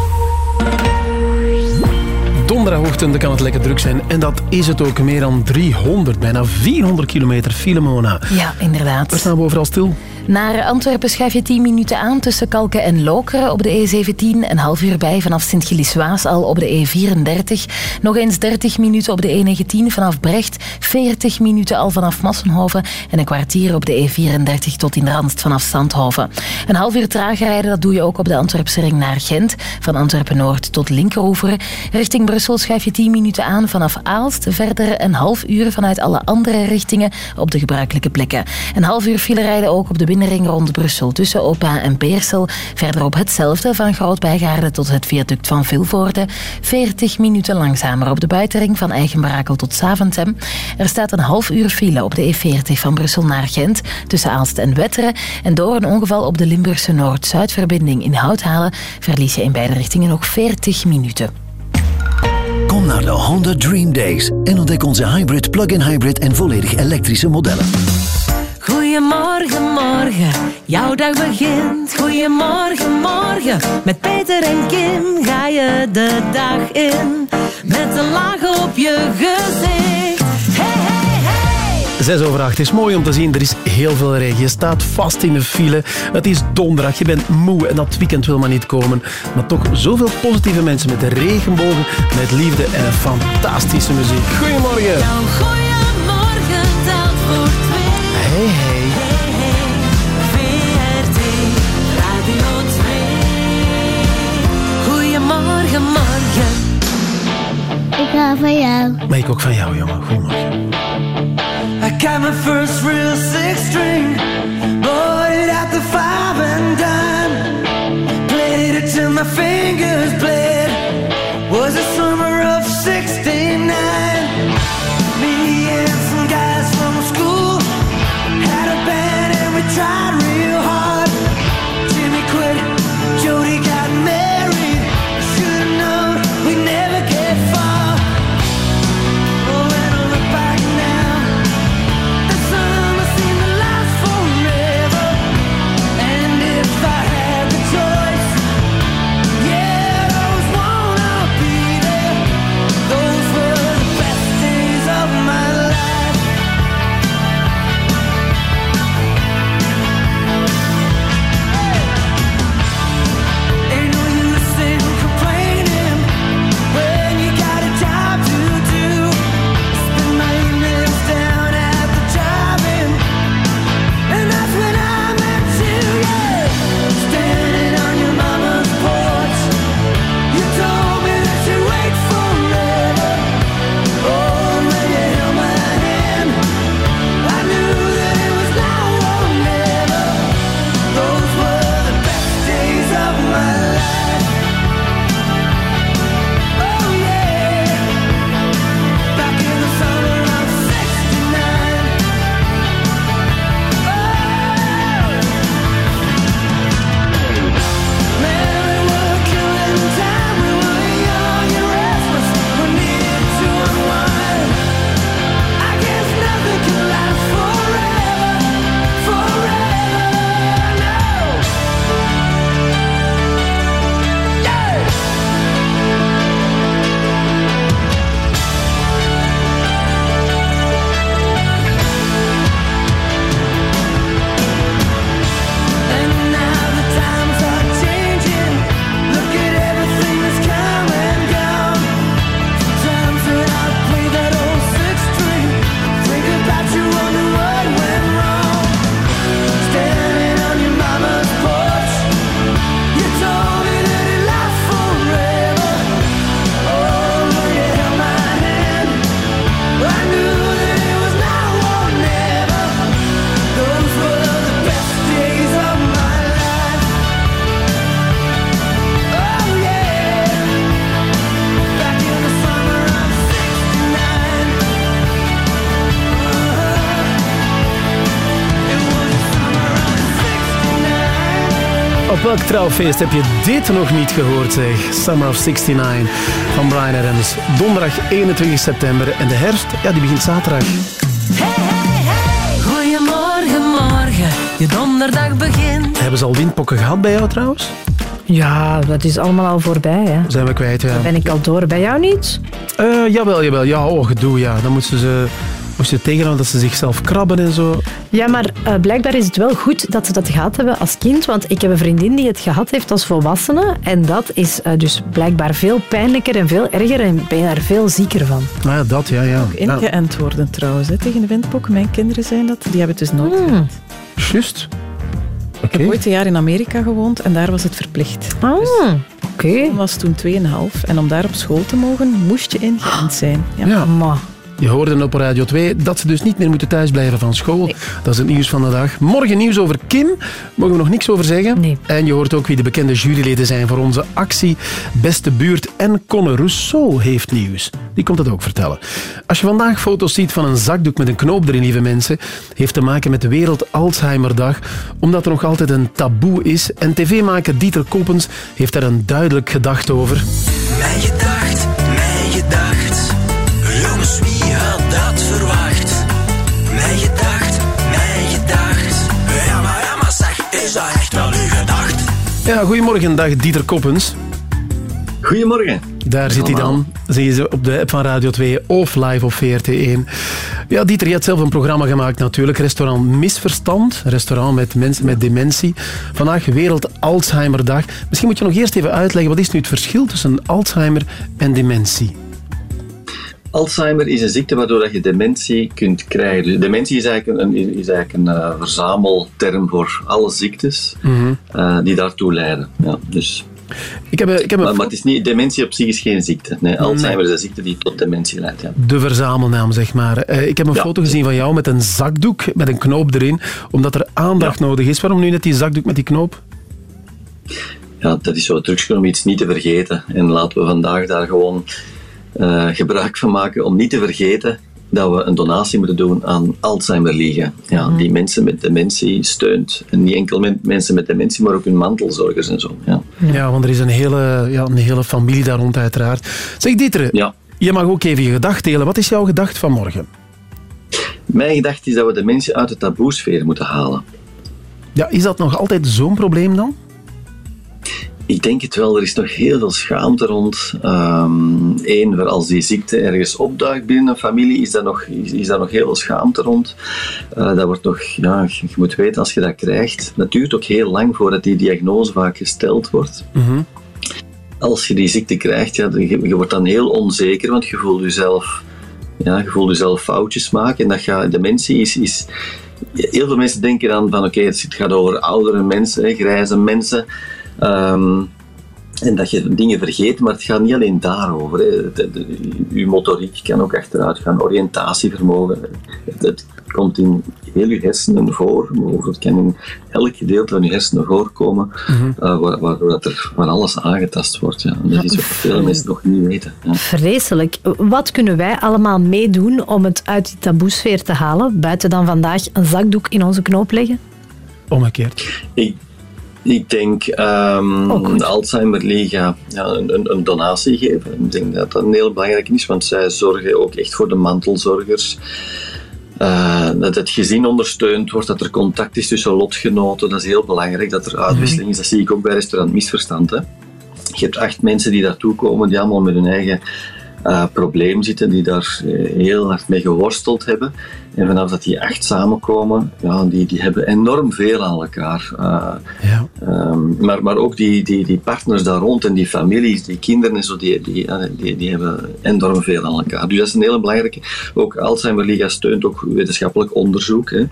Donderdagochtend kan het lekker druk zijn. En dat is het ook. Meer dan 300, bijna 400 kilometer file, Mona. Ja, inderdaad. Waar staan we overal stil? Naar Antwerpen schuif je 10 minuten aan tussen Kalken en Lokeren op de E17. Een half uur bij vanaf Sint-Gilles-Waas al op de E34. Nog eens 30 minuten op de E19 vanaf Brecht. 40 minuten al vanaf Massenhoven. En een kwartier op de E34 tot in Randst vanaf Zandhoven. Een half uur trager rijden, dat doe je ook op de Antwerpse ring naar Gent. Van Antwerpen-Noord tot Linkeroever. Richting Brussel schuif je 10 minuten aan vanaf Aalst. Verder een half uur vanuit alle andere richtingen op de gebruikelijke plekken. Een half uur file rijden ook op de binnenring rond Brussel tussen Opa en Beersel. Verderop hetzelfde van Groot-Bijgaarden tot het viaduct van Vilvoorde. 40 minuten langzamer op de buitenring van Eigenbrakel tot Saventem. Er staat een half uur file op de E40 van Brussel naar Gent tussen Aalst en Wetteren. En door een ongeval op de Limburgse Noord-Zuidverbinding in Houthalen verlies je in beide richtingen nog 40 minuten. Kom naar de Honda Dream Days en ontdek onze hybrid, plug-in hybrid en volledig elektrische modellen. Goedemorgen, morgen, jouw dag begint. Goedemorgen, morgen, met Peter en Kim ga je de dag in. Met een laag op je gezicht. Hey, hey, hey. 6 over 8 is mooi om te zien. Er is heel veel regen. Je staat vast in de file. Het is donderdag. Je bent moe en dat weekend wil maar niet komen. Maar toch zoveel positieve mensen met de regenbogen, met liefde en fantastische muziek. Goedemorgen. Goeiemorgen hou van jou. Maar ik ook van jou, jongen. Goedemorgen. I got my first real six string. Bought it at the five and dime. Played it till my fingers bled. Welk trouwfeest heb je dit nog niet gehoord, zeg? Summer of 69 van Brian Adams. Donderdag 21 september. En de herfst, ja, die begint zaterdag. Goedemorgen, morgen, je donderdag begint. Hebben ze al windpokken gehad bij jou trouwens? Ja, dat is allemaal al voorbij. Hè. Zijn we kwijt, ja. Ben ik al door bij jou niet? Eh, jawel, jawel. Ja, oh, gedoe, ja. Dan moesten ze, moesten ze tegenhouden dat ze zichzelf krabben en zo. Ja, maar eh, blijkbaar is het wel goed dat ze dat gehad hebben als kind. Want ik heb een vriendin die het gehad heeft als volwassene. En dat is eh, dus blijkbaar veel pijnlijker en veel erger. En ben je daar veel zieker van. Nou ja, dat, ja, ja. Ingeënt worden trouwens hè, tegen de windpokken. Mijn kinderen zijn dat. Die hebben het dus nooit gehad. Juist. Ik heb ooit een jaar in Amerika gewoond en daar was het verplicht. Ah, oké. Ik was toen 2,5 en om daar op school te mogen, moest je ingeënt zijn. Ja. Ja. Je hoorde op Radio 2 dat ze dus niet meer moeten thuisblijven van school. Dat is het nieuws van de dag. Morgen nieuws over Kim. Mogen we nog niks over zeggen. En je hoort ook wie de bekende juryleden zijn voor onze actie Beste Buurt. En Conne Rousseau heeft nieuws. Die komt het ook vertellen. Als je vandaag foto's ziet van een zakdoek met een knoop erin, lieve mensen, heeft te maken met de Wereld Alzheimerdag, omdat er nog altijd een taboe is. En tv-maker Dieter Koppens heeft daar een duidelijk gedachte over. Gedacht, mijn gedacht. Ja, goedemorgen, dag Dieter Koppens. Goedemorgen. Daar zit hij dan. Zie je ze op de app van Radio 2 of live op VRT1. Ja, Dieter, je hebt zelf een programma gemaakt natuurlijk. Restaurant Misverstand. Restaurant met mensen met dementie. Vandaag Wereld Alzheimerdag. Misschien moet je nog eerst even uitleggen, wat is nu het verschil tussen Alzheimer en dementie? Alzheimer is een ziekte waardoor dat je dementie kunt krijgen. Dus dementie is eigenlijk een, is eigenlijk een eh, verzamelterm voor alle ziektes eh, die daartoe leiden. Ja, dus. Ik heb, ik heb maar, maar het is niet, dementie op zich is geen ziekte. Nee, Alzheimer is een ziekte die tot dementie leidt. Ja. De verzamelnaam, zeg maar. Eh, ik heb een foto gezien van jou met een zakdoek met een knoop erin, omdat er aandacht nodig is. Waarom nu net die zakdoek met die knoop? ja, dat is zo het trucje om iets niet te vergeten. En laten we vandaag daar gewoon eh, gebruik van maken om niet te vergeten dat we een donatie moeten doen aan Alzheimer Liga. Ja, Die mensen met dementie steunt. En niet enkel men- mensen met dementie, maar ook hun mantelzorgers en zo. Ja. Ja, want er is een hele, ja, een hele familie daar rond uiteraard. Zeg Dieter, Ja. je mag ook even je gedacht delen. Wat is jouw gedacht van morgen? Mijn gedachte is dat we de mensen uit de taboesfeer moeten halen. Ja, is dat nog altijd zo'n probleem dan? Ik denk het wel. Er is nog heel veel schaamte rond. Eén, voor als die ziekte ergens opduikt binnen een familie, is daar nog, is, is daar nog heel veel schaamte rond. Eh, dat wordt nog, ja, je moet weten, als je dat krijgt, dat duurt ook heel lang voordat die diagnose vaak gesteld wordt. Als je die ziekte krijgt, ja, je, je wordt dan heel onzeker, want je voelt jezelf, ja, je voelt jezelf foutjes maken. En dat gaat, dementie is, is heel veel mensen denken dan van oké, het gaat over oudere mensen, hè, grijze mensen. Ehm, en dat je dingen vergeet, maar het gaat niet alleen daarover. Hè. De- de- Uw motoriek kan ook achteruit gaan, oriëntatievermogen. Het, het komt in heel uw hersenen voor, of het kan in elk gedeelte van uw hersenen voorkomen, eh, waar- waardoor dat er van alles aangetast wordt. Ja. En dat is wat veel mensen nog niet weten. Ja. Vreselijk. Wat kunnen wij allemaal meedoen om het uit die taboesfeer te halen? Buiten dan vandaag een zakdoek in onze knoop leggen? Omgekeerd. Ik, ik denk ehm, de Alzheimer Liga ja, een, donatie geven. Ik denk dat dat een heel belangrijk is, want zij zorgen ook echt voor de mantelzorgers. Eh, dat het gezin ondersteund wordt, dat er contact is tussen lotgenoten, dat is heel belangrijk, dat er uitwisseling is. Dat zie ik ook bij restaurant Misverstand. Hè. Je hebt acht mensen die daartoe komen, die allemaal met hun eigen eh, probleem zitten, die daar eh, heel hard mee geworsteld hebben. En vanaf dat die acht samenkomen, ja, die, die hebben enorm veel aan elkaar. Eh, ehm, maar, maar ook die, die, die partners daar rond en die families, die kinderen en zo, die, die, ja, die, die hebben enorm veel aan elkaar. Dus dat is een hele belangrijke. Ook Alzheimer Liga steunt ook wetenschappelijk onderzoek. Hè.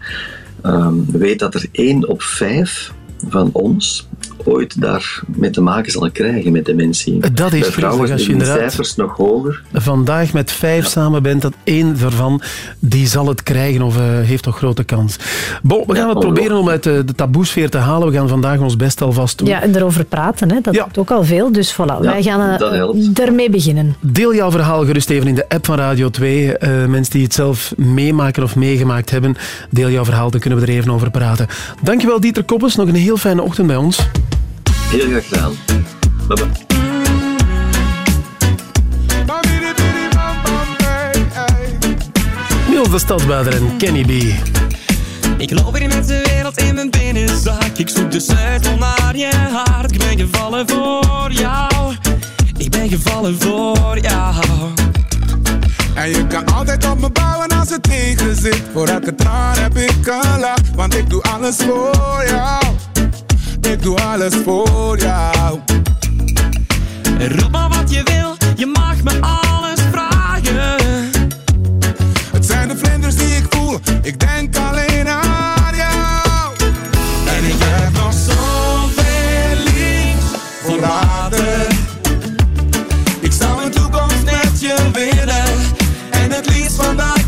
Ehm, weet dat er één op vijf van ons ooit daar mee te maken zal krijgen met dementie. Dat is vrouwen als je inderdaad cijfers nog hoger. vandaag met vijf samen bent, dat één daarvan die zal het krijgen of eh, heeft toch grote kans. Bon, we gaan het proberen om uit de, de taboesfeer te halen. We gaan vandaag ons best alvast doen. Ja, en erover praten, hè. dat doet ook al veel. Dus voilà, wij gaan eh, ermee beginnen. Deel jouw verhaal gerust even in de app van Radio 2. Eh, mensen die het zelf meemaken of meegemaakt hebben, deel jouw verhaal, dan kunnen we er even over praten. Dankjewel Dieter Koppes, nog een heel fijne ochtend bij ons. Heel graag gedaan. Bye bye. Niels de Stadsbader en Kenny B. Ik loop hier met de wereld in mijn binnenzak. Ik zoek de sleutel naar je hart. Ik ben gevallen voor jou. Ik ben gevallen voor jou. En je kan altijd op me bouwen als het tegen zit. Voor elke traan heb ik een lach, want ik doe alles voor jou. Ik doe alles voor jou. Roep maar wat je wil, je mag me alles vragen. Het zijn de vlinders die ik voel, ik denk alleen aan jou. En ik heb nog zoveel liefs voor later. Ik zou een toekomst met je willen. En het liefst vandaag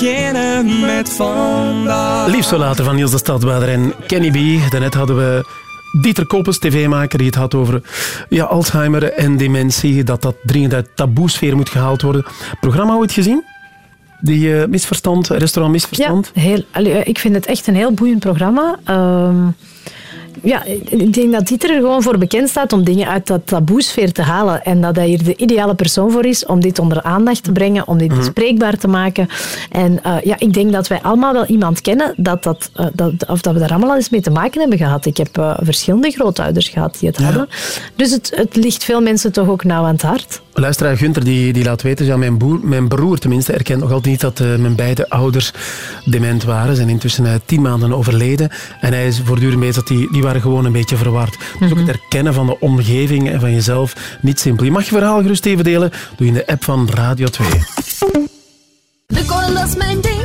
beginnen met vandaag. Liefst later van Niels de Stadsbader en Kenny B. Daarnet hadden we Dieter Koppes, tv-maker, die het had over ja, Alzheimer en dementie. Dat dat dringend uit taboesfeer moet gehaald worden. Programma ooit gezien? Die eh, misverstand, restaurant misverstand? Ja, heel, allee, eh, ik vind het echt een heel boeiend programma. Ehm, ja, ik denk dat Dieter er gewoon voor bekend staat om dingen uit dat taboesfeer te halen. En dat hij hier de ideale persoon voor is om dit onder aandacht te brengen, om dit Mhm. bespreekbaar te maken. En eh, ja, ik denk dat wij allemaal wel iemand kennen dat, dat, eh, dat, of dat we daar allemaal eens mee te maken hebben gehad. Ik heb eh, verschillende grootouders gehad die het hadden. Dus het, het ligt veel mensen toch ook nauw aan het hart. Luisteraar Gunther die, die laat weten, ja, mijn, boer, mijn broer tenminste erkent nog altijd niet dat mijn beide ouders dement waren. Ze zijn intussen eh, tien maanden overleden. En hij is voortdurend bezig dat die, die waren gewoon een beetje verward. Dus ook het herkennen van de omgeving en van jezelf niet simpel. Je mag je verhaal gerust even delen. Doe je in de app van Radio 2. Lukoil, dat is mijn ding.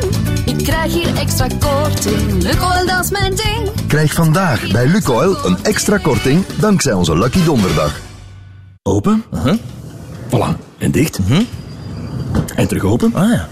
Ik krijg hier extra korting. Lukoil, dat is mijn ding. Krijg vandaag bij Lukoil een extra korting dankzij onze Lucky Donderdag. Open. Voilà. En dicht. En terug open. Ah ja.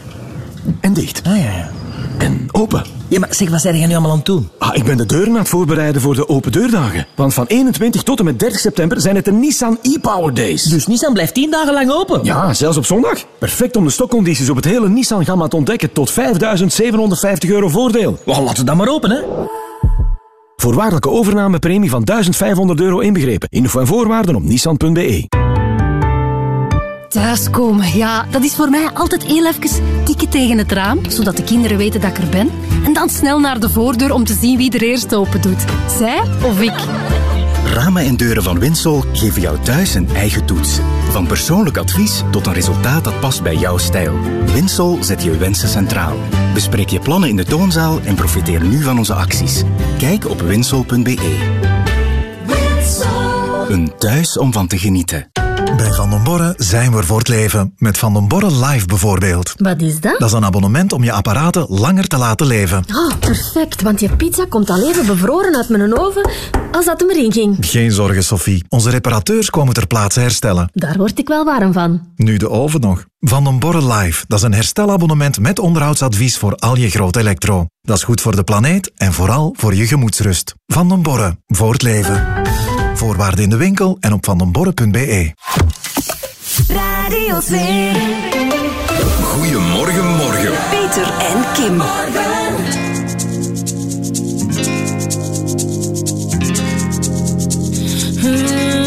En dicht. Ah ja, ja. En open. Ja, maar zeg, wat zijn jij nu allemaal aan het doen? Ah, ik ben de deuren aan het voorbereiden voor de open deurdagen. Want van 21 tot en met 30 september zijn het de Nissan e-Power Days. Dus Nissan blijft 10 dagen lang open? Ja, zelfs op zondag. Perfect om de stokcondities op het hele Nissan-gamma te ontdekken tot 5.750 euro voordeel. Well, laten we dan maar open, hè. Voorwaardelijke overnamepremie van 1500 euro inbegrepen. Info en voorwaarden op nissan.be. Thuiskomen, ja, dat is voor mij altijd heel even tikken tegen het raam, zodat de kinderen weten dat ik er ben. En dan snel naar de voordeur om te zien wie er eerst open doet. Zij of ik? ramen en deuren van Winsol geven jou thuis een eigen toets. Van persoonlijk advies tot een resultaat dat past bij jouw stijl. Winsol zet je wensen centraal. Bespreek je plannen in de toonzaal en profiteer nu van onze acties. Kijk op winsol.be. Een thuis om van te genieten. Bij Van den Borre zijn we voor het leven. Met Van den Borre Live bijvoorbeeld. Wat is dat? Dat is een abonnement om je apparaten langer te laten leven. Oh, perfect, want die pizza komt al even bevroren uit mijn oven als dat hem erin ging. Geen zorgen, Sophie. Onze reparateurs komen ter plaatse herstellen. Daar word ik wel warm van. Nu de oven nog. Van den Borre Live. Dat is een herstelabonnement met onderhoudsadvies voor al je groot elektro. Dat is goed voor de planeet en vooral voor je gemoedsrust. Van den Borre. Voor het leven. Voorwaarden in de winkel en op vandenborre.be. Radio 2. Goedemorgen, morgen. Peter en Kim. Like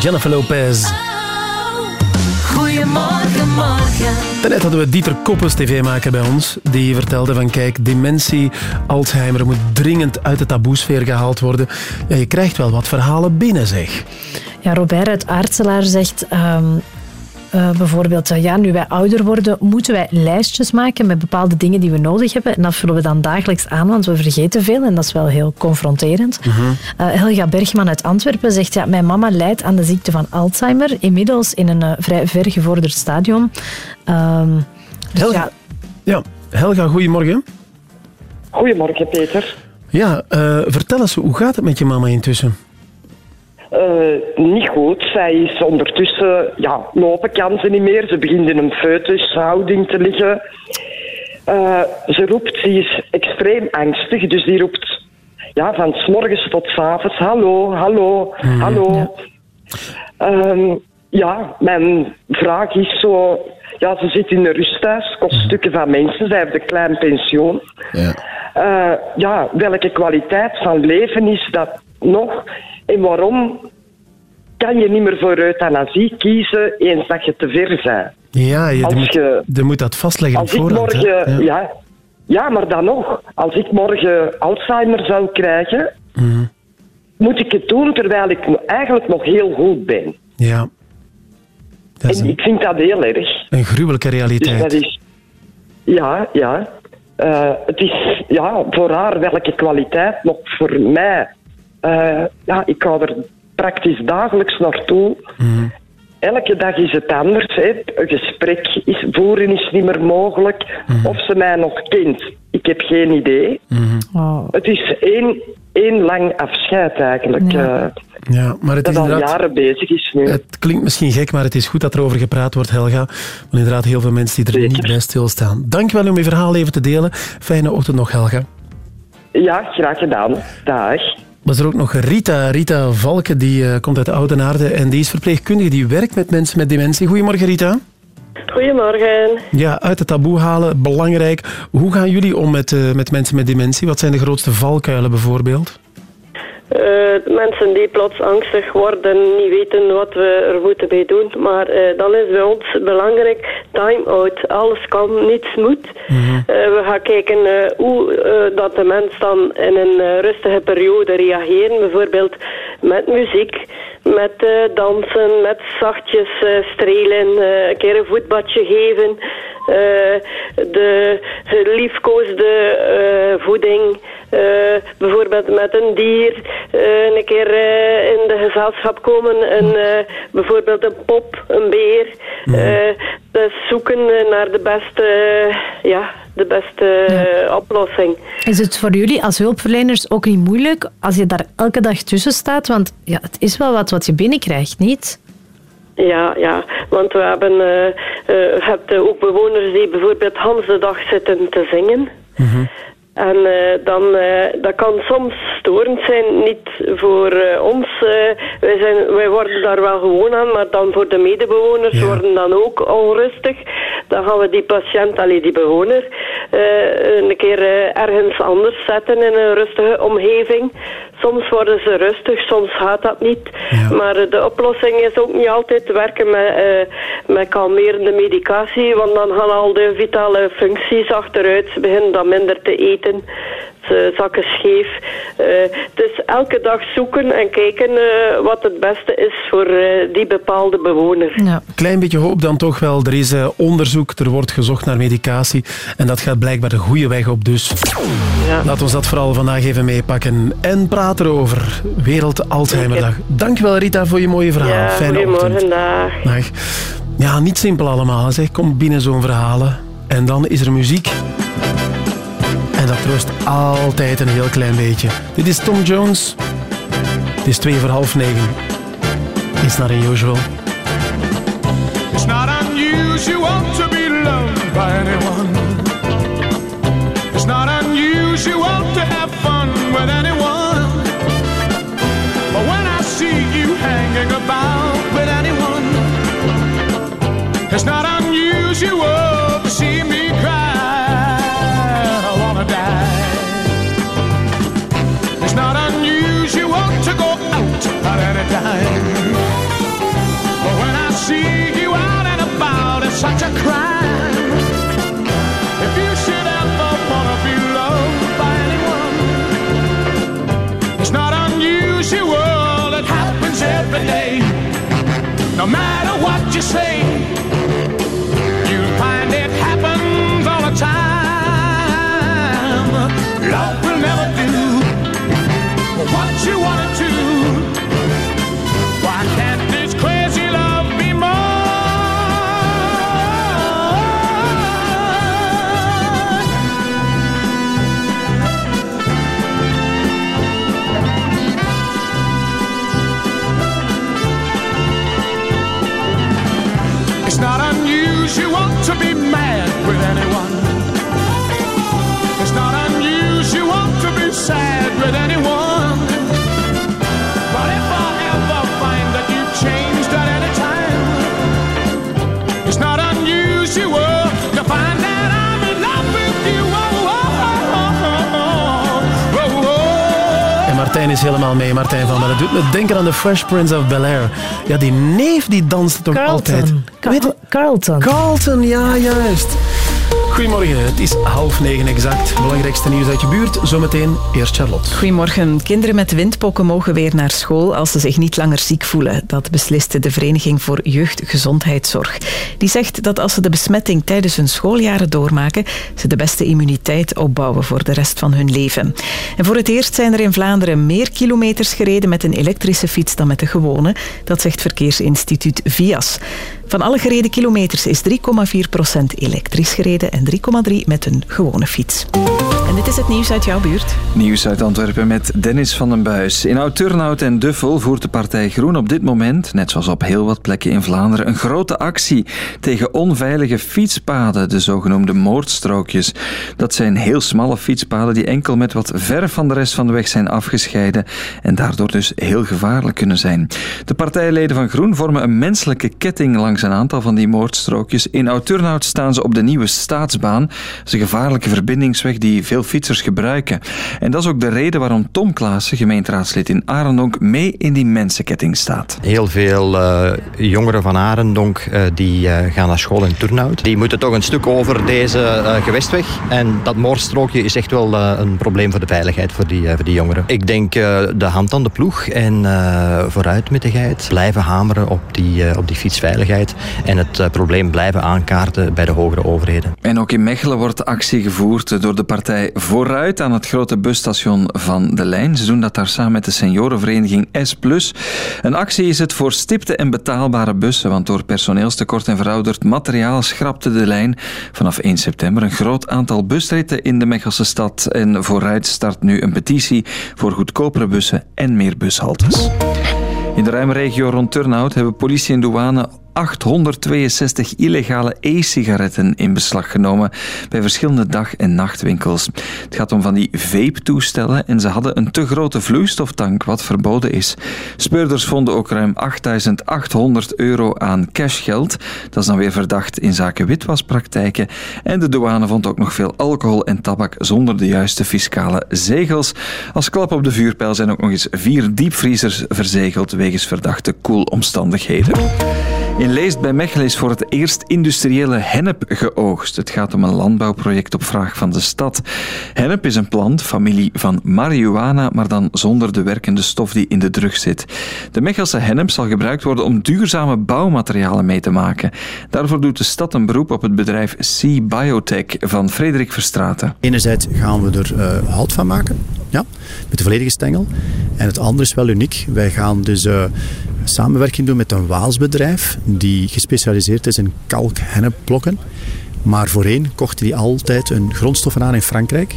Jennifer Lopez. Goedemorgen, morgen. Daarnet hadden we Dieter Koppes, tv-maker bij ons, die vertelde van kijk, dementie, Alzheimer moet dringend uit de taboesfeer gehaald worden. Ja, je krijgt wel wat verhalen binnen, zeg. Ja, Robert uit Aartselaar zegt ehm, eh, bijvoorbeeld, eh, ja, nu wij ouder worden, moeten wij lijstjes maken met bepaalde dingen die we nodig hebben. En dat vullen we dan dagelijks aan, want we vergeten veel en dat is wel heel confronterend. Mhm. Eh, Helga Bergman uit Antwerpen zegt, ja, mijn mama lijdt aan de ziekte van Alzheimer, inmiddels in een vrij vergevorderd stadium. Ehm, dus Helga. ja, Ja, Helga, goedemorgen. Goedemorgen, Peter. Ja, eh, vertel eens, hoe gaat het met je mama intussen? Eh, niet goed. Zij is ondertussen, ja, lopen kan ze niet meer. Ze begint in een foetushouding te liggen. Eh, ze roept, ze is extreem angstig, dus die roept ja, van s morgens tot s avonds: hallo, hallo, hallo. Ehm, ja, mijn vraag is zo. Ja, ze zit in een rusthuis, kost stukken van mensen, zij heeft een klein pensioen. Ja. Eh, ja, welke kwaliteit van leven is dat nog? En waarom kan je niet meer voor euthanasie kiezen eens dat je te ver bent? Ja, je, Als moet, je- je moet dat vastleggen Als ik voorhand. morgen, Ja. ja. Ja, maar dan nog. Als ik morgen Alzheimer zou krijgen, Mhm. moet ik het doen terwijl ik eigenlijk nog heel goed ben. Ja. Dat En een, ik vind dat heel erg. een gruwelijke Dus realiteit. dat is... Ja, ja. Eh, het is ja, voor haar welke kwaliteit, nog voor mij. Eh, ja, ik ga er praktisch dagelijks naartoe. Mhm. Elke dag is het anders. Hè. Een gesprek is, voeren is niet meer mogelijk. Mhm. Of ze mij nog kent, ik heb geen idee. oh, Het is één, één lang afscheid eigenlijk. Ja. eh, Ja, maar het dat is al inderdaad... jaren bezig is nu. Het klinkt misschien gek, maar het is goed dat er over gepraat wordt, Helga. Want inderdaad, heel veel mensen die er niet bij stilstaan. Dank wel om je verhaal even te delen. Fijne ochtend nog, Helga. Ja, graag gedaan. Dag. Was er ook nog Rita, Rita Valken, die eh, komt uit Oudenaarde en die is verpleegkundige, die werkt met mensen met dementie. Goedemorgen, Rita. Goedemorgen. Ja, uit het taboe halen, belangrijk. Hoe gaan jullie om met, eh, met mensen met dementie? Wat zijn de grootste valkuilen bijvoorbeeld? Eh, mensen die plots angstig worden, niet weten wat we er moeten mee doen. Maar eh, dan is bij ons belangrijk time-out. Alles kan, niets moet. Eh, we gaan kijken hoe dat de mens dan in een rustige periode reageren. Bijvoorbeeld met muziek, met eh, dansen, met zachtjes eh, strelen, eh, een keer een voetbadje geven. de geliefkoosde voeding, bijvoorbeeld met een dier, een keer in de gezelschap komen, en, eh, bijvoorbeeld een pop, een beer. eh, dus zoeken naar de beste, ja, de beste oplossing. Is het voor jullie als hulpverleners ook niet moeilijk als je daar elke dag tussen staat? Want ja, het is wel wat wat je binnenkrijgt, niet? Ja, ja, want we hebben eh, eh, hebt ook bewoners die bijvoorbeeld Hans de dag zitten te zingen. En eh, dan, eh, dat kan soms storend zijn, niet voor eh, ons. wij, zijn, wij worden daar wel gewoon aan, maar dan voor de medebewoners worden dan ook onrustig. Dan gaan we die patiënt, allee, die bewoner, een keer ergens anders zetten in een rustige omgeving. Soms worden ze rustig, soms gaat dat niet. Maar de oplossing is ook niet altijd werken met, met kalmerende medicatie, want dan gaan al de vitale functies achteruit. Ze beginnen dan minder te eten. Ze zakken scheef. Eh, dus elke dag zoeken en kijken eh, wat het beste is voor eh, die bepaalde bewoner. Klein beetje hoop dan toch wel. Er is onderzoek, er wordt gezocht naar medicatie. En dat gaat blijkbaar de goede weg op. Dus laten we dat vooral vandaag even meepakken. En praten over Wereld Alzheimerdag. Dankjewel Rita voor je mooie verhaal. Ja, Fijne goedemorgen, ochtend. dag. Dag. Ja, niet simpel allemaal. Zeg. Kom binnen zo'n verhalen. En dan is er muziek. Troost altijd een heel klein beetje. Dit is Tom Jones. Het is twee voor half negen. It's not unusual. Not unusual to be loved by anyone. You say, Mee, Martijn van Bellen. Doet me denken aan de Fresh Prince of Bel-Air. Ja, die neef die danste toch Carlton. altijd. Weet Carlton. Carlton, ja, juist. Goedemorgen, het is half negen exact. Belangrijkste nieuws uit je buurt. Zometeen eerst Charlotte. Goedemorgen. Kinderen met windpokken mogen weer naar school als ze zich niet langer ziek voelen. Dat besliste de Vereniging voor Jeugdgezondheidszorg. Die zegt dat als ze de besmetting tijdens hun schooljaren doormaken, ze de beste immuniteit opbouwen voor de rest van hun leven. En voor het eerst zijn er in Vlaanderen meer kilometers gereden met een elektrische fiets dan met de gewone. Dat zegt Verkeersinstituut VIAS. Van alle gereden kilometers is 3,4% elektrisch gereden en 3,3% met een gewone fiets. En dit is het nieuws uit jouw buurt. Nieuws uit Antwerpen met Dennis van den Buis. In Oud-Turnhout en Duffel voert de partij Groen op dit moment, net zoals op heel wat plekken in Vlaanderen, een grote actie tegen onveilige fietspaden, de zogenoemde moordstrookjes. Dat zijn heel smalle fietspaden die enkel met wat ver van de rest van de weg zijn afgescheiden en daardoor dus heel gevaarlijk kunnen zijn. De partijleden van Groen vormen een menselijke ketting langs een aantal van die moordstrookjes. In Oud-Turnhout staan ze op de nieuwe staatsbaan. Dat is een gevaarlijke verbindingsweg die veel fietsers gebruiken. En dat is ook de reden waarom Tom Klaassen, gemeenteraadslid in Arendonk, mee in die mensenketting staat. Heel veel eh, jongeren van Arendonk eh, die eh, gaan naar school in Turnhout. Die moeten toch een stuk over deze gewestweg. En dat moordstrookje is echt wel een probleem voor de veiligheid voor die, voor die jongeren. Ik denk de hand aan de ploeg en vooruitmittigheid. Blijven hameren op die, op die fietsveiligheid. En het eh, probleem blijven aankaarten bij de hogere overheden. En ook in Mechelen wordt actie gevoerd door de partij Vooruit aan het grote busstation van de Lijn. Ze doen dat daar samen met de seniorenvereniging S+. Een actie is het voor stipte en betaalbare bussen, want door personeelstekort en verouderd materiaal schrapte de lijn vanaf 1 september een groot aantal busritten in de Mechelse stad. En Vooruit start nu een petitie voor goedkopere bussen en meer bushaltes. In de ruime regio rond Turnhout hebben politie en douane 862 illegale e-sigaretten in beslag genomen bij verschillende dag- en nachtwinkels. Het gaat om van die vape-toestellen en ze hadden een te grote vloeistoftank wat verboden is. Speurders vonden ook ruim 8800 euro aan cashgeld. Dat is dan weer verdacht in zaken witwaspraktijken. En de douane vond ook nog veel alcohol en tabak zonder de juiste fiscale zegels. Als klap op de vuurpijl zijn ook nog eens vier diepvriezers verzegeld wegens verdachte koelomstandigheden. In Leest bij Mechelen is voor het eerst industriële hennep geoogst. Het gaat om een landbouwproject op vraag van de stad. Hennep is een plant, familie van marihuana, maar dan zonder de werkende stof die in de drug zit. De Mechelse hennep zal gebruikt worden om duurzame bouwmaterialen mee te maken. Daarvoor doet de stad een beroep op het bedrijf C Biotech van Frederik Verstraten. Enerzijds gaan we er eh, hout van maken, ja, met de volledige stengel. En het andere is wel uniek. Wij gaan dus eh, samenwerking doen met een Waals bedrijf die gespecialiseerd is in kalk-hennepblokken. Maar voorheen kochten die altijd hun grondstoffen aan in Frankrijk.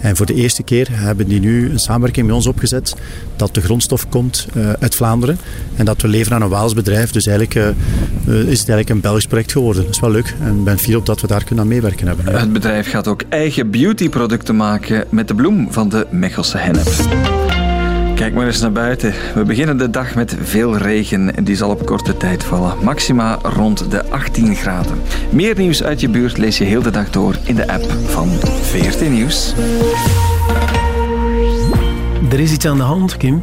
En voor de eerste keer hebben die nu een samenwerking met ons opgezet dat de grondstof komt eh, uit Vlaanderen en dat we leveren aan een Waals bedrijf. Dus eigenlijk eh, eh, is het eigenlijk een Belgisch project geworden. Dat is wel leuk en ik ben fier op dat we daar kunnen aan meewerken hebben. Het bedrijf gaat ook eigen beautyproducten maken met de bloem van de Mechelse hennep. Kijk maar eens naar buiten. We beginnen de dag met veel regen en die zal op korte tijd vallen. Maxima rond de 18 graden. Meer nieuws uit je buurt lees je heel de dag door in de app van VRT Nieuws. Er is iets aan de hand, Kim.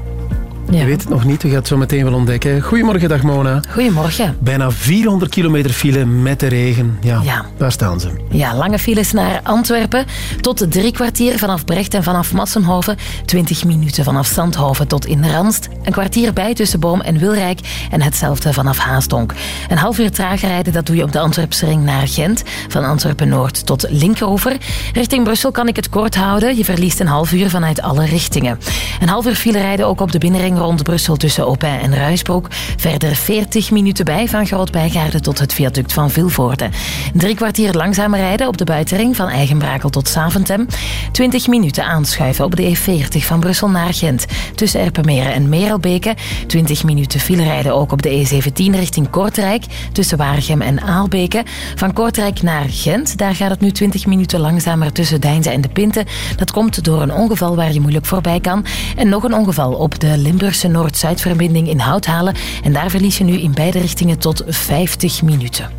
Je weet het nog niet, we gaan het zo meteen wel ontdekken. Goedemorgen, dag Mona. Goedemorgen. Bijna 400 kilometer file met de regen. Ja, Ja. daar staan ze. Ja, lange files naar Antwerpen. Tot drie kwartier vanaf Brecht en vanaf Massenhoven. 20 minuten vanaf Zandhoven tot in Ranst. Een kwartier bij tussen Boom en Wilrijk. En hetzelfde vanaf Haasdonk. Een half uur trager rijden, dat doe je op de Antwerpse ring naar Gent. Van Antwerpen-Noord tot Linkeroever. Richting Brussel kan ik het kort houden. Je verliest een half uur vanuit alle richtingen. Een half uur file rijden ook op de binnenring rond Brussel tussen Opijn en Ruisbroek. Verder 40 minuten bij van Groot-Bijgaarde tot het viaduct van Vilvoorde. Drie kwartier langzamer rijden op de buitenring van Eigenbrakel tot Saventem. 20 minuten aanschuiven op de E40 van Brussel naar Gent. Tussen Erpenmeren en Merelbeke. 20 minuten file rijden ook op de E17 richting Kortrijk. Tussen Waregem en Aalbeke. Van Kortrijk naar Gent. Daar gaat het nu 20 minuten langzamer tussen Deinze en de Pinte. Dat komt door een ongeval waar je moeilijk voorbij kan. En nog een ongeval op de Limburgse Noord-Zuidverbinding in Houthalen. En daar verlies je nu in beide richtingen tot 50 minuten.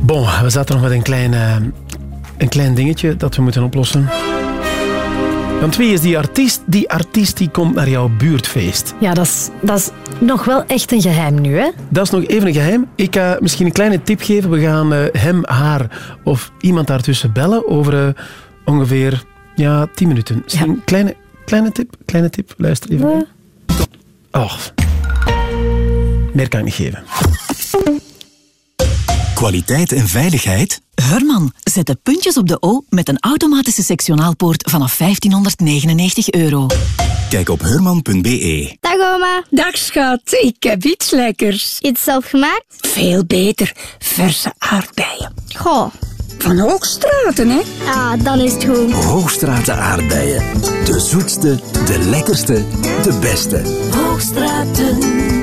Bon, we zaten nog met een klein, eh, een klein dingetje dat we moeten oplossen. Want wie is die artiest? Die artiest die komt naar jouw buurtfeest. Ja, dat is, dat is nog wel echt een geheim nu, hè? Dat is nog even een geheim. Ik ga misschien een kleine tip geven. We gaan eh, hem, haar of iemand daartussen bellen over eh, ongeveer ja, 10 minuten. Misschien een kleine, kleine tip. Kleine tip. Luister even. Oh. Meer kan ik niet geven. Kwaliteit en veiligheid? Herman, zet de puntjes op de O met een automatische sectionaalpoort vanaf 1599 euro. Kijk op herman.be. Dag oma. Dag schat, ik heb iets lekkers. Iets zelf gemaakt? Veel beter, verse aardbeien. Goh. Van Hoogstraten, hè? Ah, dan is het goed. Hoogstraten aardbeien. De zoetste, de lekkerste, de beste. Hoogstraten.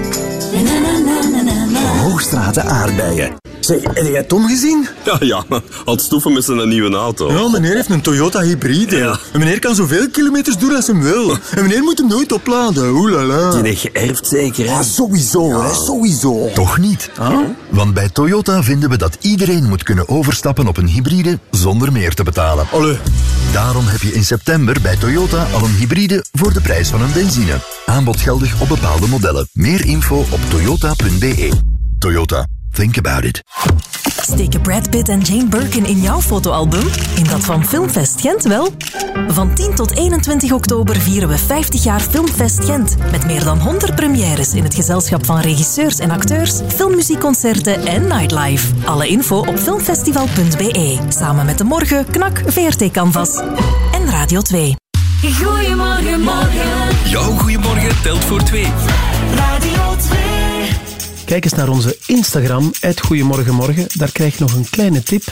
Hoogstraten aardbeien. Zeg, heb jij Tom gezien? Ja, ja, het stoeven met zijn nieuwe auto. Ja, meneer heeft een Toyota hybride. En meneer kan zoveel kilometers doen als hij wil. En meneer moet hem nooit opladen. Oelala. Die heeft geërfd zeker, hè? Ah, sowieso, hè. Sowieso. Toch niet. Want bij Toyota vinden we dat iedereen moet kunnen overstappen op een hybride zonder meer te betalen. Allee. Daarom heb je in september bij Toyota al een hybride voor de prijs van een benzine. Aanbod geldig op bepaalde modellen. Meer info op toyota.be. Toyota. Think about it. Steken Brad Pitt en Jane Birkin in jouw fotoalbum? In dat van Filmfest Gent wel? Van 10 tot 21 oktober vieren we 50 jaar Filmfest Gent. Met meer dan 100 premières in het gezelschap van regisseurs en acteurs, filmmuziekconcerten en nightlife. Alle info op filmfestival.be. Samen met de Morgen, Knak, VRT Canvas en Radio 2. Goedemorgen, morgen. Jouw goeiemorgen telt voor twee. Radio 2. Kijk eens naar onze Instagram, Goedemorgenmorgen. Daar krijg je nog een kleine tip.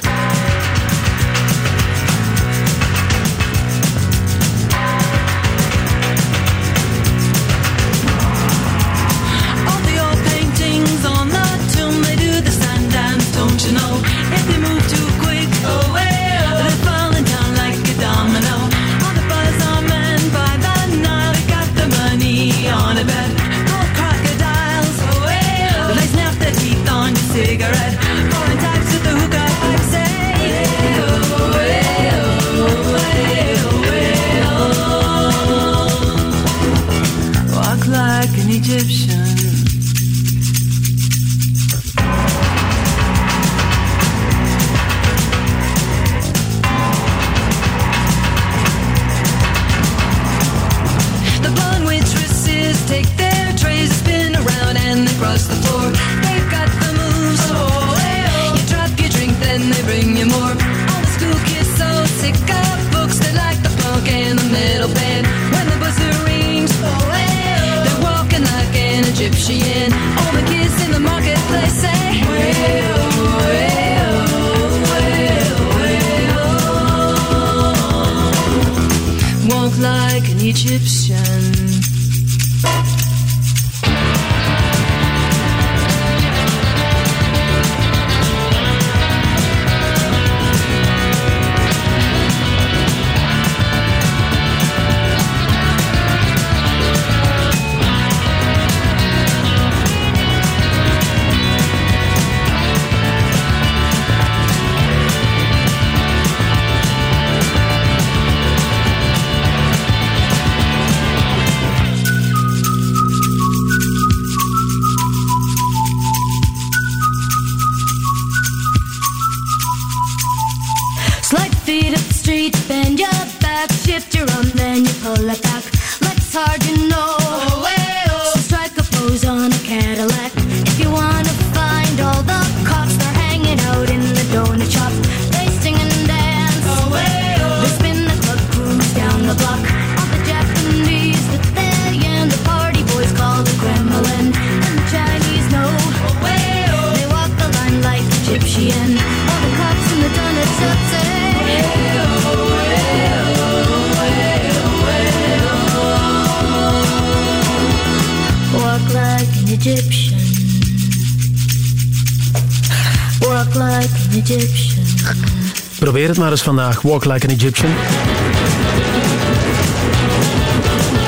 Eens vandaag. Walk like an Egyptian.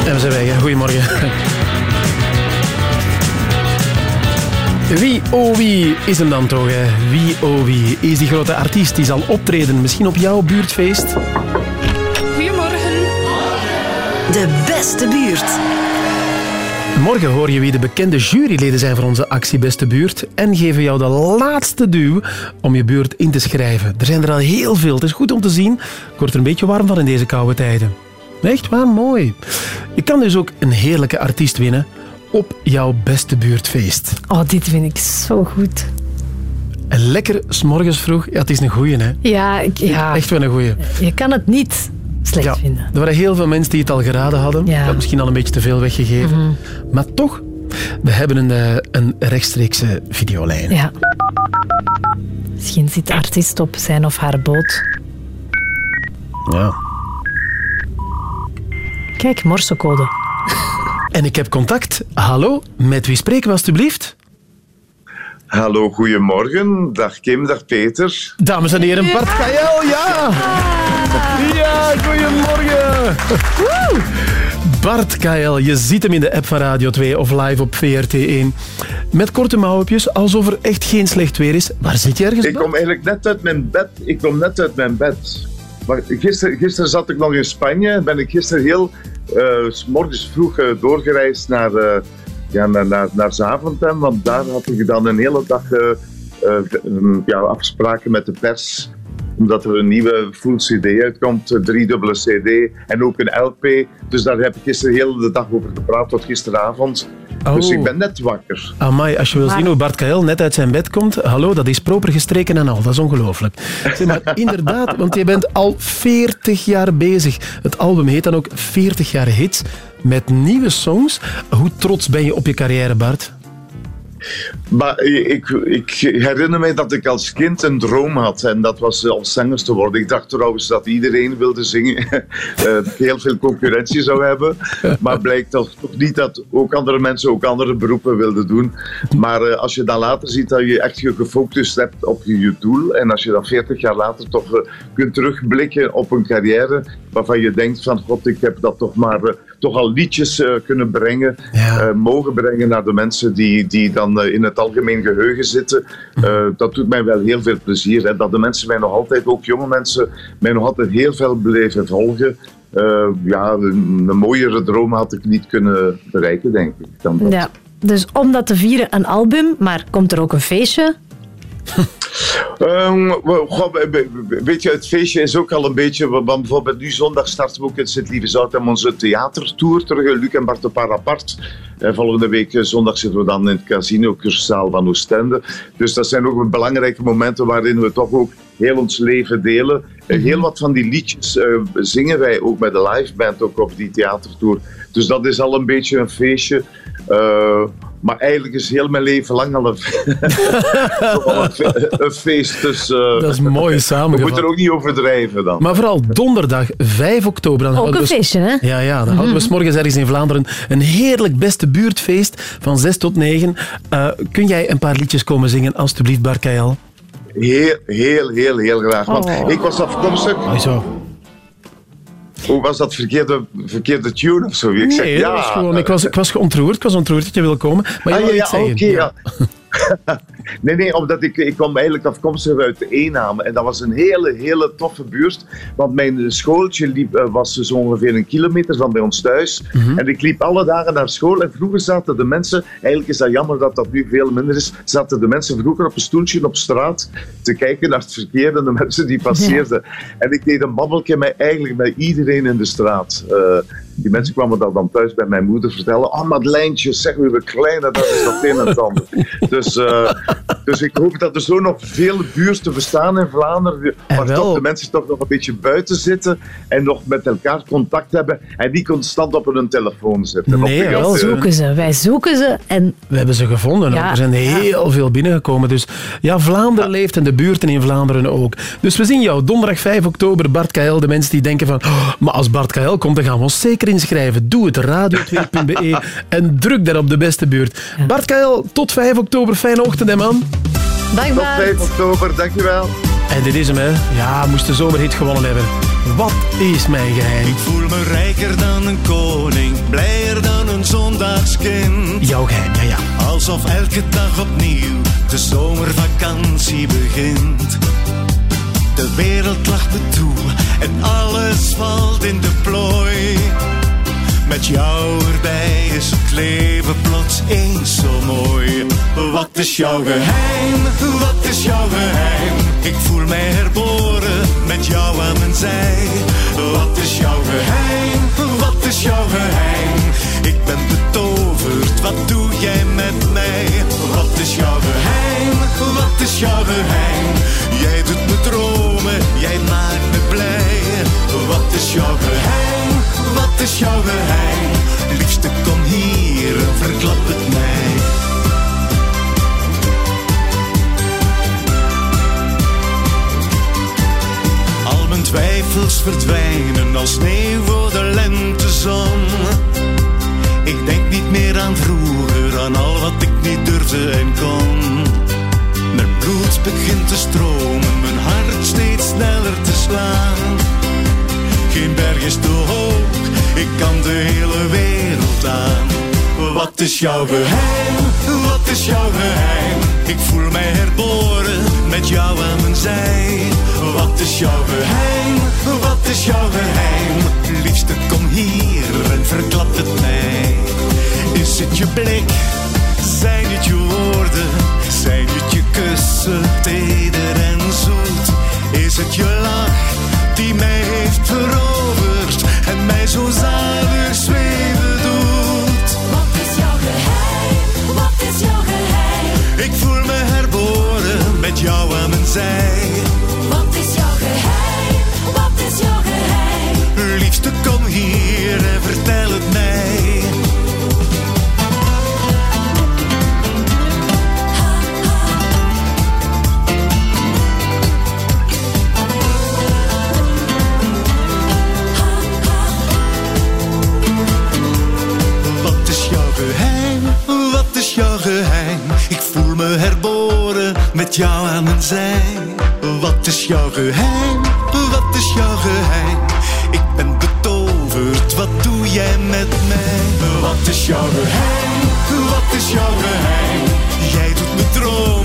En we zijn weg. hè. Goedemorgen. Wie, oh wie, is hem dan toch? Hè? Wie, oh wie, is die grote artiest die zal optreden? Misschien op jouw buurtfeest? Goedemorgen. De beste buurt. Morgen hoor je wie de bekende juryleden zijn voor onze actie Beste Buurt en geven jou de laatste duw om je buurt in te schrijven. Er zijn er al heel veel. Het is goed om te zien. Ik word er een beetje warm van in deze koude tijden. Echt waar, mooi. Je kan dus ook een heerlijke artiest winnen op jouw Beste Buurtfeest. Oh, dit vind ik zo goed. En lekker s'morgens vroeg. Ja, het is een goeie, hè? Ja, ik, ja. Echt wel een goeie. je kan het niet slecht vinden. Er waren heel veel mensen die het al geraden hadden. Ik had misschien al een beetje te veel weggegeven. Mhm. Maar toch, we hebben een, eh, een rechtstreekse videolijn. Ja. Misschien zit de artiest op zijn of haar boot. Ja. Kijk, morsecode. En ik heb contact. Hallo, met wie spreken we alstublieft? Hallo, goedemorgen. Dag Kim, dag Peter. Dames en heren, Bart Kael, ja! Ja, goedemorgen! Woe! Bart Kael, je ziet hem in de app van Radio 2 of live op VRT1. Met korte mouwtjes, alsof er echt geen slecht weer is. Waar zit je ergens, Ik kom eigenlijk net uit mijn bed. Ik kom net uit mijn bed. Maar gisteren, gisteren zat ik nog in Spanje. Ben ik gisteren heel eh, 's morgens vroeg eh, doorgereisd naar, eh, ja, naar, naar, naar Zaventem. Want daar had ik dan een hele dag mm, ja, afspraken met de pers omdat er een nieuwe full CD uitkomt, een driedubbele CD en ook een LP. Dus daar heb ik gisteren heel de dag over gepraat, tot gisteravond. Dus Oh. ik ben net wakker. Amai, als je wil zien hoe Bart Kael net uit zijn bed komt, hallo, dat is proper gestreken en al. Dat is ongelooflijk. Zeg maar, inderdaad, want je bent al 40 jaar bezig. Het album heet dan ook 40 jaar hits met nieuwe songs. Hoe trots ben je op je carrière, Bart? Maar ik, ik herinner mij dat ik als kind een droom had. En dat was als zanger te worden. Ik dacht trouwens dat iedereen wilde zingen. eh, heel veel concurrentie zou hebben. Maar blijkt toch niet dat ook andere mensen ook andere beroepen wilden doen. Maar eh, als je dan later ziet dat je echt je gefocust hebt op je doel. En als je dan 40 jaar later toch eh, kunt terugblikken op een carrière. Waarvan je denkt van god, ik heb dat toch maar toch al liedjes eh, kunnen brengen. eh, mogen brengen naar de mensen die, die dan eh, in het algemeen geheugen zitten. Dat doet mij wel heel veel plezier. Hè, dat de mensen mij nog altijd, ook jonge mensen, mij nog altijd heel veel blijven volgen. Ja, een, een mooiere droom had ik niet kunnen bereiken, denk ik. Dan dat. Ja. Dus om dat te vieren, een album, maar komt er ook een feestje? Ehm, goh, weet je, het feestje is ook al een beetje... want bijvoorbeeld nu zondag starten we ook in Sint-Lievezout aan onze theatertour terug. eh, Luc en Bart op paar apart. En volgende week eh, zondag zitten we dan in het casino Cursaal van Oostende. Dus dat zijn ook belangrijke momenten waarin we toch ook heel ons leven delen. Eh, Heel wat van die liedjes eh, zingen wij ook met de liveband ook op die theatertour. Dus dat is al een beetje een feestje. Eh, maar eigenlijk is heel mijn leven lang al een, feest. Dus, eh, Dat is mooi We samengevat. moeten er ook niet overdrijven dan. Maar vooral donderdag 5 oktober. Dan Ook een we- feestje, hè? Ja, ja, dan houden we 's morgens ergens in Vlaanderen een heerlijk beste buurtfeest van 6 tot 9. Eh, kun jij een paar liedjes komen zingen, alstublieft, Bart Kael? Heel, heel, heel, heel graag. Want Oh. ik was afkomstig... zo. Hoe was dat verkeerde, verkeerde tune of zo? Ik zeg, nee, ja. dat was gewoon, ik, was, ik was ontroerd. Ik was ontroerd dat je wil komen. Maar je Ah, wil ja, iets ja, zeggen. oké, ja. Nee, nee, omdat ik, ik kwam eigenlijk afkomstig uit de Eename. En dat was een hele, hele toffe buurt. Want mijn schooltje liep, eh, was dus ongeveer een kilometer van bij ons thuis. Mhm. En ik liep alle dagen naar school. En vroeger zaten de mensen, eigenlijk is dat jammer dat dat nu veel minder is, zaten de mensen vroeger op een stoeltje op straat te kijken naar het verkeer en de mensen die passeerden. En ik deed een babbeltje met eigenlijk bij iedereen in de straat. Eh, die mensen kwamen dat dan thuis bij mijn moeder vertellen. Oh, Madeleintje, zeg we kleine, dat is dat een en het ander. Dus, eh, dus ik hoop dat er zo nog veel buurten bestaan in Vlaanderen. Waar toch de mensen toch nog een beetje buiten zitten en nog met elkaar contact hebben. En niet constant op hun telefoon zitten. Nee, wel. gas- Zoeken ze. Wij zoeken ze en We hebben ze gevonden. Ja, Er zijn heel veel binnengekomen. Dus ja, Vlaanderen leeft en de buurten in Vlaanderen ook. Dus we zien jou donderdag 5 oktober, Bart KL. De mensen die denken van, "Oh, maar als Bart KL komt, dan gaan we ons zeker inschrijven. Doe het, radio2.be en druk daar op de beste buurt. Bart KL, tot 5 oktober. Fijne ochtend, hè, man. Dag Tot 5 oktober, dankjewel. En dit is hem, hè. Ja, moest de zomerhit gewonnen hebben. Wat is mijn geheim? Ik voel me rijker dan een koning, blijer dan een zondagskind. Jouw geheim, ja, ja. Alsof elke dag opnieuw de zomervakantie begint. De wereld lacht me toe en alles valt in de plooi. Met jou erbij is het leven plots eens zo mooi. Wat is jouw geheim? Wat is jouw geheim? Ik voel mij herboren met jou aan mijn zij. Wat is jouw geheim? Wat is jouw geheim? Ik ben betoverd, wat doe jij met mij? Wat is jouw geheim? Wat is jouw geheim? Jij doet me dromen, jij maakt me blij. Wat is jouw geheim? Wat is jouw geheim? Liefste kom hier en verklap het mij. Al mijn twijfels verdwijnen als sneeuw voor de lentezon. Ik denk niet meer aan vroeger, aan al wat ik niet durfde en kon. Mijn bloed begint te stromen, mijn hart steeds sneller te slaan. Geen berg is te hoog, ik kan de hele wereld aan. Wat is jouw geheim? Wat is jouw geheim? Ik voel mij herboren met jou aan mijn zij. Wat is jouw geheim? Wat is jouw geheim? Liefste kom hier en verklap het mij. Is het je blik? Zijn het je woorden? Jou jou aan mijn zij. Wat is jouw geheim? Wat is jouw geheim? Ik ben betoverd, wat doe jij met mij? Wat is jouw geheim? Wat is jouw geheim? Jij doet me dromen,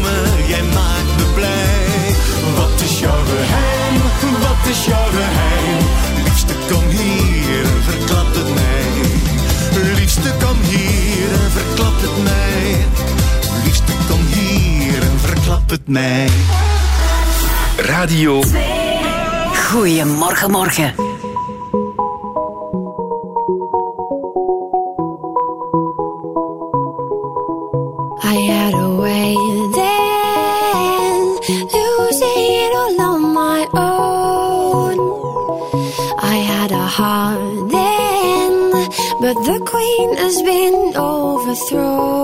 verklap het mij. Radio Goedemorgen, morgen. I had a way then, losing it all on my own. I had a heart then, but the queen has been overthrown.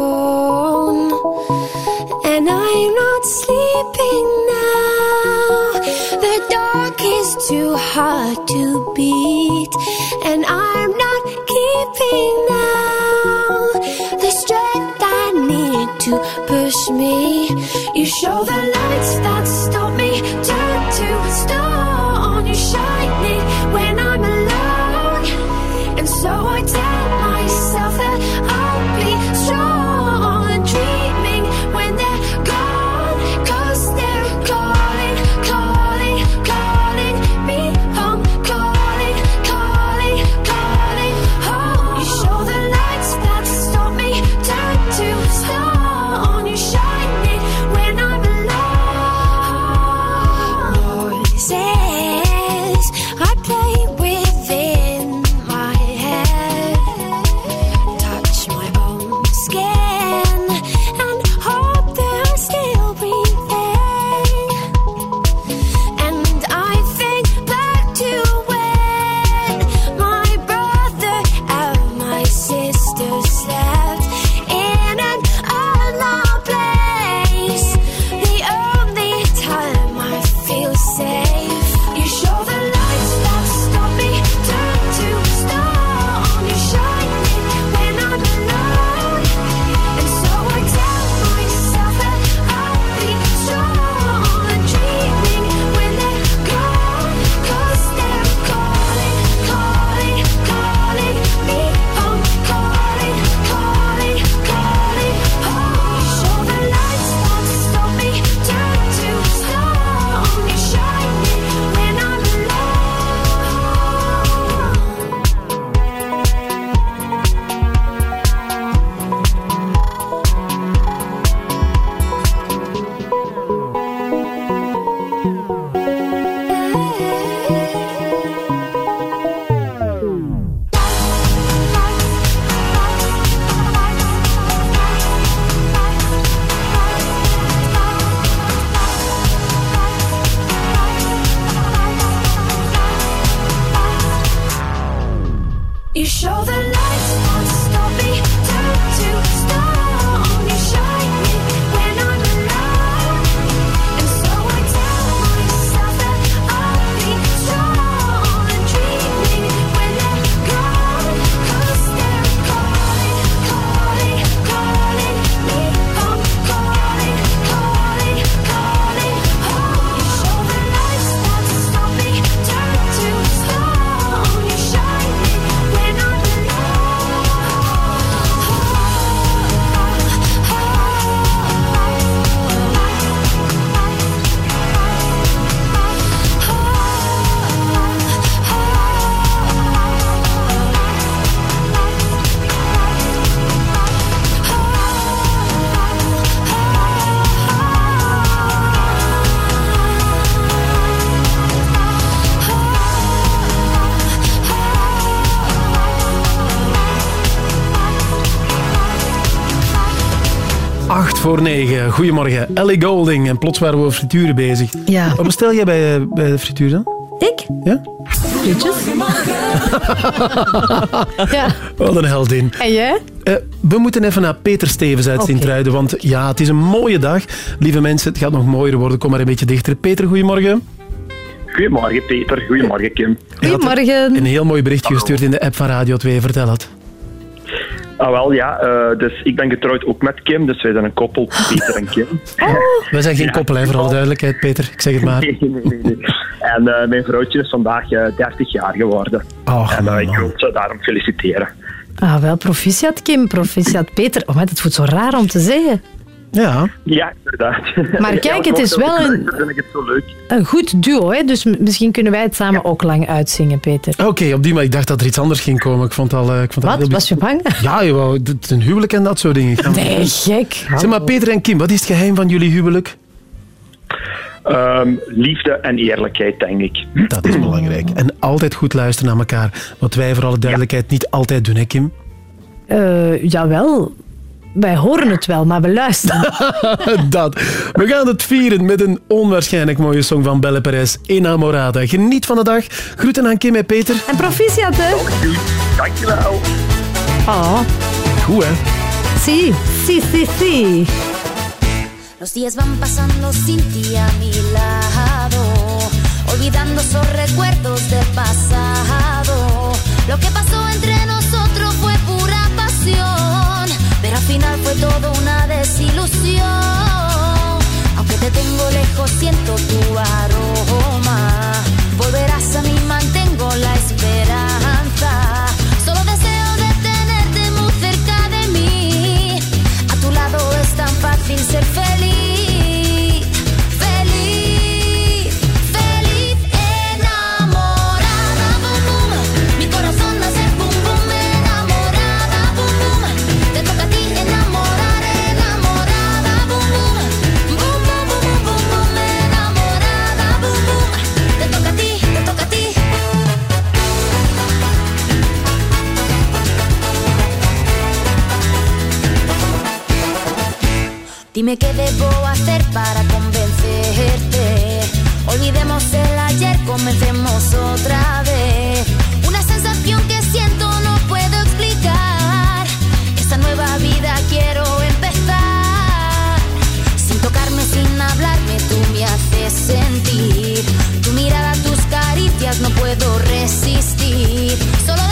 Voor negen. Goedemorgen, Ellie Golding. En plots waren we over frituren bezig. Ja. Wat bestel jij bij, eh, bij de frituur dan? Ik? Ja? Frietjes. ja. Wat een heldin. En jij? Eh, we moeten even naar Peter Stevens uit. Sint-Truiden, want ja, het is een mooie dag. Lieve mensen, het gaat nog mooier worden. Kom maar een beetje dichter. Peter, goedemorgen. Goedemorgen Peter, goedemorgen Kim. Goedemorgen. Een heel mooi berichtje gestuurd in de app van Radio 2. Vertel het. Ah wel ja, eh, dus ik ben getrouwd ook met Kim, dus wij zijn een koppel, Peter en Kim. Wij zijn geen koppel, hè, voor alle duidelijkheid, Peter. Ik zeg het maar. Nee, nee, nee, nee. En eh, mijn vrouwtje is vandaag eh, 30 jaar geworden. Oh, en eh, ik wil ze daarom feliciteren. Ah, wel, proficiat Kim, proficiat Peter. Oh, maar het voelt zo raar om te zeggen. Ja. Ja, inderdaad. Maar kijk, Ja, het is wel een-. Een goed duo, hè? dus misschien kunnen wij het samen ook lang uitzingen, Peter. Oké, op die manier. Ik dacht dat er iets anders ging komen. Ik vond al, eh, ik vond al Wat? heel Was je bang? Ja, jawel, het is een huwelijk en dat soort dingen. Nee, gek. Zeg maar, Peter en Kim, wat is het geheim van jullie huwelijk? Ehm, liefde en eerlijkheid, denk ik. Dat is belangrijk. En altijd goed luisteren naar elkaar. Wat wij voor alle duidelijkheid niet altijd doen, hè Kim? Eh, jawel, wij horen het wel, maar we luisteren. dat. We gaan het vieren met een onwaarschijnlijk mooie song van Belle Perez, Enamorada. Geniet van de dag. Groeten aan Kim en Peter. En proficiat, hè? Dankjewel. Oh. Goed, hè? Sí, sí, sí, sí. Los días van pasando sin ti a mi lado, olvidando esos recuerdos del pasado. Lo que pasó entre nosotros final fue todo una desilusión. Aunque te tengo lejos, siento tu aroma. Volverás a mí, mantengo la esperanza. Solo deseo de tenerte muy cerca de mí. A tu lado es tan fácil ser feliz. Dime qué debo hacer para convencerte. Olvidemos el ayer, comencemos otra vez. Una sensación que siento no puedo explicar. Esta nueva vida quiero empezar. Sin tocarme, sin hablarme, tú me haces sentir. Tu mirada, tus caricias, no puedo resistir. Solo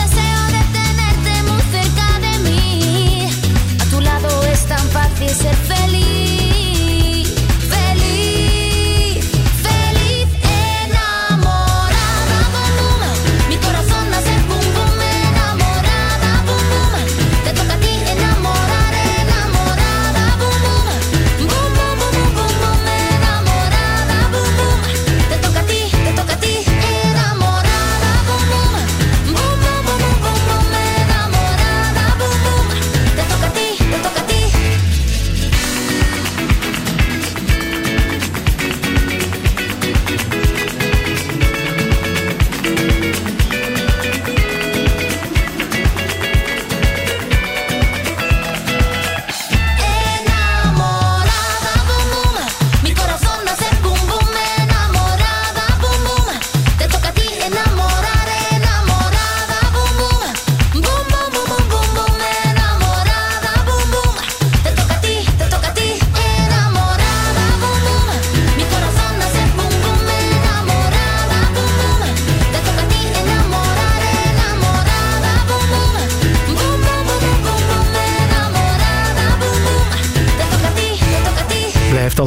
fácil ser feliz.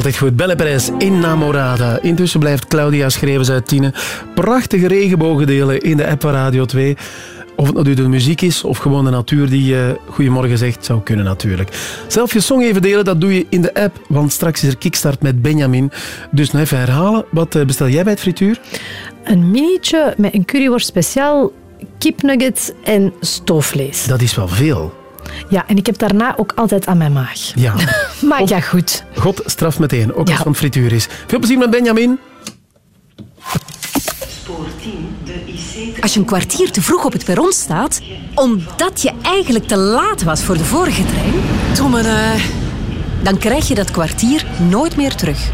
Altijd goed. Belle Perez, Enamorada. Intussen blijft Claudia Schrevens uit Tiene prachtige regenbogen delen in de app van Radio 2. Of het nou de muziek is of gewoon de natuur die uh, goedemorgen zegt, zou kunnen natuurlijk. Zelf je song even delen, dat doe je in de app, want straks is er kickstart met Benjamin. Dus nog even herhalen. Wat eh, bestel jij bij het frituur? Een minietje met een curryworst speciaal, kipnuggets en stoofvlees. Dat is wel veel. Ja, en ik heb daarna ook altijd aan mijn maag. Ja. maar ja, goed. God straft meteen, ook als het van het frituur is. Veel plezier met Benjamin. Als je een kwartier te vroeg op het perron staat, omdat je eigenlijk te laat was voor de vorige trein. Domme, dan krijg je dat kwartier nooit meer terug.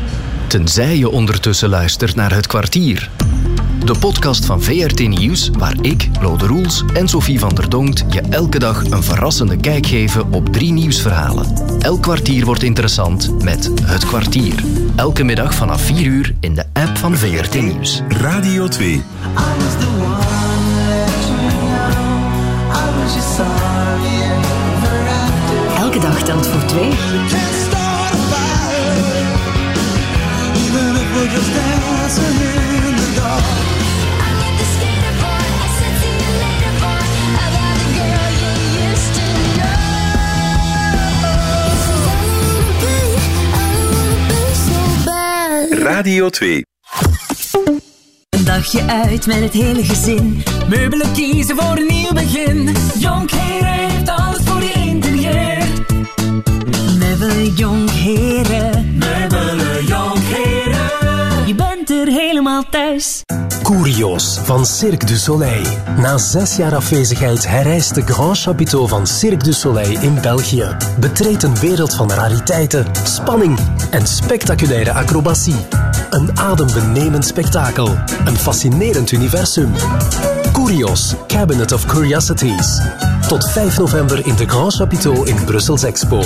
Tenzij je ondertussen luistert naar Het Kwartier. De podcast van VRT Nieuws, waar ik, Lode Roels en Sophie van der Donkt je elke dag een verrassende kijk geven op drie nieuwsverhalen. Elk kwartier wordt interessant met Het Kwartier. Elke middag vanaf 4 uur in de app van VRT Nieuws. Radio 2. Elke dag telt voor twee. Radio 2. Een dagje uit met het hele gezin. Meubelen kiezen voor een nieuw begin. Jonkheren heeft alles voor je interieur. Meubelen Jonkheren. Meubelen Jonkheren. Je bent er helemaal thuis. Curios van Cirque du Soleil. Na zes jaar afwezigheid herrijst de Grand Chapiteau van Cirque du Soleil in België. Betreed een wereld van rariteiten, spanning en spectaculaire acrobatie. Een adembenemend spektakel. Een fascinerend universum. Curios, Cabinet of Curiosities. Tot 5 november in de Grand Chapiteau in Brussels Expo.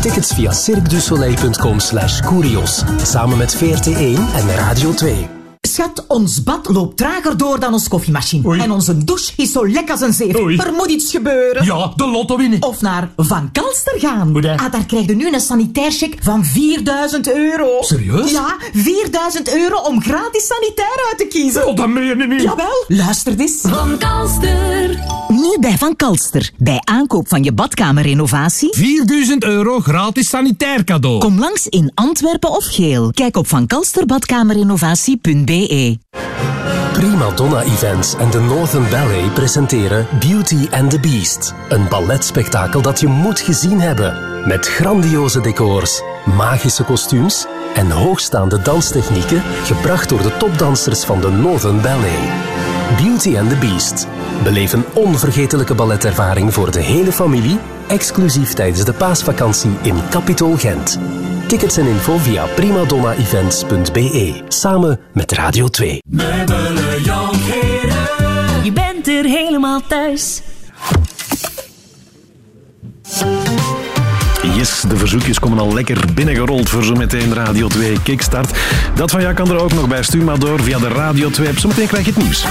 Tickets via cirquedusoleil.com slash curios. Samen met VRT1 en Radio 2. Schat, ons bad loopt trager door dan ons koffiemachine. En onze douche is zo lek als een zeef. Er moet iets gebeuren. Ja, de lotto winnen. Of naar Van Kalster gaan. Hoe? Ah, daar krijg je nu een sanitaircheck van 4000 euro. Serieus? Ja, 4000 euro om gratis sanitair uit te kiezen. Oh, dat meen je niet. Jawel, luister eens. Van Kalster. Nu bij Van Kalster. Bij aankoop van je badkamerrenovatie. 4000 euro gratis sanitair cadeau. Kom langs in Antwerpen of Geel. Kijk op vankalsterbadkamerrenovatie.be. Prima Donna Events en de Northern Ballet presenteren Beauty and the Beast. Een balletspektakel dat je moet gezien hebben. Met grandioze decors, magische kostuums en hoogstaande danstechnieken gebracht door de topdansers van de Northern Ballet. Beauty and the Beast. Beleef een onvergetelijke balletervaring voor de hele familie, exclusief tijdens de paasvakantie in Capitol Gent. Tickets en info via primadonnaevents.be. Samen met Radio 2. Meubelen Jonkheren. Je bent er helemaal thuis. Yes, de verzoekjes komen al lekker binnengerold voor zometeen Radio 2 Kickstart. Dat van jou kan er ook nog bij. Stuur maar door via de Radio 2 app. Zometeen krijg je het nieuws.